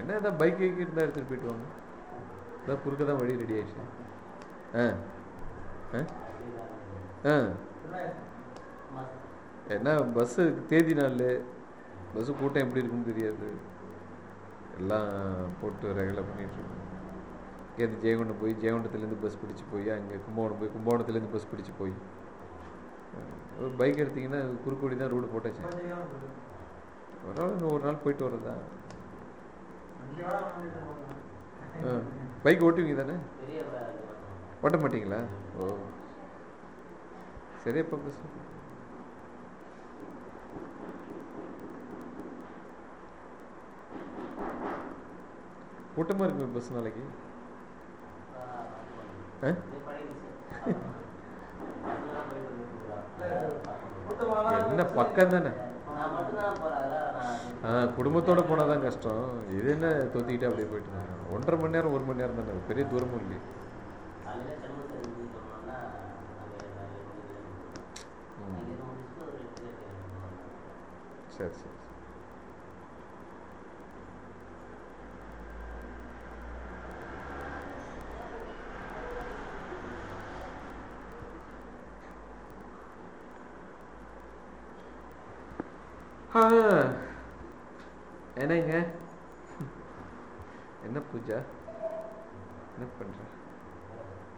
என்ன ஏதாவது பைக் கீக்கு இருந்தால் எடுத்துகிட்டு போயிட்டு வாங்க. ஏதாவது குறுக்க தான் வழி ரெடி ஆயிடுச்சு. ஆ. ஆ. என்ன பஸ்ஸு தேதி நாள். பஸ்ஸு கூட்டம் எப்படி இருக்குன்னு தெரியாது. எல்லாம் போட்டு ரெகுலர் பண்ணிகிட்ருக்கோம் இங்கேருந்து ஜெயங்கொண்டம் போய் ஜெயங்கொண்டத்துலேருந்து பஸ் பிடிச்சி போய் அங்கே கும்பகோணம் போய் கும்பகோணத்துலேருந்து பஸ் பிடிச்சி போய். பைக் எடுத்தீங்கன்னா குறுக்கோடி தான் ரோடு போட்டாச்சு. ஒரு நாள் இன்னும் ஒரு நாள் போயிட்டு வர்றதா ஆ பைக் ஓட்டுவீங்க தானே ஓட்ட மாட்டீங்களா ஓ. சரி அப்போ பஸ் கூட்டமாக இருக்குமே பஸ் நாளைக்கு? ஆ? என்ன பக்கம் தானே குடும்பத்தோட போனால் தான் கஷ்டம். இது என்ன தொத்திக்கிட்டு அப்படியே போயிட்டு இருந்தாங்க? ஒன்றரை மணி நேரம் ஒரு மணி நேரம் தானே? பெரிய தூரமும் இல்லையே. சரி சரி ஆ என்னங்க? என்ன பூஜா? என்ன பண்ற?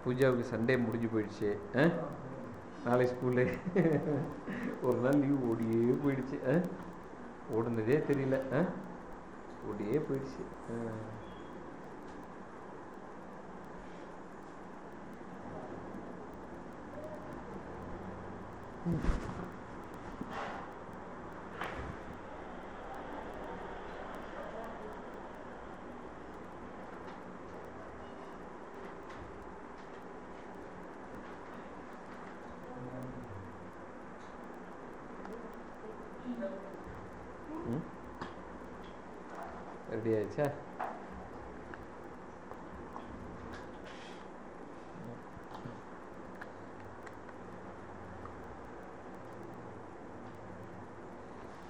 பூஜாவுக்கு சண்டே முடிஞ்சு போயிடுச்சு. ஆ? நாளை ஸ்கூலு ஒரு நாள் லீவ் ஓடியே போயிடுச்சு. ஆ? ஓடுனதே தெரியல. ஆ? ஓடியே போயிடுச்சு ஆ. ம் ரெடி ஆயிடுச்சா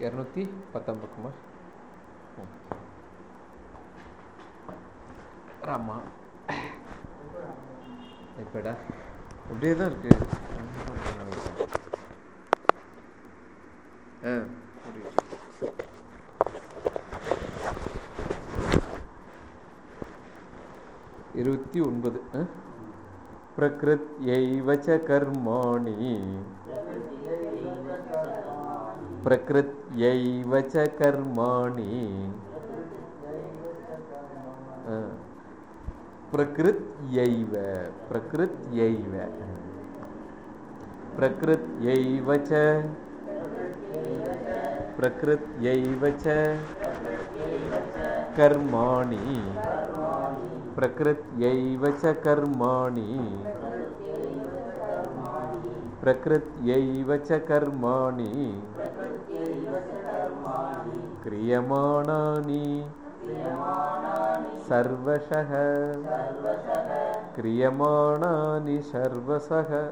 இரநூத்தி பத்தாம் பக்கமா ம். ராமா எப்படா அப்படியே தான் இருக்கு ஆ முடியுது. இருபத்தி ஒன்பது ஆ? प्रकृत्यैव च कर्माणि प्रकृत्यैव च कर्माणि आ, प्रकृत्यैव प्रकृत्यैव प्रकृत्यैव च प्रकृत्यैव च कर्माणि प्रकृत्यैव च कर्माणि। प्रकृत्यैव च कर्माणि। क्रियमाणानि। सर्वशः। क्रियमाणानि सर्वशः.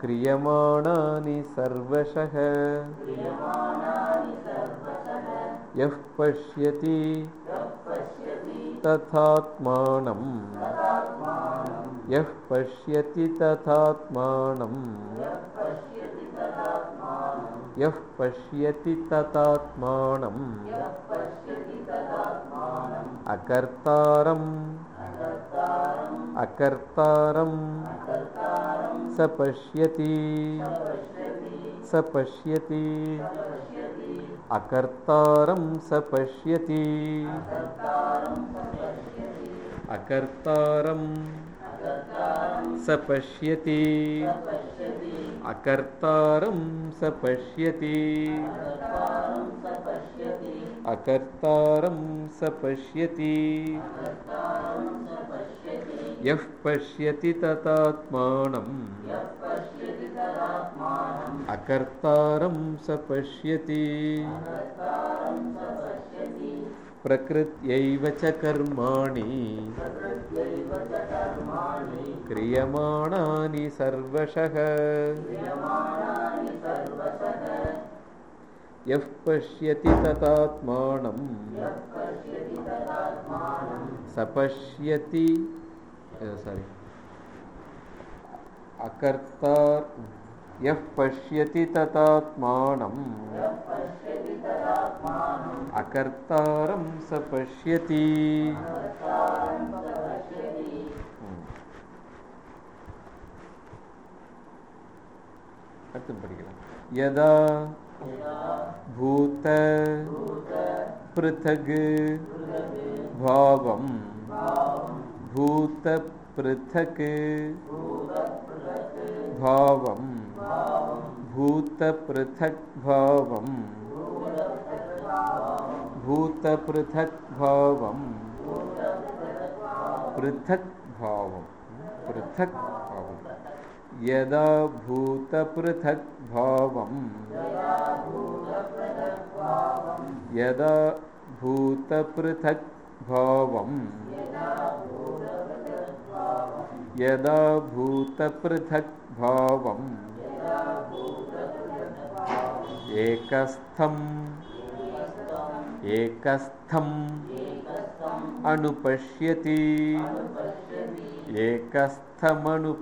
क्रियमाणानि सर्वशः। यः पश्यति तथात्मानं यः पश्यति तथात्मानं यः पश्यति तथात्मानम्। अकर्तारम्। अकर्तारं स पश्यति। स पश्यति। अकर्तारं स पश्यति। अकर्तारं स पश्यति। अकर्तारं स पश्यति। अकर्तारं स पश्यति। यः पश्यति ततात्मानम् अकर्तारं स पश्यति प्रकृत्यैव च कर्माणि क्रियमाणानि सर्वशः यः पश्यति ततात्मानं स पश्यति सारी अकर्ता यः पश्यति ततात्मानम् अकर्तारं स पश्यति அடுத்து படிக்கலாம் யதா பூத पृथग् भावं भूतपृथक् भावं भूतपृथक् भावं भूतपृथग्ं पृथग्भावं पृथग्पृथग्भावं यदा भूतपृथक् भावं यदा भूतपृथक् भावम् एकस्थम्। एकस्थम्। अनुपश्यति। एकस्थमनुपश्यति।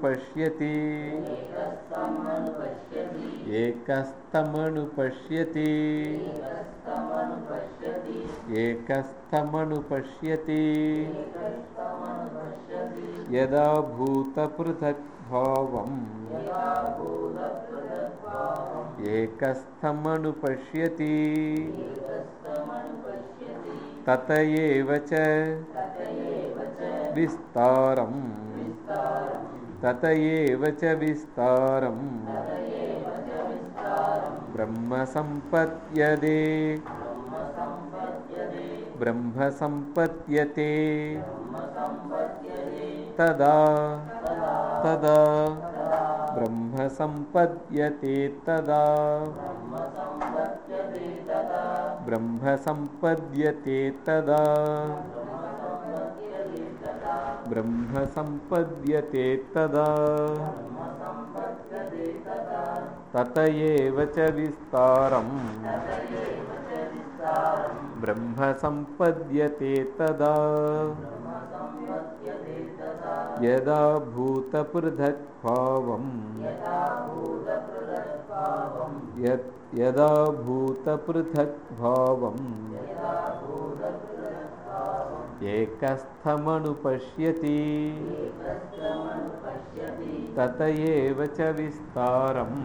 यदा भूतपृथक् भावम् एकस्थमनुपश्यति। तत एव च विस्तारं तत एव च नुपश्यति ब्रह्म सम्पद्यते तदा तदा ब्रह्म सम्पद्यते तदा। ब्रह्म सम्पद्यते तदा। ब्रह्म सम्पद्यते तदा। तत एव च विस्तारम्। ब्रह्म सम्पद्यते तदा यदा भूतपृथक्भावम् एकस्थमनुपश्यति तत एव च विस्तारम्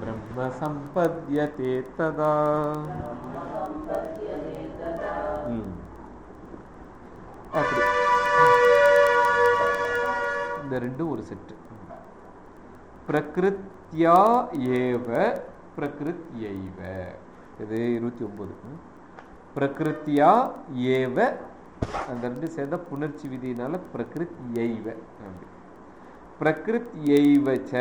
ब्रह्म सम्पद्यते तदा. அப்படி. இந்த ரெண்டும் ஒரு செட்டு பிரகிருத்யா ஏவ பிரகிருத்யைவ. இது இருபத்தி ஒன்பது. பிரகிருத்தியா ஏவ அந்த ரெண்டு சேர்ந்த புணர்ச்சி விதியினால பிரகிருத் எய்வ அப்படி. பிரகிருத் எய்வ ச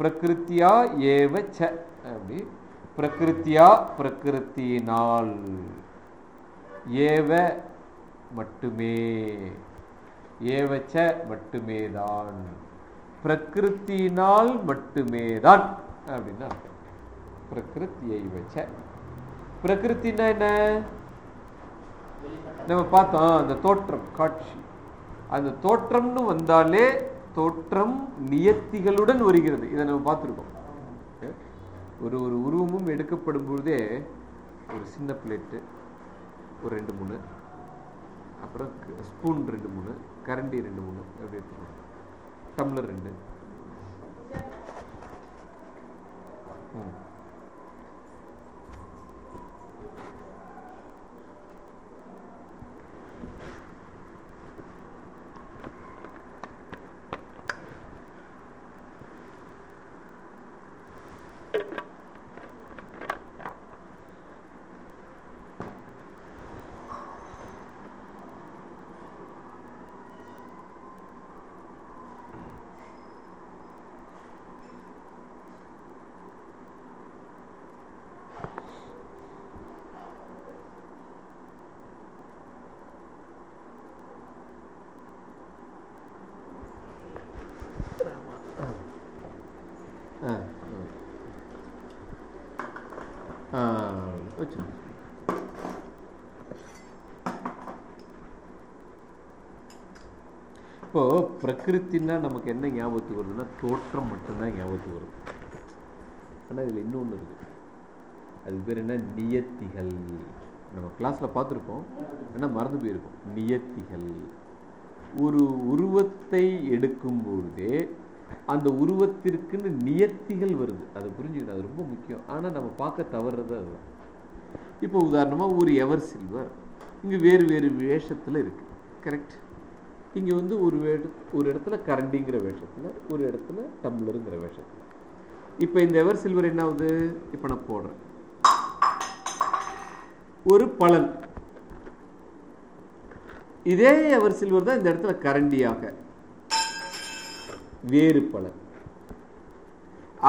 பிரகிருத்தியா ஏவ ச அப்படி. பிரகிருத்தியா பிரகிருத்தினால். ஏவ மட்டுமே. ஏவச்ச மட்டுமே தான் பிரகிருத்தினால் மட்டுமே தான் அப்படின்னா பிரகிருத்தியை வச்ச. பிரகிருத்தினா என்ன? நம்ம பார்த்தோம் அந்த தோற்றம் காட்சி. அந்த தோற்றம்னு வந்தாலே தோற்றம் நியத்திகளுடன் வருகிறது. இதை நம்ம பார்த்துருக்கோம். ஒரு ஒரு உருவமும் எடுக்கப்படும் பொழுதே ஒரு சின்ன பிளேட்டு ஒரு ரெண்டு மூணு அப்புறம் ஸ்பூன் ரெண்டு மூணு கரண்டி ரெண்டு மூணு அப்படி எடுத்துக்கணும் டம்ளர் ரெண்டு ம். ஆ ஆ வச்சு இப்போது பிரகிருத்தின்னா நமக்கு என்ன ஞாபகத்துக்கு வருதுன்னா தோற்றம் மட்டும்தான் ஞாபகத்துக்கு வருது ஆனால் இதில் இன்னொன்று இருக்குது அது பேர் என்ன? நியத்திகள். நம்ம கிளாஸில் பார்த்துருக்கோம் ஆனால் மறந்து போயிருக்கோம் நியத்திகள். ஒரு உருவத்தை எடுக்கும் பொழுதே அந்த உருவத்திற்குன்னு நியத்திகள் வருது. அதை புரிஞ்சுக்கணும் அது ரொம்ப முக்கியம். ஆனால் நம்ம பார்க்க தவறுறது அதுதான். இப்போ உதாரணமாக ஒரு எவர் சில்வர் இங்கே வேறு வேறு வேஷத்தில் இருக்குது கரெக்ட் இங்கே வந்து ஒரு ஒரு இடத்துல கரண்டிங்கிற வேஷத்தில் ஒரு இடத்துல டம்ளருங்கிற வேஷத்தில். இப்போ இந்த எவர் சில்வர் என்ன ஆகுது இப்போ நான் போடுறேன். ஒரு பலன். இதே எவர் சில்வர் தான் இந்த இடத்துல கரண்டியாக. வேறு பலன்.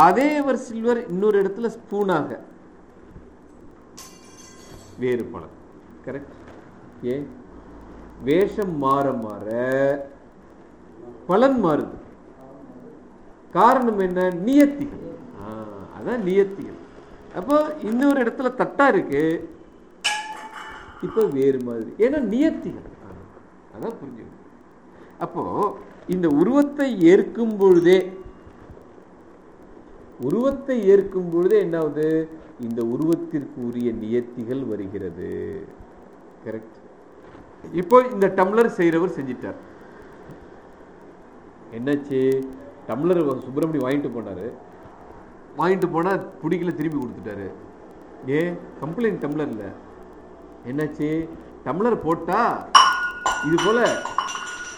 அதே எவர் சில்வர் இன்னொரு இடத்துல ஸ்பூனாக. வேறு பலன். கரெக்ட் ஏன்? வேஷம் மாற மாற பலன் மாறுது. காரணம் என்ன? நியத்திகள். அதான் நியத்திகள். அப்போ இன்னொரு இடத்துல தட்டா இருக்கு. இப்போ வேறு மாதிரி. ஏன்னா நியத்திகள். அதான் புரிஞ்சுக்கணும் அப்போ இந்த உருவத்தை ஏற்கும் பொழுதே உருவத்தை ஏற்கும் பொழுதே என்ன ஆகுது இந்த உருவத்திற்கு உரிய நியத்திகள் வருகிறது. கரெக்ட் இப்போ இந்த டம்ளர் செய்கிறவர் செஞ்சிட்டார். என்னாச்சு? டம்ளர் சுப்பிரமணி வாங்கிட்டு போனாரு. வாங்கிட்டு போனா பிடிக்கல திருப்பி கொடுத்துட்டாரு. ஏ கம்ப்ளைண்ட் டம்ளர்ல என்னாச்சு? டம்ளர் போட்டா இது போல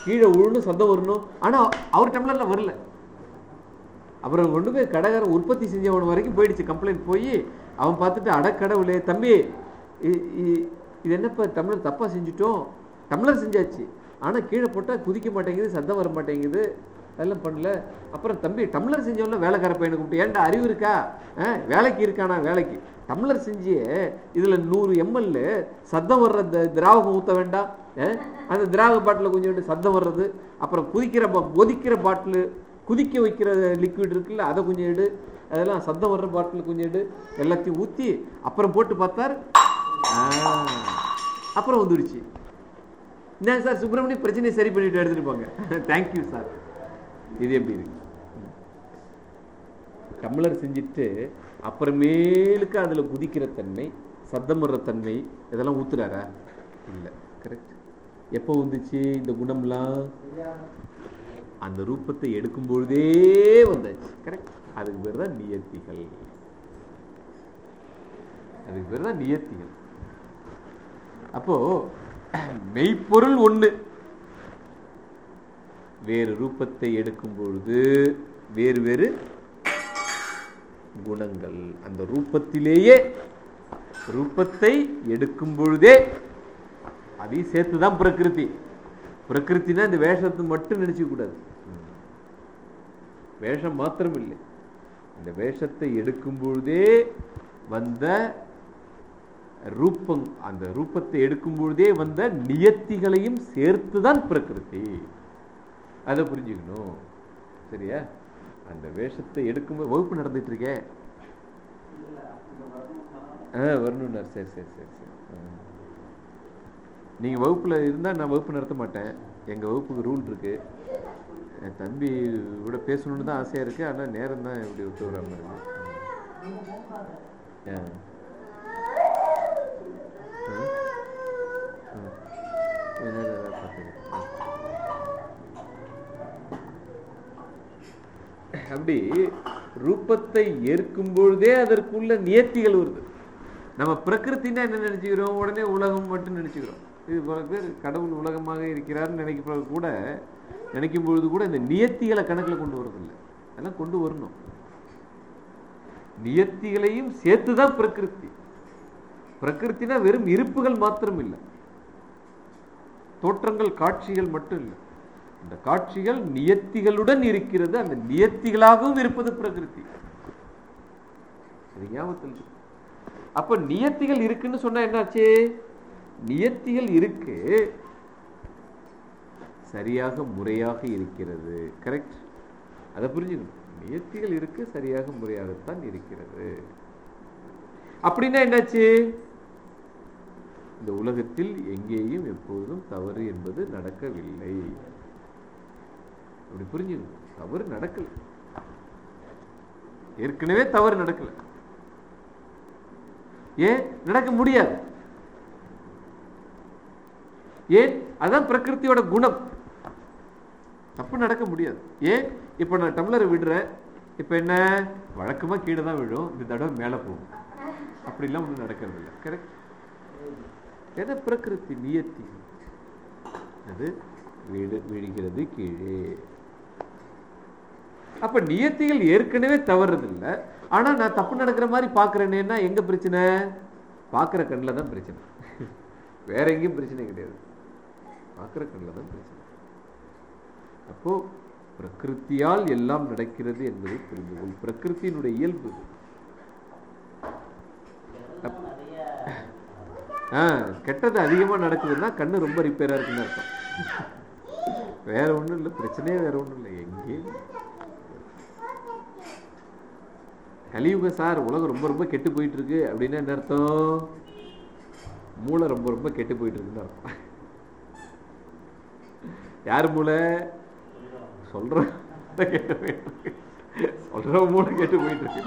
கீழே உழுணும் சத்தம் வரணும். ஆனா அவர் டம்ளர்ல வரல. அப்புறம் கொண்டு போய் கடைக்காரன் உற்பத்தி செஞ்சவன் வரைக்கும் போயிடுச்சு. கம்ப்ளைண்ட் போய் அவன் பார்த்துட்டு அடக்கடவுளே தம்பி இது என்னப்பா தமிழர் தப்பாக செஞ்சுட்டோம்? டம்ளர் செஞ்சாச்சு. ஆனால் கீழே போட்டால் குதிக்க மாட்டேங்குது சத்தம் வர மாட்டேங்குது. அதெல்லாம் பண்ணல. அப்புறம் தம்பி டம்ளர் செஞ்சவன வேலைக்கார பையனை கூப்பிட்டு ஏன்டா அறிவு இருக்கா? ஆ, வேலைக்கு இருக்கானா வேலைக்கு. டம்ளர் செஞ்சு இதில் நூறு எம்எல் சத்தம் வர்ற இந்த திராவகம் ஊற்ற வேண்டாம். ஆ? அந்த திராவக பாட்டில் கொஞ்சோண்டு சத்தம் வர்றது. அப்புறம் குதிக்கிற கொதிக்கிற பாட்டில் குதிக்க வைக்கிற லிக்விட் இருக்குல்ல அதை கொஞ்சம் எடு. அதெல்லாம் சத்தம் வர்ற பாட்டில் கொஞ்சம் எடு. எல்லாத்தையும் ஊற்றி அப்புறம் போட்டு பார்த்தார். அப்புறம் வந்துடுச்சு என்ன சார் சுப்பிரமணிய பிரச்சனையை சரி பண்ணிட்டு எடுத்துட்டு போங்க. தேங்க்யூ சார் இது எப்படி இருக்கு? டம்ளர் செஞ்சுட்டு அப்புறமேலுக்கு அதில் குதிக்கிற தன்மை சத்தம் தன்மை இதெல்லாம் ஊத்துறாரா? இல்லை. கரெக்ட் எப்போ வந்துச்சு இந்த குணம்லாம்? அந்த ரூபத்தை எடுக்கும் பொழுதே வந்தாச்சு. கரெக்ட் அதுக்கு பேர் தான் நியத்திகள். அதுக்கு பேர் தான் நியத்திகள். அப்போ மெய்ப்பொருள் ஒண்ணு. வேறு ரூபத்தை எடுக்கும் பொழுது வேறு வேறு குணங்கள். அந்த ரூபத்திலேயே ரூபத்தை எடுக்கும் பொழுதே அதையும் சேர்த்து தான் பிரகிருதி. பிரகிருத்தினா இந்த வேஷத்தை மட்டும் நினைச்சுக்க கூடாது. வேஷம் மாத்திரம் இல்லை இந்த வேஷத்தை எடுக்கும் பொழுதே வந்த ரூபம் அந்த ரூபத்தை எடுக்கும் பொழுதே வந்த நியத்திகளையும் சேர்த்து தான் பிரகிருதி. அதை புரிஞ்சுக்கணும். சரியா? அந்த வேஷத்தை எடுக்கும்போது வகுப்பு நடந்துட்டு இருக்கே ஆ வரணும்னார். சரி சரி சரி சரி. ஆ. நீங்க வகுப்புல இருந்தா நான் வகுப்பு நடத்த மாட்டேன். எங்க வகுப்புக்கு ரூல் இருக்கு. என் தம்பி கூட பேசணும்னு தான் ஆசையா இருக்கு. ஆனா நேரம் தான் இப்படி விட்டு வராம இருக்கு. ஆ. ஆ. ஆ. கொஞ்ச நேரம் ஏதாவது பார்த்துக்கிறேன். அப்படி ரூபத்தை ஏற்கும் பொழுதே அதற்குள்ள நியத்திகள் வருது. நம்ம பிரகிருத்தின்னா என்ன நினைச்சுக்கிறோம்? உடனே உலகம் மட்டும் நினைச்சுக்கிறோம். இது பல பேர் கடவுள் உலகமாக இருக்கிறார்னு நினைக்கிறவங்க கூட நினைக்கும் பொழுது கூட இந்த நியத்திகளை கணக்குல கொண்டு வரதில்லை. அதெல்லாம் கொண்டு வரணும். நியத்திகளையும் சேர்த்துதான் பிரகிருத்தி. பிரகிருத்தினா வெறும் இருப்புகள் மாத்திரம் இல்லை தோற்றங்கள் காட்சிகள் மட்டும் இல்லை. இந்த காட்சிகள் நியத்திகளுடன் இருக்கிறது. அந்த நியத்திகளாகவும் இருப்பது பிரகிருதி. ஞாபகத்தில் அப்ப நியத்திகள் இருக்குன்னு சொன்னா என்னாச்சு? நியத்திகள் இருக்கு. சரியாக முறையாக இருக்கிறது. கரெக்ட் அதை புரிஞ்சுக்கணும். நியத்திகள் இருக்கு சரியாக முறையாகத்தான் இருக்கிறது. அப்படின்னா என்னாச்சு? இந்த உலகத்தில் எங்கேயும் எப்போதும் தவறு என்பது நடக்கவில்லை. அப்படி புரிஞ்சுங்க தவறு நடக்கல. ஏற்கனவே தவறு நடக்கல. ஏன்? நடக்க முடியாது. ஏன்? அதான் பிரகிருதியோட குணம். தப்பு நடக்க முடியாது. ஏன்? இப்போ நான் டம்ளரை விடுறேன். இப்போ என்ன? வழக்கமா கீழே தான் விழும். இந்த தடவை மேலே போகும். அப்படிலாம் ஒன்றும் நடக்கிறது இல்லை கரெக்ட் எதை பிரகிருதி நியத்தி. அது விழு விழுகிறது கீழே. அப்ப நியத்திகள் ஏற்கனவே தவறுறதில்லை ஆனா நான் தப்பு நடக்கிற மாதிரி பாக்குறேன்னா எங்க பிரச்சனை? பார்க்குற கண்ணில் தான் பிரச்சனை. வேற எங்கேயும் பிரச்சனை கிடையாது. பார்க்குற கண்ணில் தான் பிரச்சனை. அப்போ பிரகிருத்தியால் எல்லாம் நடக்கிறது என்பதை புரிந்து கொள். பிரகிருத்தியினுடைய இயல்பு. அப்போ ஆ கெட்டது அதிகமா நடக்குதுன்னா கண்ணு ரொம்ப ரிப்பேரா இருக்குன்னு அர்த்தம். வேற ஒண்ணும் இல்லை பிரச்சனையே வேற ஒண்ணும் இல்லை எங்கேயும் கலியுக சார் உலகம் ரொம்ப ரொம்ப கெட்டு போயிட்டு இருக்கு அப்படின்னா என்ன அர்த்தம்? மூளை ரொம்ப ரொம்ப கெட்டு போயிட்டு இருக்குன்னு அர்த்தம். யார் மூளை? சொல்ற கெட்டு போயிட்டு இருக்கு சொல்ற மூளை கெட்டு போயிட்டு இருக்கு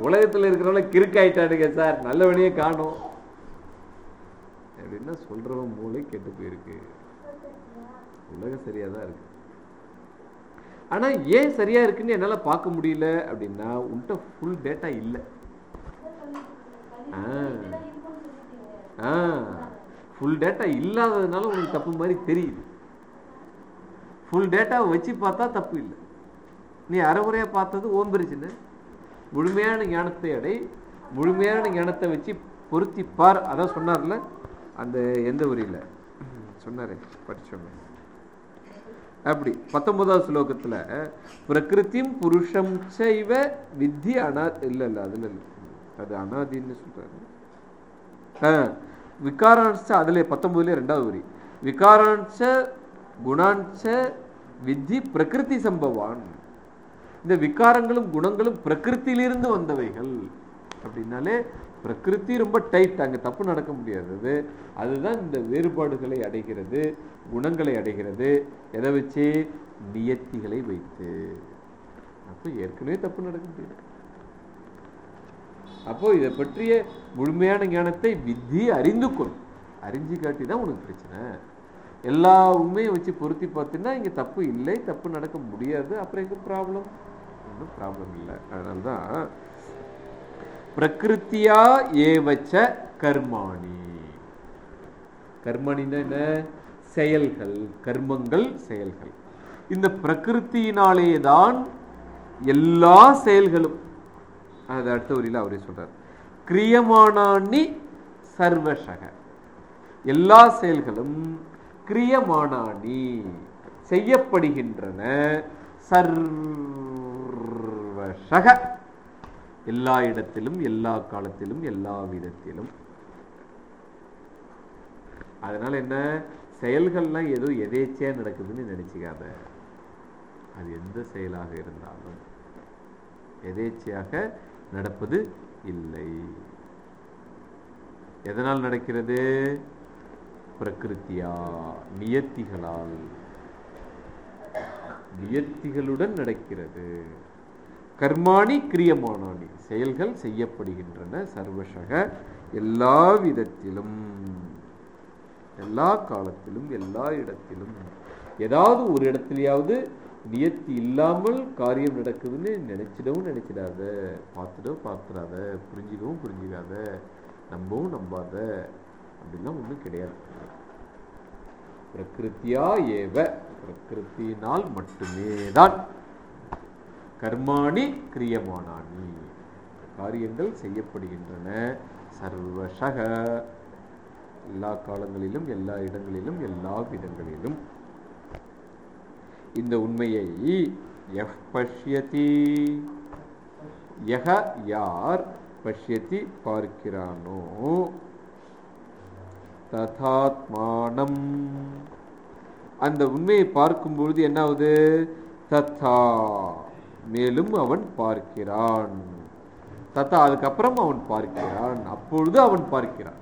உலகத்தில் இருக்கிறவங்க கிறுக்காயிட்டானுங்க சார். நல்லவனையே காணும். அப்படின்னா சொல்றவன் மூளை கெட்டு போயிருக்கு. உலகம் சரியாக தான் இருக்கு. ஆனால் ஏன் சரியாக இருக்குன்னு என்னால் பார்க்க முடியல அப்படின்னா உன்கிட்ட ஃபுல் டேட்டா இல்லை. ஆ. ஃபுல் டேட்டா இல்லாததுனால உனக்கு தப்பு மாதிரி தெரியுது. ஃபுல் டேட்டாவை வச்சு பார்த்தா தப்பு இல்லை. நீ அரைமுறையாக பார்த்தது ஓம் பிரச்சனை முழுமையான ஞானத்தை அடை முழுமையான ஞானத்தை வச்சு பொருத்தி பார் அதான் சொன்னார்ல? அந்த எந்த உரியில சொன்னாரே படிச்சோமே அப்படி பத்தொன்பதாவது ஸ்லோகத்துல பிரகிருத்தியும் புருஷம் செய்வ வித்தி அனா இல்லை இல்லை அதுல இல்லை. அது அனாதின்னு சொல்றாரு. ஆ, விகாரான்ச அதுல பத்தொன்பதுல ரெண்டாவது உரி விகாரான்ச குணான்ச வித்தி பிரகிருதி சம்பவான். இந்த விகாரங்களும் குணங்களும் பிரகிருத்திலிருந்து வந்தவைகள் அப்படின்னாலே பிரகிருதி ரொம்ப டைட் அங்க தப்பு நடக்க முடியாது. அதுதான் இந்த வேறுபாடுகளை அடைகிறது குணங்களை அடைகிறது. எதை வச்சு? நியத்திகளை வைத்து. அப்போ ஏற்கனவே தப்பு நடக்க முடியாது. அப்போ இதை பற்றிய முழுமையான ஞானத்தை வித்தி அறிந்து கொள். அறிஞ்சு காட்டி தான் உனக்கு பிரச்சனை. எல்லா உண்மையும் வச்சு பொருத்தி பார்த்தீங்கன்னா இங்க தப்பு இல்லை தப்பு நடக்க முடியாது அப்புறம் எங்க ப்ராப்ளம் ஒன்றும் ப்ராப்ளம் இல்லை. அதனால தான் பிரகிருத்தியா ஏவச்ச கர்மாணி. கர்மணின்னா என்ன? செயல்கள் கர்மங்கள் செயல்கள். இந்த பிரகிருத்தியினாலே தான் எல்லா செயல்களும். அது அடுத்த வரியில் அவரே சொல்றார். கிரியமானி சர்வசக. எல்லா செயல்களும் கிரியமானி செய்யப்படுகின்றன. சக எல்லா இடத்திலும் எல்லா காலத்திலும் எல்லா விதத்திலும். அதனால என்ன? செயல்கள்லாம் ஏதோ எதேச்சியா நடக்குதுன்னு நினைச்சுக்காத. அது எந்த செயலாக இருந்தாலும் எதேச்சையாக நடப்பது இல்லை. எதனால் நடக்கிறது? பிரகிருத்தியா நியத்திகளால். நியத்திகளுடன் நடக்கிறது. கர்மாணி கிரியமானானி செயல்கள் செய்யப்படுகின்றன சர்வசக எல்லா விதத்திலும். எல்லா காலத்திலும் எல்லா இடத்திலும். ஏதாவது ஒரு இடத்துலையாவது நியத்தி இல்லாமல் காரியம் நடக்குதுன்னு நினைச்சிடவும் நினைச்சிடாத. பார்த்துடவும் பார்த்துடாத. புரிஞ்சுக்கவும் புரிஞ்சுக்காத. நம்பவும் நம்பாத. அப்படிலாம் ஒன்றும் கிடையாது. பிரகிருத்தியா ஏவ. பிரகிருத்தினால் மட்டுமே தான் கர்மாணி கிரியமானானி காரியங்கள் செய்யப்படுகின்றன. சர்வசக. எல்லா காலங்களிலும் எல்லா இடங்களிலும் எல்லா விதங்களிலும். இந்த உண்மையை எஃப் பஷ்யதி. யக யார் பஷ்யதி பார்க்கிறானோ ததாத்மானம். அந்த உண்மையை பார்க்கும்பொழுது என்னாவது? என்ன ஆகுது தத்தா. மேலும் அவன் பார்க்கிறான். தத்தா அதுக்கப்புறம் அவன் பார்க்கிறான். அப்பொழுது அவன் பார்க்கிறான்.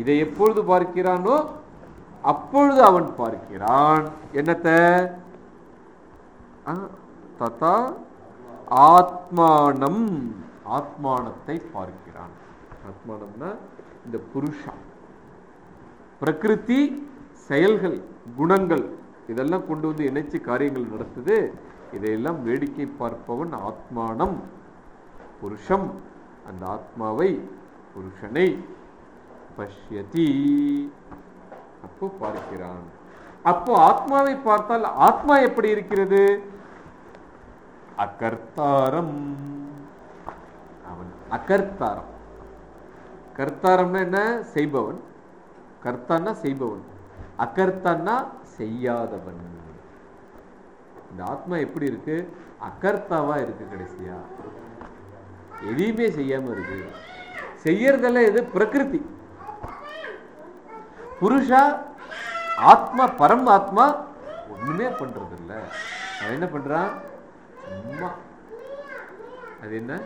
இதை எப்பொழுது பார்க்கிறானோ அப்பொழுது அவன் பார்க்கிறான். என்னத்த? ததா ஆத்மானம். ஆத்மானத்தை பார்க்கிறான். ஆத்மானம்னா இந்த புருஷா. பிரகிருதி செயல்கள் குணங்கள் இதெல்லாம் கொண்டு வந்து இணைச்சு காரியங்கள் நடத்துது. இதையெல்லாம் வேடிக்கை பார்ப்பவன் ஆத்மானம் புருஷம். அந்த ஆத்மாவை புருஷனை பஷ்யதி. அப்போ பார்க்கிறான். அப்போ ஆத்மாவை பார்த்தால் ஆத்மா எப்படி இருக்கிறது? அகர்த்தாரம். அவன் அகர்த்தாரம். கர்த்தாரம்னா என்ன? செய்பவன். கர்த்தான்னா செய்பவன். அகர்த்தான்னா செய்யாதவன். இந்த ஆத்மா எப்படி இருக்கு? அகர்த்தாவா இருக்கு கடைசியா? எதையுமே செய்யாம இருக்கு. செய்யறதெல்லாம் எது பிரகிருதி. புருஷா ஆத்மா பரம் ஆத்மா ஒண்ணுமே பண்றது இல்ல அவன் என்ன பண்றான்? சும்மா. அது என்ன?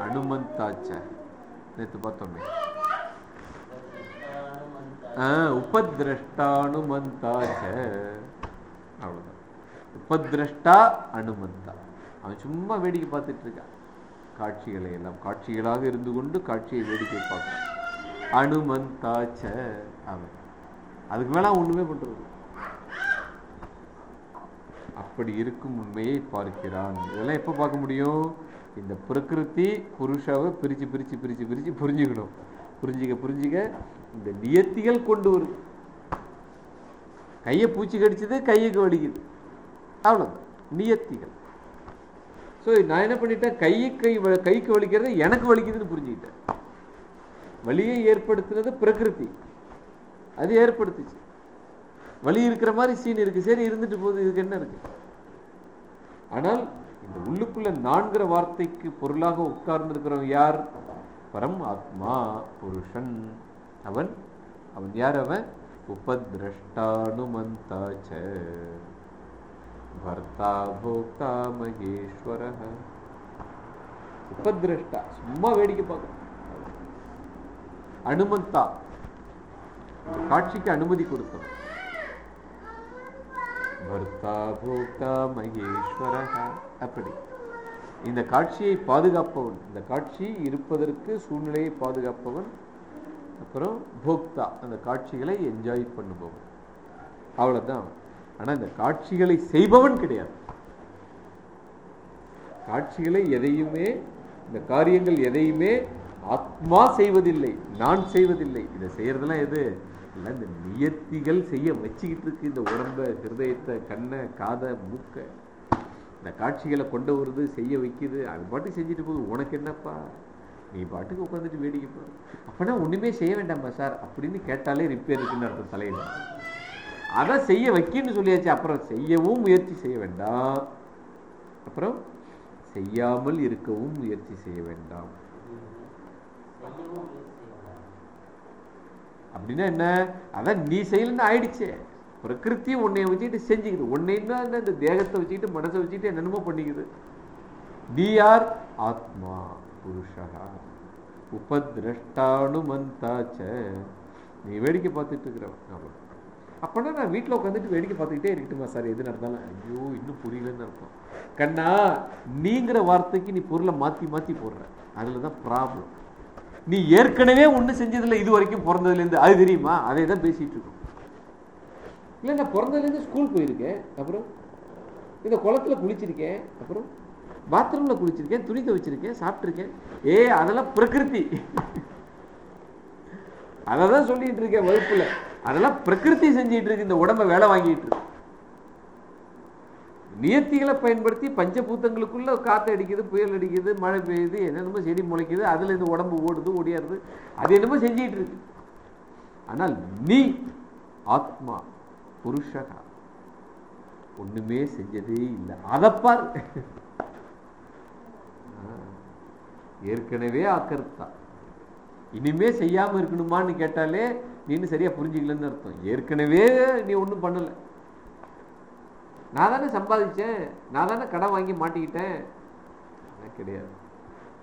அனுமந்தாச்ச. நேத்து பார்த்தோமே. உபதிரஷ்டானுமந்தாச்ச. அவ்வளவுதான். உபதிரஷ்டா அனுமந்தா. அவன் சும்மா வேடிக்கை பார்த்துட்டு இருக்கான். காட்சிகளை எல்லாம் காட்சிகளாக இருந்து கொண்டு காட்சியை வேடிக்கை பார்க்கிறான் அனுமந்தாச்ச அவன். அதுக்கு மேல அவன் ஒண்ணுமே பண்றது அப்படி இருக்கும் உண்மையை பார்க்கிறான். இதெல்லாம் எப்ப பார்க்க முடியும்? இந்த பிரகிருதி புருஷாவை பிரிச்சு பிரிச்சு பிரிச்சு பிரிச்சு புரிஞ்சுக்கணும். புரிஞ்சுக்க புரிஞ்சுக்க இந்த நியத்திகள் கொண்டு வரும் கையை பூச்சி கடிச்சது கையுக்கு வலிக்குது. அவ்வளவு நியத்திகள். ஸோ நான் என்ன பண்ணிட்டேன்? கை கை கைக்கு வலிக்கிறது எனக்கு வலிக்குதுன்னு புரிஞ்சுக்கிட்டேன். வலியை ஏற்படுத்துனது பிரகிருதி. அது ஏற்படுத்துச்சு. வலி இருக்கிற மாதிரி சீன் இருக்கு. சரி இருந்துட்டு போகுது. இதுக்கு என்ன இருக்கு? ஆனால் இந்த உள்ளுக்குள்ள நான்கிற வார்த்தைக்கு பொருளாக உட்கார்ந்திருக்கிறவன் யார்? பரம் ஆத்மா புருஷன். அவன் அவன் யார் அவன்? உபதிரஷ்டானுமந்தாச்ச. பர்த்தா போக்தா மகேஸ்வர உபதிருஷ்டா சும்மா வேடிக்கை பார்க்கணும். அனுமந்தா காட்சிக்கு அனுமதி கொடுத்தோம் பர்த்தா போக்தா மகேஸ்வர அப்படி. இந்த காட்சியை பாதுகாப்பவன் இந்த காட்சி இருப்பதற்கு சூழ்நிலையை பாதுகாப்பவன் அப்புறம் போக்தா அந்த காட்சிகளை என்ஜாய் பண்ணுபவன். அவ்வளோதான் ஆனா இந்த காட்சிகளை செய்பவன் கிடையாது. காட்சிகளை எதையுமே இந்த காரியங்கள் எதையுமே ஆத்மா செய்வதில்லை நான் செய்வதில்லை. இதை செய்யறதெல்லாம் எது? இல்லை இந்த நியத்திகள் செய்ய வச்சுக்கிட்டு இருக்கு இந்த உடம்ப ஹிருதயத்தை கண்ணை காதை மூக்க. இந்த காட்சிகளை கொண்டு வருது செய்ய வைக்குது. அது பாட்டுக்கு செஞ்சுட்டு போகுது. உனக்கு என்னப்பா? நீ பாட்டுக்கு உட்காந்துட்டு வேடிக்கை போ அப்படின்னா ஒண்ணுமே செய்ய வேண்டாமா சார்? அப்படின்னு கேட்டாலே ரிப்பேர் இருக்குன்னு அர்த்தம் தலையில். அதை செய்ய வைக்கின்னு சொல்லியாச்சு. அப்புறம் செய்யவும் முயற்சி செய்ய வேண்டாம். அப்புறம் செய்யாமல் இருக்கவும் முயற்சி செய்ய வேண்டாம். அப்படின்னா என்ன? அதான் நீ செய்யலன்னு ஆயிடுச்சே. பிரகிருத்தியும் உன்னை வச்சுக்கிட்டு செஞ்சுக்குது. உன்னைன்னா இந்த தேகத்தை வச்சுக்கிட்டு மனசை வச்சுக்கிட்டு என்னென்னமோ பண்ணிக்குது. நீ யார்? ஆத்மா புருஷா. உபதிரஷ்டானுமந்தாச்ச. நீ வேடிக்கை பார்த்துட்டு இருக்கிறவன். அவ்வளோ அப்போனா நான் வீட்டில் உட்காந்துட்டு வேடிக்கை பார்த்துக்கிட்டே இருக்கட்டுமா சார்? எது நடந்தாலும். ஐயோ இன்னும் புரியலன்னு இருக்கும் கண்ணா நீங்கிற வார்த்தைக்கு நீ பொருளை மாற்றி மாற்றி போடுற. அதில் தான் ப்ராப்ளம் நீ ஏற்கனவே ஒன்று செஞ்சதில்லை இது வரைக்கும் பிறந்ததுலேருந்து அது தெரியுமா? அதை தான் பேசிகிட்டு இருக்கோம். இல்லை நான் பிறந்ததுலேருந்து ஸ்கூல் போயிருக்கேன். அப்புறம் இந்த குளத்துல குளிச்சிருக்கேன். அப்புறம் பாத்ரூமில் குளிச்சிருக்கேன். துணி துவைச்சிருக்கேன். சாப்பிட்ருக்கேன் ஏ அதெல்லாம் பிரகிருதி. அதை தான் சொல்லிட்டு இருக்கேன் வகுப்பில். அதெல்லாம் பிரகிருதி செஞ்சிட்டு இருக்கு இந்த உடம்பை வேலை வாங்கிட்டு இருக்கு. நியத்திகளை பயன்படுத்தி பஞ்சபூத்தங்களுக்குள்ள காத்து அடிக்குது புயல் அடிக்குது மழை பெய்யுது என்னென்னமோ செடி முளைக்குது அதுல இந்த உடம்பு ஓடுது ஓடியாருது. அது என்னமோ செஞ்சிட்டு இருக்கு. ஆனால் நீ ஆத்மா புருஷகா ஒண்ணுமே செஞ்சதே இல்லை. அதப்பார். ஏற்கனவே ஆக்கர்த்தா இனிமே செய்யாம இருக்கணுமான்னு கேட்டாலே நீனு சரியா புரிஞ்சுக்கலன்னு அர்த்தம். ஏற்கனவே நீ ஒன்றும் பண்ணலை. நான் தானே சம்பாதிச்சேன். நான் தானே கடன் வாங்கி மாட்டிக்கிட்டேன். கிடையாது.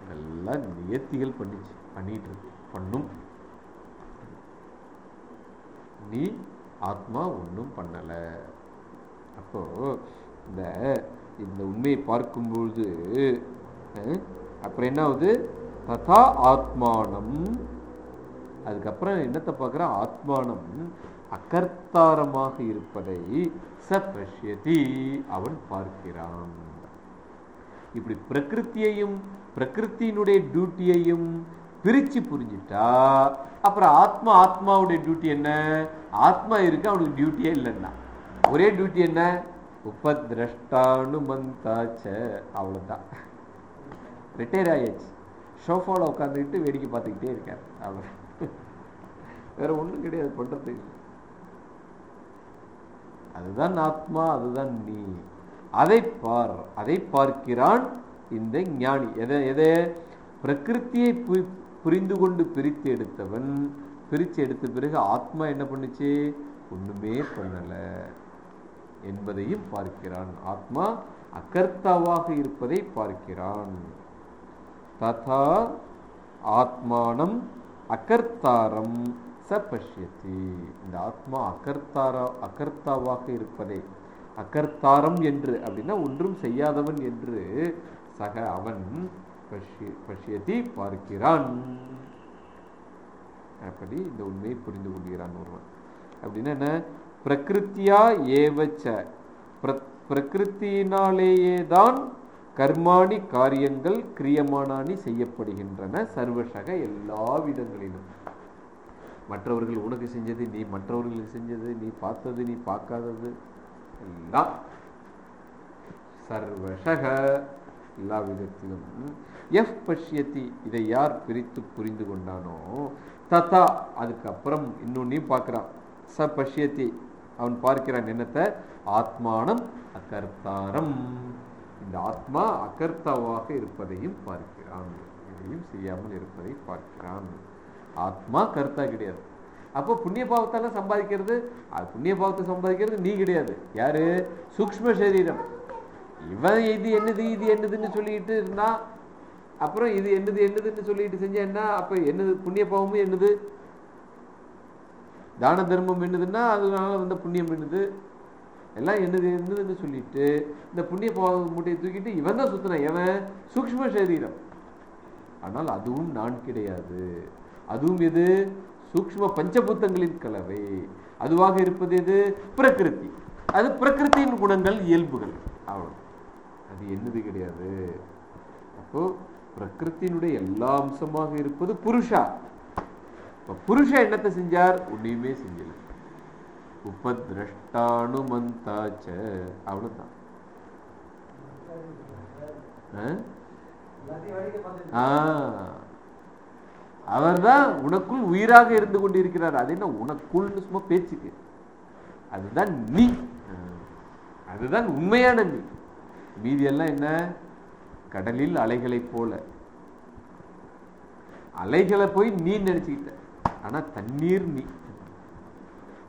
இதெல்லாம் நியத்திகள் பண்ணிச்சு. பண்ணிட்டு இருக்கு. பண்ணும். நீ ஆத்மா ஒன்றும் பண்ணலை. அப்போ இந்த இந்த உண்மையை பார்க்கும்பொழுது அஹ், அப்புறம் என்ன ஆகுது? ததா ஆத்மானம். அதுக்கப்புறம் என்னத்தை பார்க்குறோம் ஆத்மானம். அகர்த்தாரமாக இருப்பதை ச பஷ்யதி அவன் பார்க்கிறான். இப்படி பிரகிருத்தியையும் பிரகிருத்தியினுடைய டியூட்டியையும் பிரிச்சு புரிஞ்சிட்டா அப்புறம் ஆத்மா ஆத்மாவுடைய டியூட்டி என்ன? ஆத்மா இருக்கு அவனுக்கு டியூட்டியே இல்லைன்னா. ஒரே டியூட்டி என்ன? உபதிரஷ்டானுமந்தாச்ச. அவ்வளவுதான். ரிட்டையர் ஆயாச்சு ஷோஃபாவில் உட்காந்துக்கிட்டு வேடிக்கை பார்த்துக்கிட்டே இருக்கார். அவ்வளோ வேற ஒண்ணும் கிடையாது பண்றது அதுதான் ஆத்மா அதுதான் நீ. அதை பார் அதை பார்க்கிறான் இந்த ஞானி. எதை எதை? பிரகிருத்தியை புரிந்து கொண்டு பிரித்து எடுத்தவன். பிரித்து எடுத்த பிறகு ஆத்மா என்ன பண்ணுச்சு? ஒண்ணுமே பண்ணல. என்பதையும் பார்க்கிறான். ஆத்மா அகர்த்தாவாக இருப்பதை பார்க்கிறான். ததா ஆத்மானம் அகர்த்தாரம். ச இந்த ஆத்மா அகர்த்தாரா அகர்த்தாவாக இருப்பதை. அகர்த்தாரம் என்று அப்படின்னா ஒன்றும் செய்யாதவன் என்று சக அவன் பஷ்ய பஷ்யதி பார்க்கிறான். அப்படி இந்த உண்மையை புரிந்து கொள்கிறான் ஒருவன். அப்படின்னா என்ன? பிரகிருத்தியா ஏவச்ச. பிர- பிரகிருத்தியினாலேயே தான் கர்மாணி காரியங்கள் கிரியமானானி செய்யப்படுகின்றன. சர்வசக எல்லா விதங்களிலும். மற்றவர்கள் உனக்கு செஞ்சது நீ மற்றவர்களுக்கு செஞ்சது நீ பார்த்தது நீ பார்க்காதது எல்லாம் சர்வசக எல்லா விதத்திலும் எஃப் பஷ்யத்தி இதை யார் பிரித்து புரிந்து கொண்டானோ ததா அதுக்கப்புறம் இன்னொன்னையும் பார்க்கிறான். ச பஷ்யத்தி அவன் பார்க்கிறான் என்னத்தை? ஆத்மானம் அகர்த்தாரம். இந்த ஆத்மா அகர்த்தாவாக இருப்பதையும் பார்க்கிறான். எதையும் செய்யாமல் இருப்பதை பார்க்கிறான். ஆத்மா கர்த்தா கிடையாது. அப்போ புண்ணிய பாவத்தால சம்பாதிக்கிறது அது புண்ணிய பாவத்தை சம்பாதிக்கிறது நீ கிடையாது. யாரு? சூக்ம சரீரம். இவன் இது என்னது இது என்னதுன்னு சொல்லிட்டு இருந்தா அப்புறம் இது என்னது என்னதுன்னு சொல்லிட்டு செஞ்சா என்ன? அப்ப என்னது புண்ணிய பாவமும் என்னது? தான தர்மம் என்னதுன்னா அதனால வந்த புண்ணியம் என்னது? எல்லாம் என்னது என்னதுன்னு சொல்லிட்டு இந்த புண்ணிய பாவ மூட்டையை தூக்கிட்டு இவன் தான் சுத்தினான் எவன்? சூக்ஷ்ம சரீரம். ஆனால் அதுவும் நான் கிடையாது. அதுவும் எது? சூக்ஷ்ம பஞ்சபூத்தங்களின் கலவை. அதுவாக இருப்பது எது? பிரகிருதி. அது பிரகிருத்தியின் குணங்கள் இயல்புகள். அவ்வளவு. அது என்னது கிடையாது. அப்போ பிரகிருத்தினுடைய எல்லா அம்சமாக இருப்பது புருஷா. இப்போ புருஷ என்னத்தை செஞ்சார்? ஒன்றையுமே செஞ்சல. உபதிரஷ்டானுமந்தாச்ச. அவர் தான் உனக்குள் உயிராக இருந்து கொண்டிருக்கிறார். அது என்ன? உனக்குள்னு சும்மா பேச்சுக்கு அதுதான் நீ. அதுதான் உண்மையான நீ. மீதியெல்லாம் என்ன? கடலில் அலைகளைப் போல. அலைகளை போய் நீ நினைச்சுக்கிட்ட. ஆனா தண்ணீர் நீ.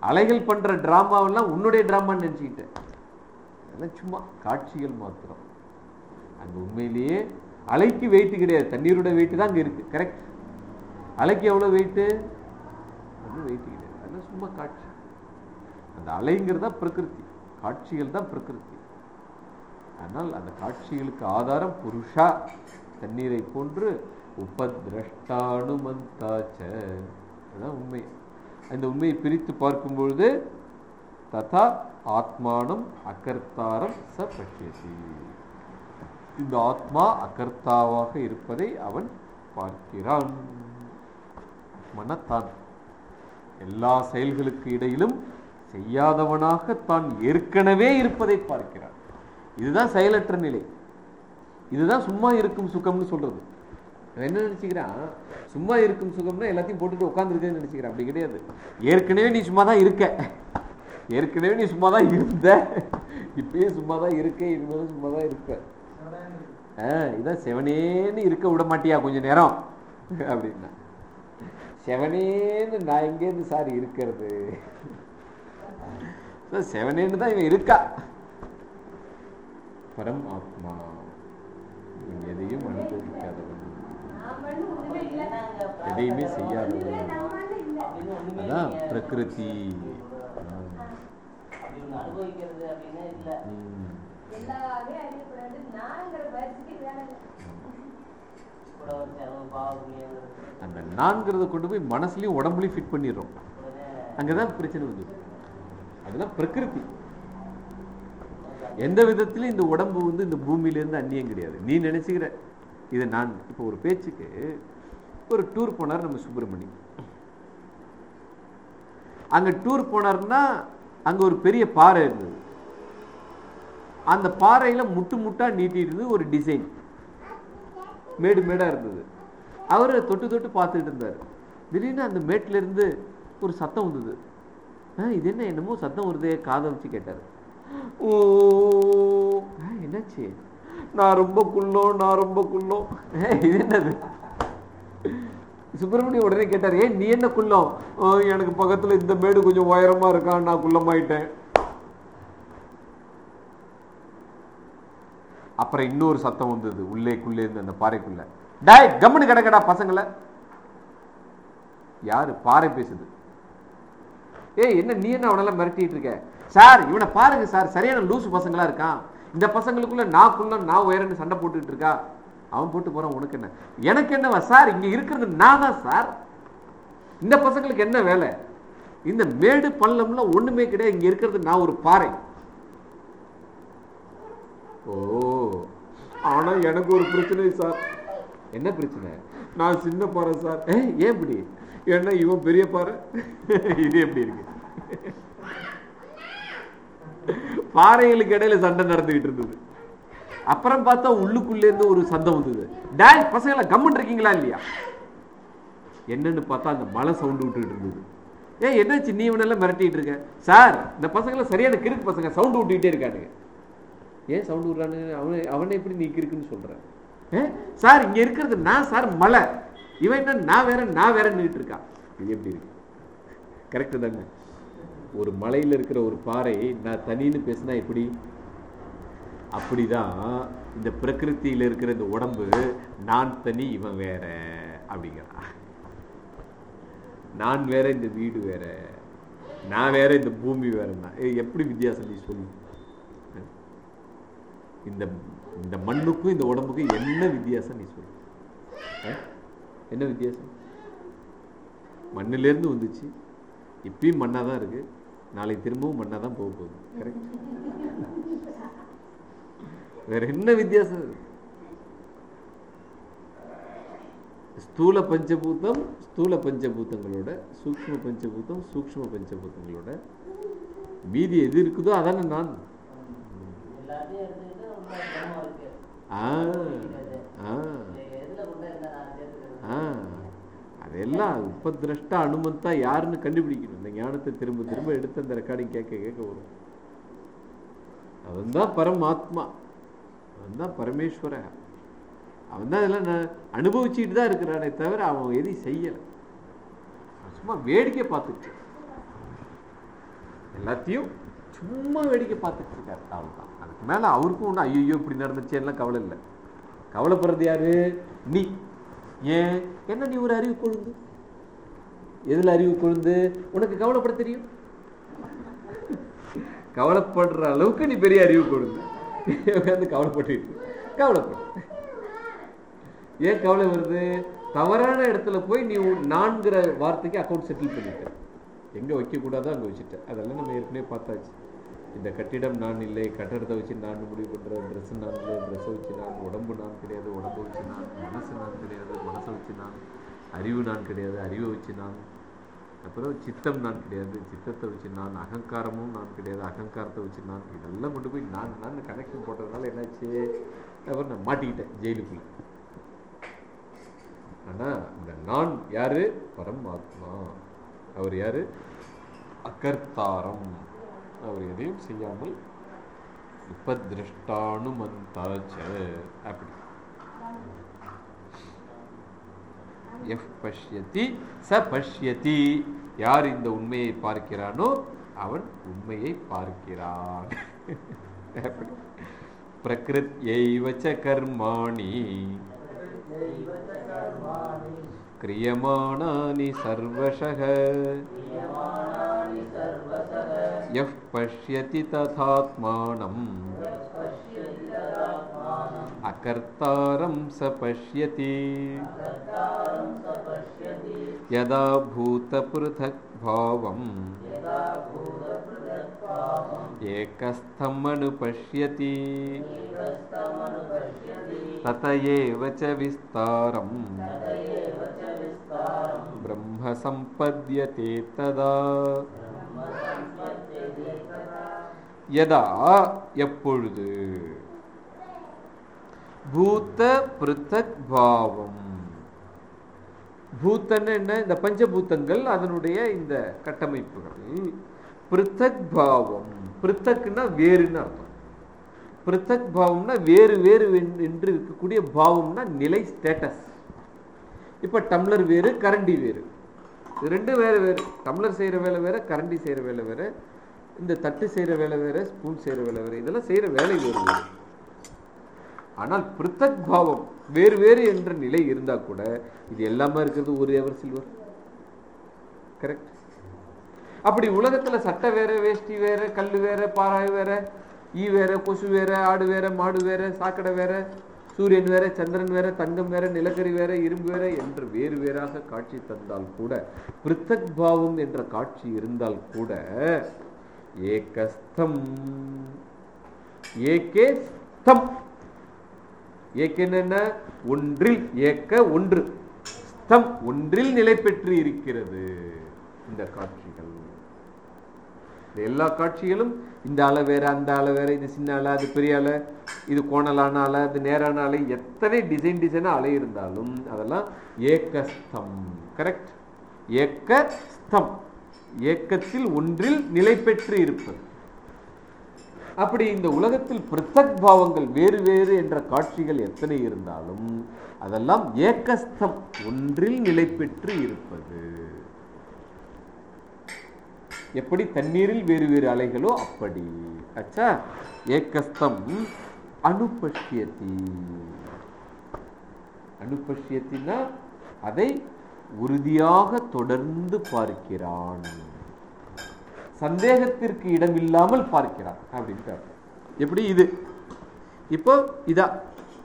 அலைகள் பண்ற டிராமாவெல்லாம் உன்னுடைய டிராமான்னு நினைச்சுக்கிட்ட. அதெல்லாம் சும்மா காட்சிகள் மாத்திரம். அந்த உண்மையிலேயே அலைக்கு வெயிட்டு கிடையாது. தண்ணீரோட வெயிட்டு தான் அங்க இருக்கு. கரெக்ட் அலைக்கு எவ்வளோ வெயிட்டு ஒன்றும் வெயிட் கிடையாது அதெல்லாம் சும்மா காட்சி. அந்த அலைங்கிறது தான் பிரகிருதி. காட்சிகள் தான் பிரகிருதி. ஆனால் அந்த காட்சிகளுக்கு ஆதாரம் புருஷா. தண்ணீரை போன்று உபதிரஷ்டானுமந்தாச்ச. அதுதான் உண்மை. அந்த உண்மையை பிரித்து பார்க்கும்பொழுது ததா ஆத்மானம் அகர்த்தாரம் ச பஷ்யதி. இந்த ஆத்மா அகர்த்தாவாக இருப்பதை அவன் பார்க்கிறான். மனத்தான். எல்லா செயல்களுக்கு இடையிலும் செய்யாதவனாக தான் ஏற்கனவே இருப்பதை பார்க்கிறான். இதுதான் செயலற்ற நிலை. இதுதான் சும்மா இருக்கும் சுகம்னு சொல்றது. நான் என்ன நினைச்சுக்கிறான்? சும்மா இருக்கும் சுகம்னா எல்லாத்தையும் போட்டுட்டு உட்காந்துருக்கேன்னு நினைச்சுக்கிறேன். அப்படி கிடையாது. ஏற்கனவே நீ சும்மா தான் இருக்க. ஏற்கனவே நீ சும்மா தான் இருந்த. இப்பயே சும்மா தான் இருக்க. இனிமேலும் சும்மா தான் இருப்ப. ஆ இதான் செவனேன்னு இருக்க விட மாட்டியா கொஞ்ச நேரம்? அப்படின்னா. செவனேன்னு நான் எங்கேருந்து சார் இருக்கிறது? செவனேன்னு தான் இவன் இருக்கா? பரம் ஆத்மா இவன் எதையும் அனுபவிக்காதவன். எதையுமே செய்யாதவன். அதான் பிரகிருதி. அனுபவிக்கிறது அந்த நான்கிறத கொண்டு போய் மனசுலயும் உடம்புலயும் ஃபிட் பண்ணிடுறோம். அங்கதான் பிரச்சனை வருது. அதெல்லாம் பிரகிருதி. எந்த விதத்திலும் இந்த உடம்பு வந்து இந்த பூமியிலேருந்து அந்நியம் கிடையாது. நீ நினைச்சுக்கிற இதை நான் இப்போ ஒரு பேச்சுக்கு ஒரு டூர் போனார் நம்ம சுப்பிரமணியம் அங்க டூர் போனார்னா அங்க ஒரு பெரிய பாறை இருந்தது. அந்த பாறையில முட்டு முட்டா நீட்டி ஒரு டிசைன் மேடு மேடா இருந்தது. அவர் தொட்டு தொட்டு பார்த்துட்டு இருந்தார். திடீர்னு அந்த மேட்ல இருந்து ஒரு சத்தம் வந்தது. இது என்ன? என்னமோ சத்தம் வருதே காதை வச்சு கேட்டார். ஓ. என்னாச்சு? நான் ரொம்ப குள்ளோம் நான் ரொம்ப குள்ளோம். இது என்னது? சுப்பிரமணியம் உடனே கேட்டார் ஏன் நீ என்ன குள்ளம்? "ஆ, எனக்கு பக்கத்துல இந்த மேடு கொஞ்சம் உயரமா இருக்கான் நான் குள்ளமாயிட்டேன். அப்புறம் இன்னொரு சத்தம் வந்தது உள்ளேக்குள்ளே இருந்து அந்த பாறைக்குள்ள. டாய் கம்முன்னு கிடக்கடா பசங்களை. யாரு? பாறை பேசுது. ஏய் என்ன நீ என்ன அவனெல்லாம் மிரட்டிட்டு இருக்க? சார் இவனை பாருங்க சார் சரியான லூசு பசங்களா இருக்கான். இந்த பசங்களுக்குள்ள நான் குள்ள நான் உயரன்னு சண்டை போட்டுட்டு இருக்கா? அவன் போட்டு போறான் உனக்கு என்ன? எனக்கு என்னவா சார்? இங்க இருக்கிறது நான் தான் சார்? இந்த பசங்களுக்கு என்ன வேலை? இந்த மேடு பள்ளம்ல ஒண்ணுமே கிடையாது இங்க இருக்கிறது நான் ஒரு பாறை. ஓ. ஆனா எனக்கு ஒரு பிரச்சனை சார். என்ன பிரச்சனை? நான் சின்ன பாறை சார். ஏன் இப்படி? ஏன்னா இவன் பெரிய பாறை. இது எப்படி இருக்கு? பாறைகளுக்கு இடையில சண்டை நடந்துகிட்டு இருந்தது. அப்புறம் பார்த்தா உள்ளுக்குள்ளே இருந்து ஒரு சத்தம் வந்தது. டேய் பசங்களா கம்முன்னு இருக்கீங்களா இல்லையா? என்னன்னு பார்த்தா அந்த மலை சவுண்டு விட்டுட்டு இருந்தது. ஏய் என்னாச்சு? நீ இவனெல்லாம் மிரட்டிட்டு இருக்க. சார் இந்த பசங்களை சரியான கிறுக்கு பசங்க. சவுண்டு விட்டுக்கிட்டே இருக்கானுங்க. ஏன் சவுண்டு விடுறானு அவனை அவனை எப்படி நீ கிறுக்குன்னு சொல்றேன் ஏ சார் இங்க இருக்கிறது நான் சார் மலை. இவன் என்ன நான் வேற நான் வேற நின்றுட்டு இருக்கான் இது எப்படி இருக்கு? கரெக்டு தாங்க ஒரு மலையில் இருக்கிற ஒரு பாறை நான் தனின்னு பேசினா எப்படி? அப்படிதான் இந்த பிரகிருத்தியில் இருக்கிற இந்த உடம்பு நான் தனி இவன் வேற அப்படிங்கிறான் நான் வேற இந்த வீடு வேற. நான் வேற இந்த பூமி வேறன்னா. எப்படி வித்தியாசம் நீ சொல்லு. இந்த இந்த மண்ணுக்கும் இந்த உடம்புக்கும் என்ன வித்தியாசம் நீ சொல்லு? என்ன வித்தியாசம்? மண்ணிலேருந்து வந்துச்சு. இப்பயும் மண்ணாக தான் இருக்கு. நாளைக்கு திரும்பவும் மண்ணாக தான் போக போகுது. கரெக்ட் வேற என்ன வித்தியாசம்? ஸ்தூல பஞ்சபூதம் ஸ்தூல பஞ்சபூதங்களோட சூக்ஷ்ம பஞ்சபூதம் சூக்ஷ்ம பஞ்சபூதங்களோட மீதி எது இருக்குதோ அதானே நான். அதெல்லாம் எடுத்துக்கிட்டு உள்ள அனுமந்தா யாருன்னு கண்டுபிடிக்கணும். இந்த ஞானத்தை திரும்ப திரும்ப எடுத்து அந்த ரெக்கார்டிங் கேட்க கேட்க வரும். அவன்தான் பரமாத்மா. அவன் தான் பரமேஸ்வர. அவன் தான் இதெல்லாம் அனுபவிச்சுட்டு தான் இருக்கிறானே தவிர அவன் எதையும் செய்யலை. சும்மா வேடிக்கை பார்த்துட்டு எல்லாத்தையும் சும்மா வேடிக்கை பார்த்துட்டு இருக்காரு அவன் தான் மேலே அவருக்கும் ஒன்றும் ஐயோ இப்படி நடந்துச்சு எல்லாம் கவலை இல்லை. கவலைப்படுறது யாரு? நீ. ஏன்? என்ன நீ ஒரு அறிவு கொழுந்து? எதுல அறிவு கொழுந்து? உனக்கு கவலைப்பட தெரியும்? கவலைப்படுற அளவுக்கு நீ பெரிய அறிவு கொழுந்து. உட்காந்து கவலைப்பட்டு கவலைப்படு. ஏன் கவலை வருது? தவறான இடத்துல போய் நீ நான்கிற வார்த்தைக்கு அக்கௌண்ட் செட்டில் பண்ணிட்ட. எங்க வைக்கக்கூடாதோ அங்கே வச்சுட்ட. அதெல்லாம் நம்ம ஏற்கனவே பார்த்தாச்சு. இந்த கட்டிடம் நான் இல்லை கட்டடத்தை வச்சு நான் முடிவு பண்ணுறேன் ட்ரெஸ் நான் இல்லை ட்ரெஸ்ஸை வச்சு நான் உடம்பு நான் கிடையாது உடம்பு வச்சு நான் மனசு நான் கிடையாது மனசை வச்சு நான் அறிவு நான் கிடையாது அறிவை வச்சு நான் அப்புறம் சித்தம் நான் கிடையாது சித்தத்தை வச்சு நான் அகங்காரமும் நான் கிடையாது அகங்காரத்தை வச்சு நான் இதெல்லாம் கொண்டு போய் நான் நான் கனெக்ஷன் போட்டதுனால என்னாச்சு? அப்புறம் நான் மாட்டிக்கிட்டேன் ஜெயிலுக்குள்ள. ஆனால் இந்த நான் யார்? பரமாத்மா. அவர் யார்? அகர்த்தாரம். அவர் எதையும் செய்யாமல் உபதிருஷ்டானுமந்தாச்ச. அப்படி. எஃப் பஷ்யதி ச பஷ்யதி. யார் இந்த உண்மையை பார்க்கிறானோ அவன் உண்மையை பார்க்கிறான். பிரகிருத் எய்வச்ச கர்மாணி. கிரியமானானி சர்வசக यः पश्यति तथात्मानम्। अकर्तारं स पश्यति। यदा भूतपृथक्भावम् एकस्थमनुपश्यति। तत एव च विस्तारम्। ब्रह्म सम्पद्यते तदा எதா எப்பொழுது? பூத்த பிருத்தக் பாவம். பூத்தன்னு என்ன? இந்த பஞ்சபூத்தங்கள் அதனுடைய இந்த கட்டமைப்புகள். பிருத்தக் பாவம். பிருத்தக்னா வேறுன்னு அர்த்தம். பிருத்தக் பாவம்னா வேறு வேறு என்று இருக்கக்கூடிய பாவம்னா நிலை ஸ்டேட்டஸ் இப்போ டம்ளர் வேறு கரண்டி வேறு. இது ரெண்டும் வேறு வேறு. டம்ளர் செய்கிற வேலை வேற கரண்டி செய்கிற வேலை வேற இந்த தட்டு செய்கிற வேலை வேற ஸ்பூன் செய்கிற வேலை வேற. இதெல்லாம் செய்கிற வேலை வேறு. வேறு ஆனால் பிருத்தக் பாவம் வேறு வேறு என்ற நிலை இருந்தா கூட இது எல்லாமே இருக்கிறது ஒரு எவர் சில்வர். கரெக்ட் அப்படி உலகத்துல சட்டை வேற வேஷ்டி வேற கல் வேற பாறாய் வேற ஈ வேற கொசு வேற ஆடு வேற மாடு வேற சாக்கடை வேற சூரியன் வேற சந்திரன் வேற தங்கம் வேற நிலக்கரி வேற இரும்பு வேற என்று வேறு வேறாக காட்சி தந்தால் கூட பிருத்தக் பாவம் என்ற காட்சி இருந்தால் கூட ஏகஸ்தம். ஏகே ஸ்தம் ஏக்கன்னு என்ன ஒன்றில் ஏக்க ஒன்று. ஸ்தம் ஒன்றில் நிலை பெற்று இருக்கிறது. இந்த காட்சிகள். இந்த எல்லா காட்சிகளும் இந்த அலை வேற அந்த அலை வேற இது சின்ன அலை அது பெரிய அலை இது கோணலான அலை அது நேரான அலை எத்தனை டிசைன் டிசைனாக அலை இருந்தாலும் அதெல்லாம் ஏக்கஸ்தம். கரெக்ட் ஏக்கஸ்தம். ஏக்கத்தில் ஒன்றில் நிலை பெற்று இருப்பது. அப்படி இந்த உலகத்தில் பிருத்தக் பாவங்கள் வேறு வேறு என்ற காட்சிகள் எத்தனை இருந்தாலும் அதெல்லாம் ஏக்கஸ்தம். ஒன்றில் நிலை பெற்று இருப்பது. எப்படி தண்ணீரில் வேறு வேறு அலைகளோ அப்படி. அச்சா. ஏக்கஸ்தம் அனுபஷ்யத்தி அனுபஷ்யத்தின்னா அதை உறுதியாக தொடர்ந்து பார்க்கிறான். சந்தேகத்திற்கு இடமில்லாமல் பார்க்கிறான் அப்படின்னு எப்படி இது? இப்போ இதா.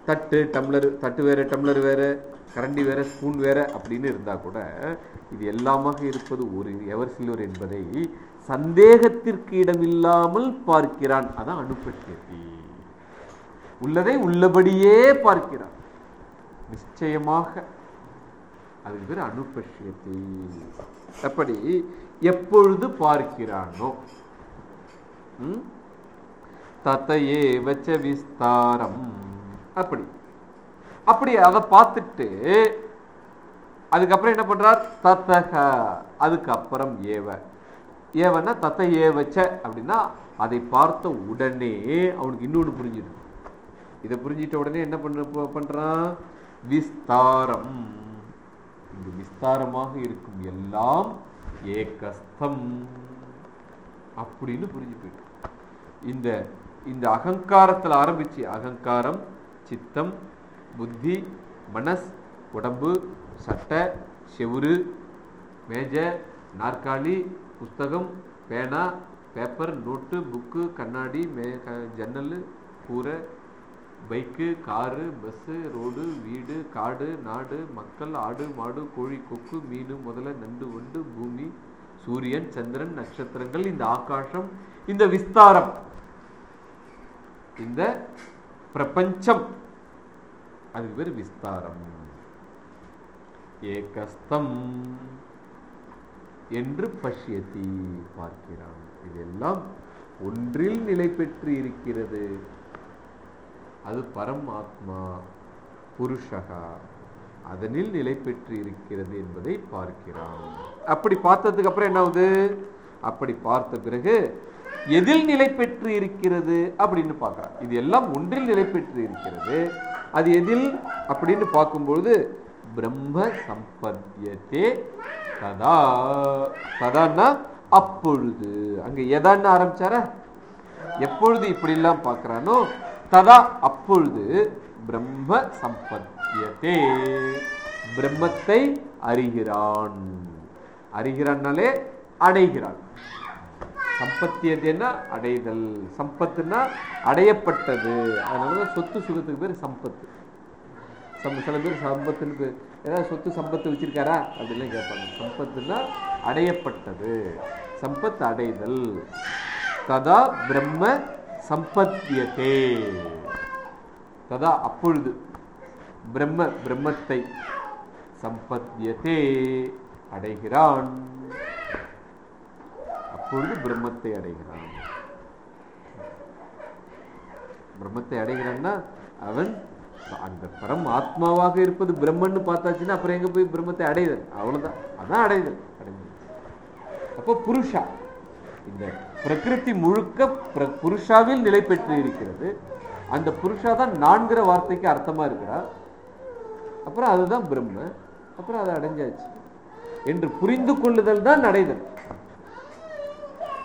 தட்டு டம்ளர் தட்டு வேற டம்ளர் வேற. கரண்டி வேற ஸ்பூன் வேற அப்படின்னு இருந்தால் கூட இது எல்லாமாக இருப்பது ஒரு எவர் சில்வர் என்பதை சந்தேகத்திற்கு இடமில்லாமல் பார்க்கிறான். அதான் அனுபஷ்யத்தி உள்ளதை உள்ளபடியே பார்க்கிறான். நிச்சயமாக அதுக்கு பேர் அனுபஷ்யத்தி அப்படி எப்பொழுது பார்க்கிறானோ? தத்தையே வச்ச விஸ்தாரம். அப்படி. அப்படி அதை பார்த்துட்டு அதுக்கப்புறம் என்ன பண்றார்? தத்தக. அதுக்கப்புறம் ஏவ. ஏவன்னா தத்த ஏவச்ச அப்படின்னா அதை பார்த்த உடனே அவனுக்கு இன்னொன்று புரிஞ்சிடும். இதை புரிஞ்சிட்ட உடனே என்ன பண்ண பண்றான்? விஸ்தாரம். இந்த விஸ்தாரமாக இருக்கும் எல்லாம் ஏகஸ்தம் அப்படின்னு புரிஞ்சு போயிட்டு. இந்த இந்த அகங்காரத்தில் ஆரம்பிச்சு அகங்காரம் சித்தம் புத்தி மனஸ் உடம்பு சட்டை செவுரு மேஜை நாற்காலி புஸ்தகம் பேனா பேப்பர் நோட்டு புக்கு கண்ணாடி மே க- ஜன்னல் கூரை பைக்கு காரு பஸ்ஸு ரோடு வீடு காடு நாடு மக்கள் ஆடு மாடு கோழி கொக்கு மீன் முதல்ல நண்டு வண்டு பூமி சூரியன் சந்திரன் நட்சத்திரங்கள் இந்த ஆகாசம் இந்த விஸ்தாரம் இந்த பிரபஞ்சம். அதுக்கு பேர் விஸ்தாரம். ஏகஸ்தம் என்று பஷ்யத்தி பார்க்கிறான். இதெல்லாம் ஒன்றில் நிலை பெற்று இருக்கிறது. அது பரமாத்மா புருஷகா. அதனில் நிலை பெற்று இருக்கிறது என்பதை பார்க்கிறான். அப்படி பார்த்ததுக்கு அப்புறம் என்ன அப்படி பார்த்த பிறகு எதில் நிலை பெற்று இருக்கிறது அப்படின்னு பார்க்கிறான். இது எல்லாம் ஒன்றில் நிலை பெற்று இருக்கிறது. அது எதில்? அப்படின்னு பார்க்கும்பொழுது பிரம்ம சம்பத்தியத்தே ததா ததான்னா அப்பொழுது. அங்க எதான்னு ஆரம்பிச்சாரா? எப்பொழுது இப்படிலாம் பார்க்குறானோ ததா அப்பொழுது பிரம்ம சம்பத்தியத்தே பிரம்மத்தை அறிகிறான். அறிகிறான்னாலே அடைகிறான். சம்பத்தியத்தைன்னா அடைதல். சம்பத்துன்னா அடையப்பட்டது. அதனாலதான் சொத்து சுகத்துக்கு பேர் சம்பத்து. சம் சில பேர் சம்பத்துன்னு பேர். ஏதாவது சொத்து சம்பத்து வச்சிருக்காரா? அப்படிலாம் கேட்பாங்க. சம்பத்துன்னா அடையப்பட்டது. சம்பத் அடைதல். ததா பிரம்ம சம்பத்தியதே. ததா அப்பொழுது. பிரம்ம பிரம்மத்தை சம்பத்தியதே அடைகிறான். அப்பொழுது பிரம்மத்தை அடைகிறான். பிரம்மத்தை அடைகிறான்னா அவன் அந்த பரம் ஆத்மாவாக இருப்பது பிரம்மன்னு பார்த்தாச்சுன்னா அப்புறம் எங்க போய் பிரம்மத்தை அடைதல்? அவ்வளவுதான். அதான் அடைதல். அடைதல். அப்போ புருஷா இந்த பிரகிருதி முழுக்க பிர- புருஷாவில் நிலை பெற்று இருக்கிறது. அந்த புருஷா தான் நான்கிற வார்த்தைக்கு அர்த்தமா இருக்கிறா. அப்புறம் அதுதான் பிரம்ம. அப்புறம் அதை அடைஞ்சாச்சு. என்று புரிந்து கொள்ளுதல் தான் அடைதல்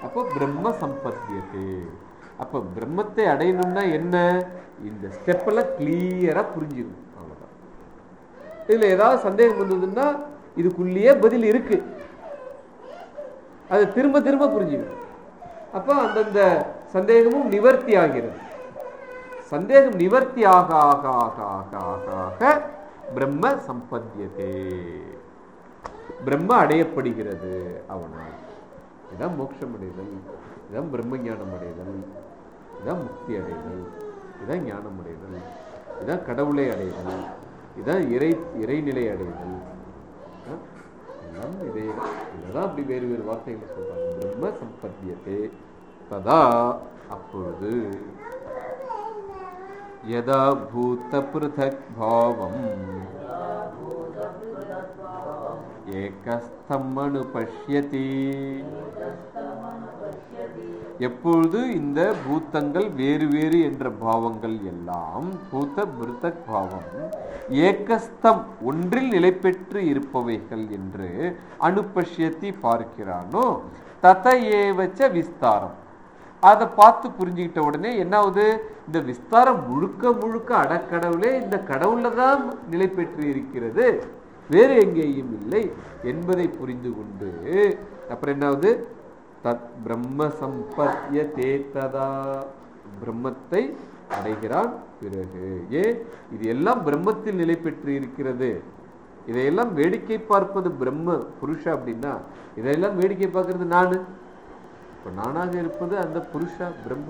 அப்போ பிரம்ம சம்பத்தியத்தை அப்போ பிரம்மத்தை அடையணும்னா என்ன? இந்த ஸ்டெப் கிளியராக கிளியரா புரிஞ்சுக்கணும் அவ்வளவுதான். இதுல ஏதாவது சந்தேகம் வந்ததுன்னா இதுக்குள்ளேயே பதில் இருக்கு. அதை திரும்ப திரும்ப புரிஞ்சுக்கணும் அப்போ அந்தந்த சந்தேகமும் நிவர்த்தி ஆகிறது. சந்தேகம் நிவர்த்தி ஆக ஆக ஆக ஆக ஆக ஆக பிரம்ம சம்பத்தியதே. பிரம்ம அடையப்படுகிறது. அவனால். இதான் மோட்சம் அடைதல் இதான் பிரம்ம ஞானம் அடைதல் இதான் முக்தி அடைதல் இதான் ஞானம் அடைதல் இதான் கடவுளை அடைதல் இதான் இறை இறைநிலை அடைதல். எல்லாம் இதே இதெல்லாம் அப்படி வேறு வேறு வார்த்தைகள் சொல்கிறாங்க பிரம்ம சம்பத்தியத்தை ததா அப்பொழுது யதா பூத பிருதக் பாவம். ஏகஸ்தம் அனுபஷ்யதி எப்பொழுது இந்த பூத்தங்கள் வேறு வேறு என்ற பாவங்கள் எல்லாம் பூத்த பிருத்தக் பாவம் ஏகஸ்தம் ஒன்றில் நிலை பெற்று இருப்பவைகள் என்று அனுபஷ்யத்தி பார்க்கிறானோ தத ஏவச்ச விஸ்தாரம். அதை பார்த்து புரிஞ்சுக்கிட்ட உடனே என்ன ஆகுது இந்த விஸ்தாரம் முழுக்க முழுக்க அடக்கடவுளே இந்த கடவுள்ல தான் நிலை பெற்று இருக்கிறது. வேறு எங்கேயும் இல்லை என்பதை புரிந்து கொண்டு அப்புறம் என்னாவது? தத் பிரம்ம சம்பத்திய தேத்ததா. பிரம்மத்தை அடைகிறான் பிறகு. ஏ இது எல்லாம் பிரம்மத்தில் நிலை பெற்று இருக்கிறது. இதையெல்லாம் வேடிக்கை பார்ப்பது பிரம்ம புருஷ அப்படின்னா இதையெல்லாம் வேடிக்கை பார்க்கறது நான். இப்போ நானாக இருப்பது அந்த புருஷா பிரம்ம.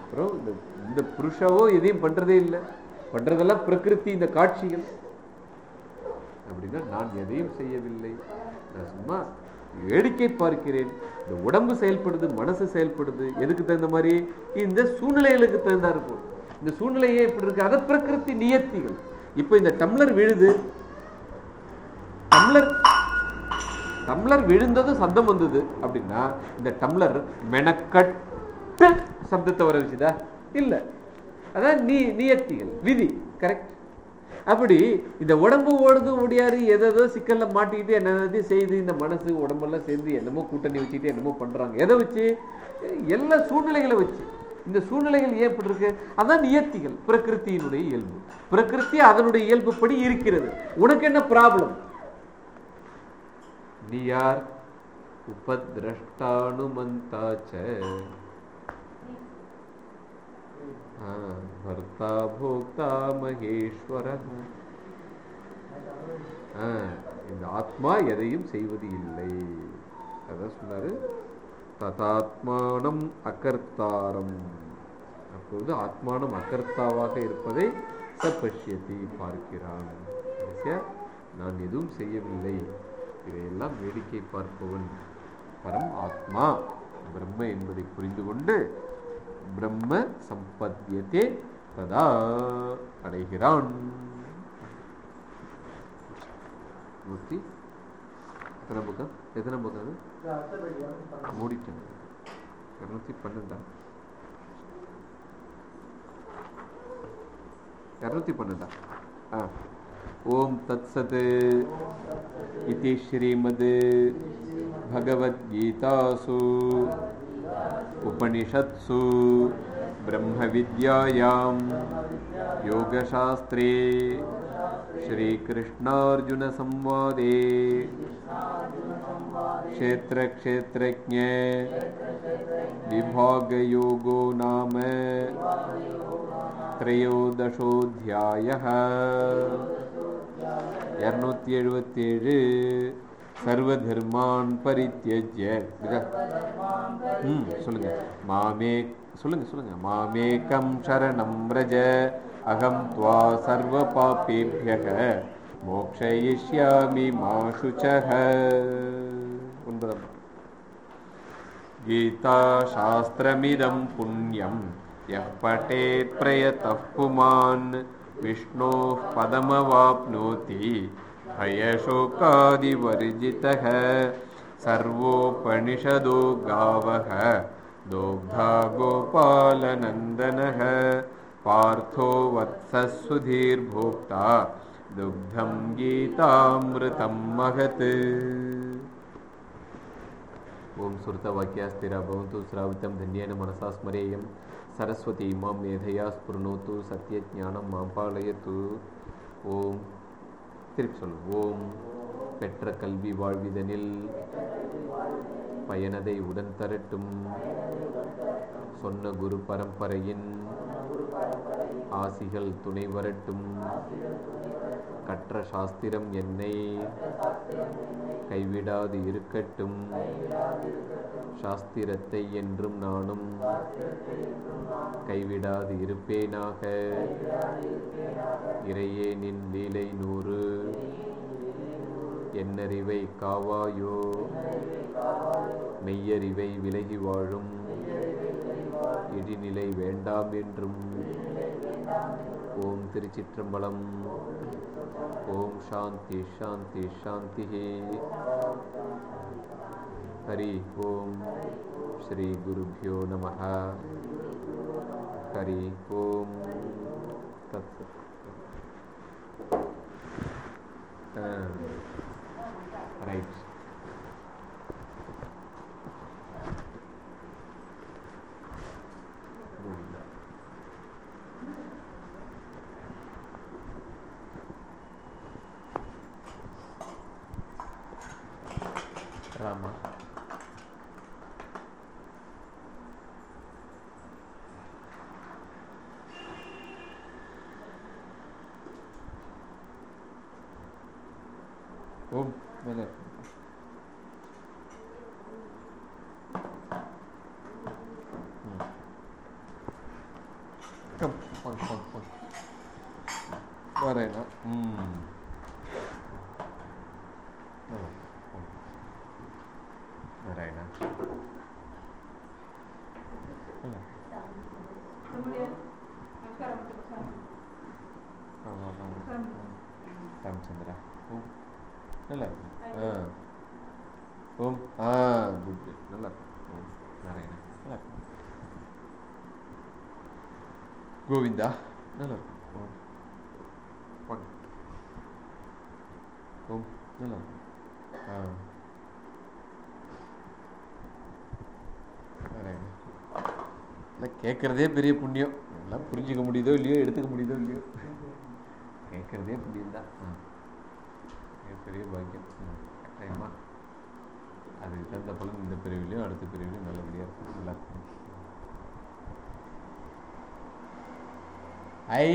அப்புறம் இந்த இந்த புருஷாவோ எதையும் பண்ணுறதே இல்லை. பண்ணுறதெல்லாம் பிரகிருதி இந்த காட்சிகள். அப்படின்னா நான் எதையும் செய்யவில்லை. நான் சும்மா வேடிக்கை பார்க்கிறேன். இந்த உடம்பு செயல்படுது மனசு செயல்படுது. எதுக்கு தகுந்த மாதிரி? இந்த சூழ்நிலைகளுக்கு தகுந்தா இருக்கும். இந்த சூழ்நிலையே எப்படி இருக்கு. அதை பிரகிருதி நியத்திகள். இப்போ இந்த டம்ளர் விழுது. டம்ளர் டம்ளர் விழுந்ததும் சத்தம் வந்தது அப்படின்னா இந்த டம்ளர் மெனக்கட்ட சப்தத்தை வர வச்சுதா? இல்ல. அதான் நீ நியத்திகள். விதி. கரெக்ட் அப்படி இந்த உடம்பு ஓடுது ஓடியாரு எதோ சிக்கல்ல மாட்டிக்கிட்டு என்ன செய்து இந்த மனசு உடம்பெல்லாம் சேர்ந்து என்னமோ கூட்டணி வச்சுக்கிட்டு என்னமோ பண்றாங்க. எதை வச்சு? எல்லா சூழ்நிலைகளை வச்சு. இந்த சூழ்நிலைகள் ஏன் இப்படி இருக்கு? அதான் நியத்திகள் பிரகிருத்தியினுடைய இயல்பு. பிரகிருத்தி அதனுடைய இயல்புப்படி இருக்கிறது. உனக்கு என்ன ப்ராப்ளம் நீ யார்? உபதிரஷ்டானுமந்தாச்ச. भर्ता भोक्ता போக்தா மகேஸ்வர இந்த ஆத்மா எதையும் செய்வது இல்லை அதான் சொன்னார் ததாத்மானம் அகர்த்தாரம் அப்பொழுது ஆத்மானம் அகர்த்தாவாக இருப்பதை சபஷ்யதி பார்க்கிறான் நான் எதுவும் செய்யவில்லை இதையெல்லாம் வேடிக்கை பார்ப்பவன் பரம் ஆத்மா பிரம்ம என்பதை புரிந்து கொண்டு பிரம்ம சம்பத்தியத்தே ததா அடைகிறான் மூர்த்தி எத்தனை புக்கம் எத்தனை புக்கம் அது மூடிட்டேன் இரநூத்தி பன்னெண்டா இரநூத்தி பன்னெண்டா ஆ ஓம் தத் சத் इति श्रीमद् भगवद्गीतासु उपनिषत्सु ब्रह्मविद्यायां योगशास्त्रे श्रीकृष्णार्जुनसंवादे क्षेत्रक्षेत्रज्ञ विभागयोगो नाम त्रयोदशोऽध्यायः இரநூத்தி எழுபத்தேழு சர்வ தர்மான் பரித்தியஜ்ய இருக்கா? ம் சொல்லுங்க மாமே சொல்லுங்க சொல்லுங்க மாமேகம் சரணம் ரஜ அகம் துவா சர்வ பாப்பேபியக மோக்ஷயிஷ்யாமி மா சுச்சக ஒன்பதாம் गीताशास्त्रमिदं पुण्यं यः पठेत् प्रयतः पुमान् विष्णोः पदमवाप्नोति। हयशोकादिवर्जितः। सर्वोपनिषदो गावः। दोग्धा गोपालनन्दनः। पार्थो वत्सुधीर्भोक्ता दुग्धं गीतामृतं महत्। ॐ स्थिरा भवन्तु श्रावितं धन्येन मनसा स्मरेयम्। சரஸ்வதி மாம் மேதையா ஸ்புர்ணோத்து சத்திய ஞானம் மாம்பாலயத்து ஓம் திருப்பி சொல்லு ஓம் பெற்ற கல்வி வாழ்விதனில் பயனதை உடன் தரட்டும் சொன்ன குரு பரம்பரையின் ஆசிகள் துணை வரட்டும். கற்ற சாஸ்திரம் என்னை கைவிடாது இருக்கட்டும். சாஸ்திரத்தை என்றும் நானும் கைவிடாது இருப்பேனாக இறையே நின் லீலை நூறு என்னறிவை காவாயோ? மெய்யறிவை விலகி வாழும் இடிநிலை வேண்டாம் என்றும். ஓம் திருச்சிற்றம்பலம் ஓம் சாந்தி சாந்தி சாந்தி हरि ओम श्री गुरुभ्यो नम। हरि ओम तत्सत। राइट हाँ। ஓம் மேலே கம் வாங்க வாங்க வாங்க வரேனா ம் வரேனா ராமச்சந்திரா ஓம் நல்லா இருக்கு ஆ ஓம் ஆ குட் குட் நல்லா இருக்கு ஓம் நாராயணா நல்லா இருக்கு கோவிந்தா நல்லா இருக்கு ஓம் வாங்க ஓம் நல்லா இருக்கு ஆ நாராயணா இல்லை கேட்குறதே பெரிய புண்ணியம். எல்லாம் புரிஞ்சுக்க முடியுதோ இல்லையோ எடுத்துக்க முடியுதோ இல்லையோ. கேட்குறதே புண்ணியம் தான் பெரிய பாக்கியம். கட்டாயமா. அதுக்கு தகுந்த பலன். இந்த பிரிவிலையும் அடுத்த பிரிவிலையும் நல்லபடியாக இருக்கும். நல்லா இருக்கும். ஐ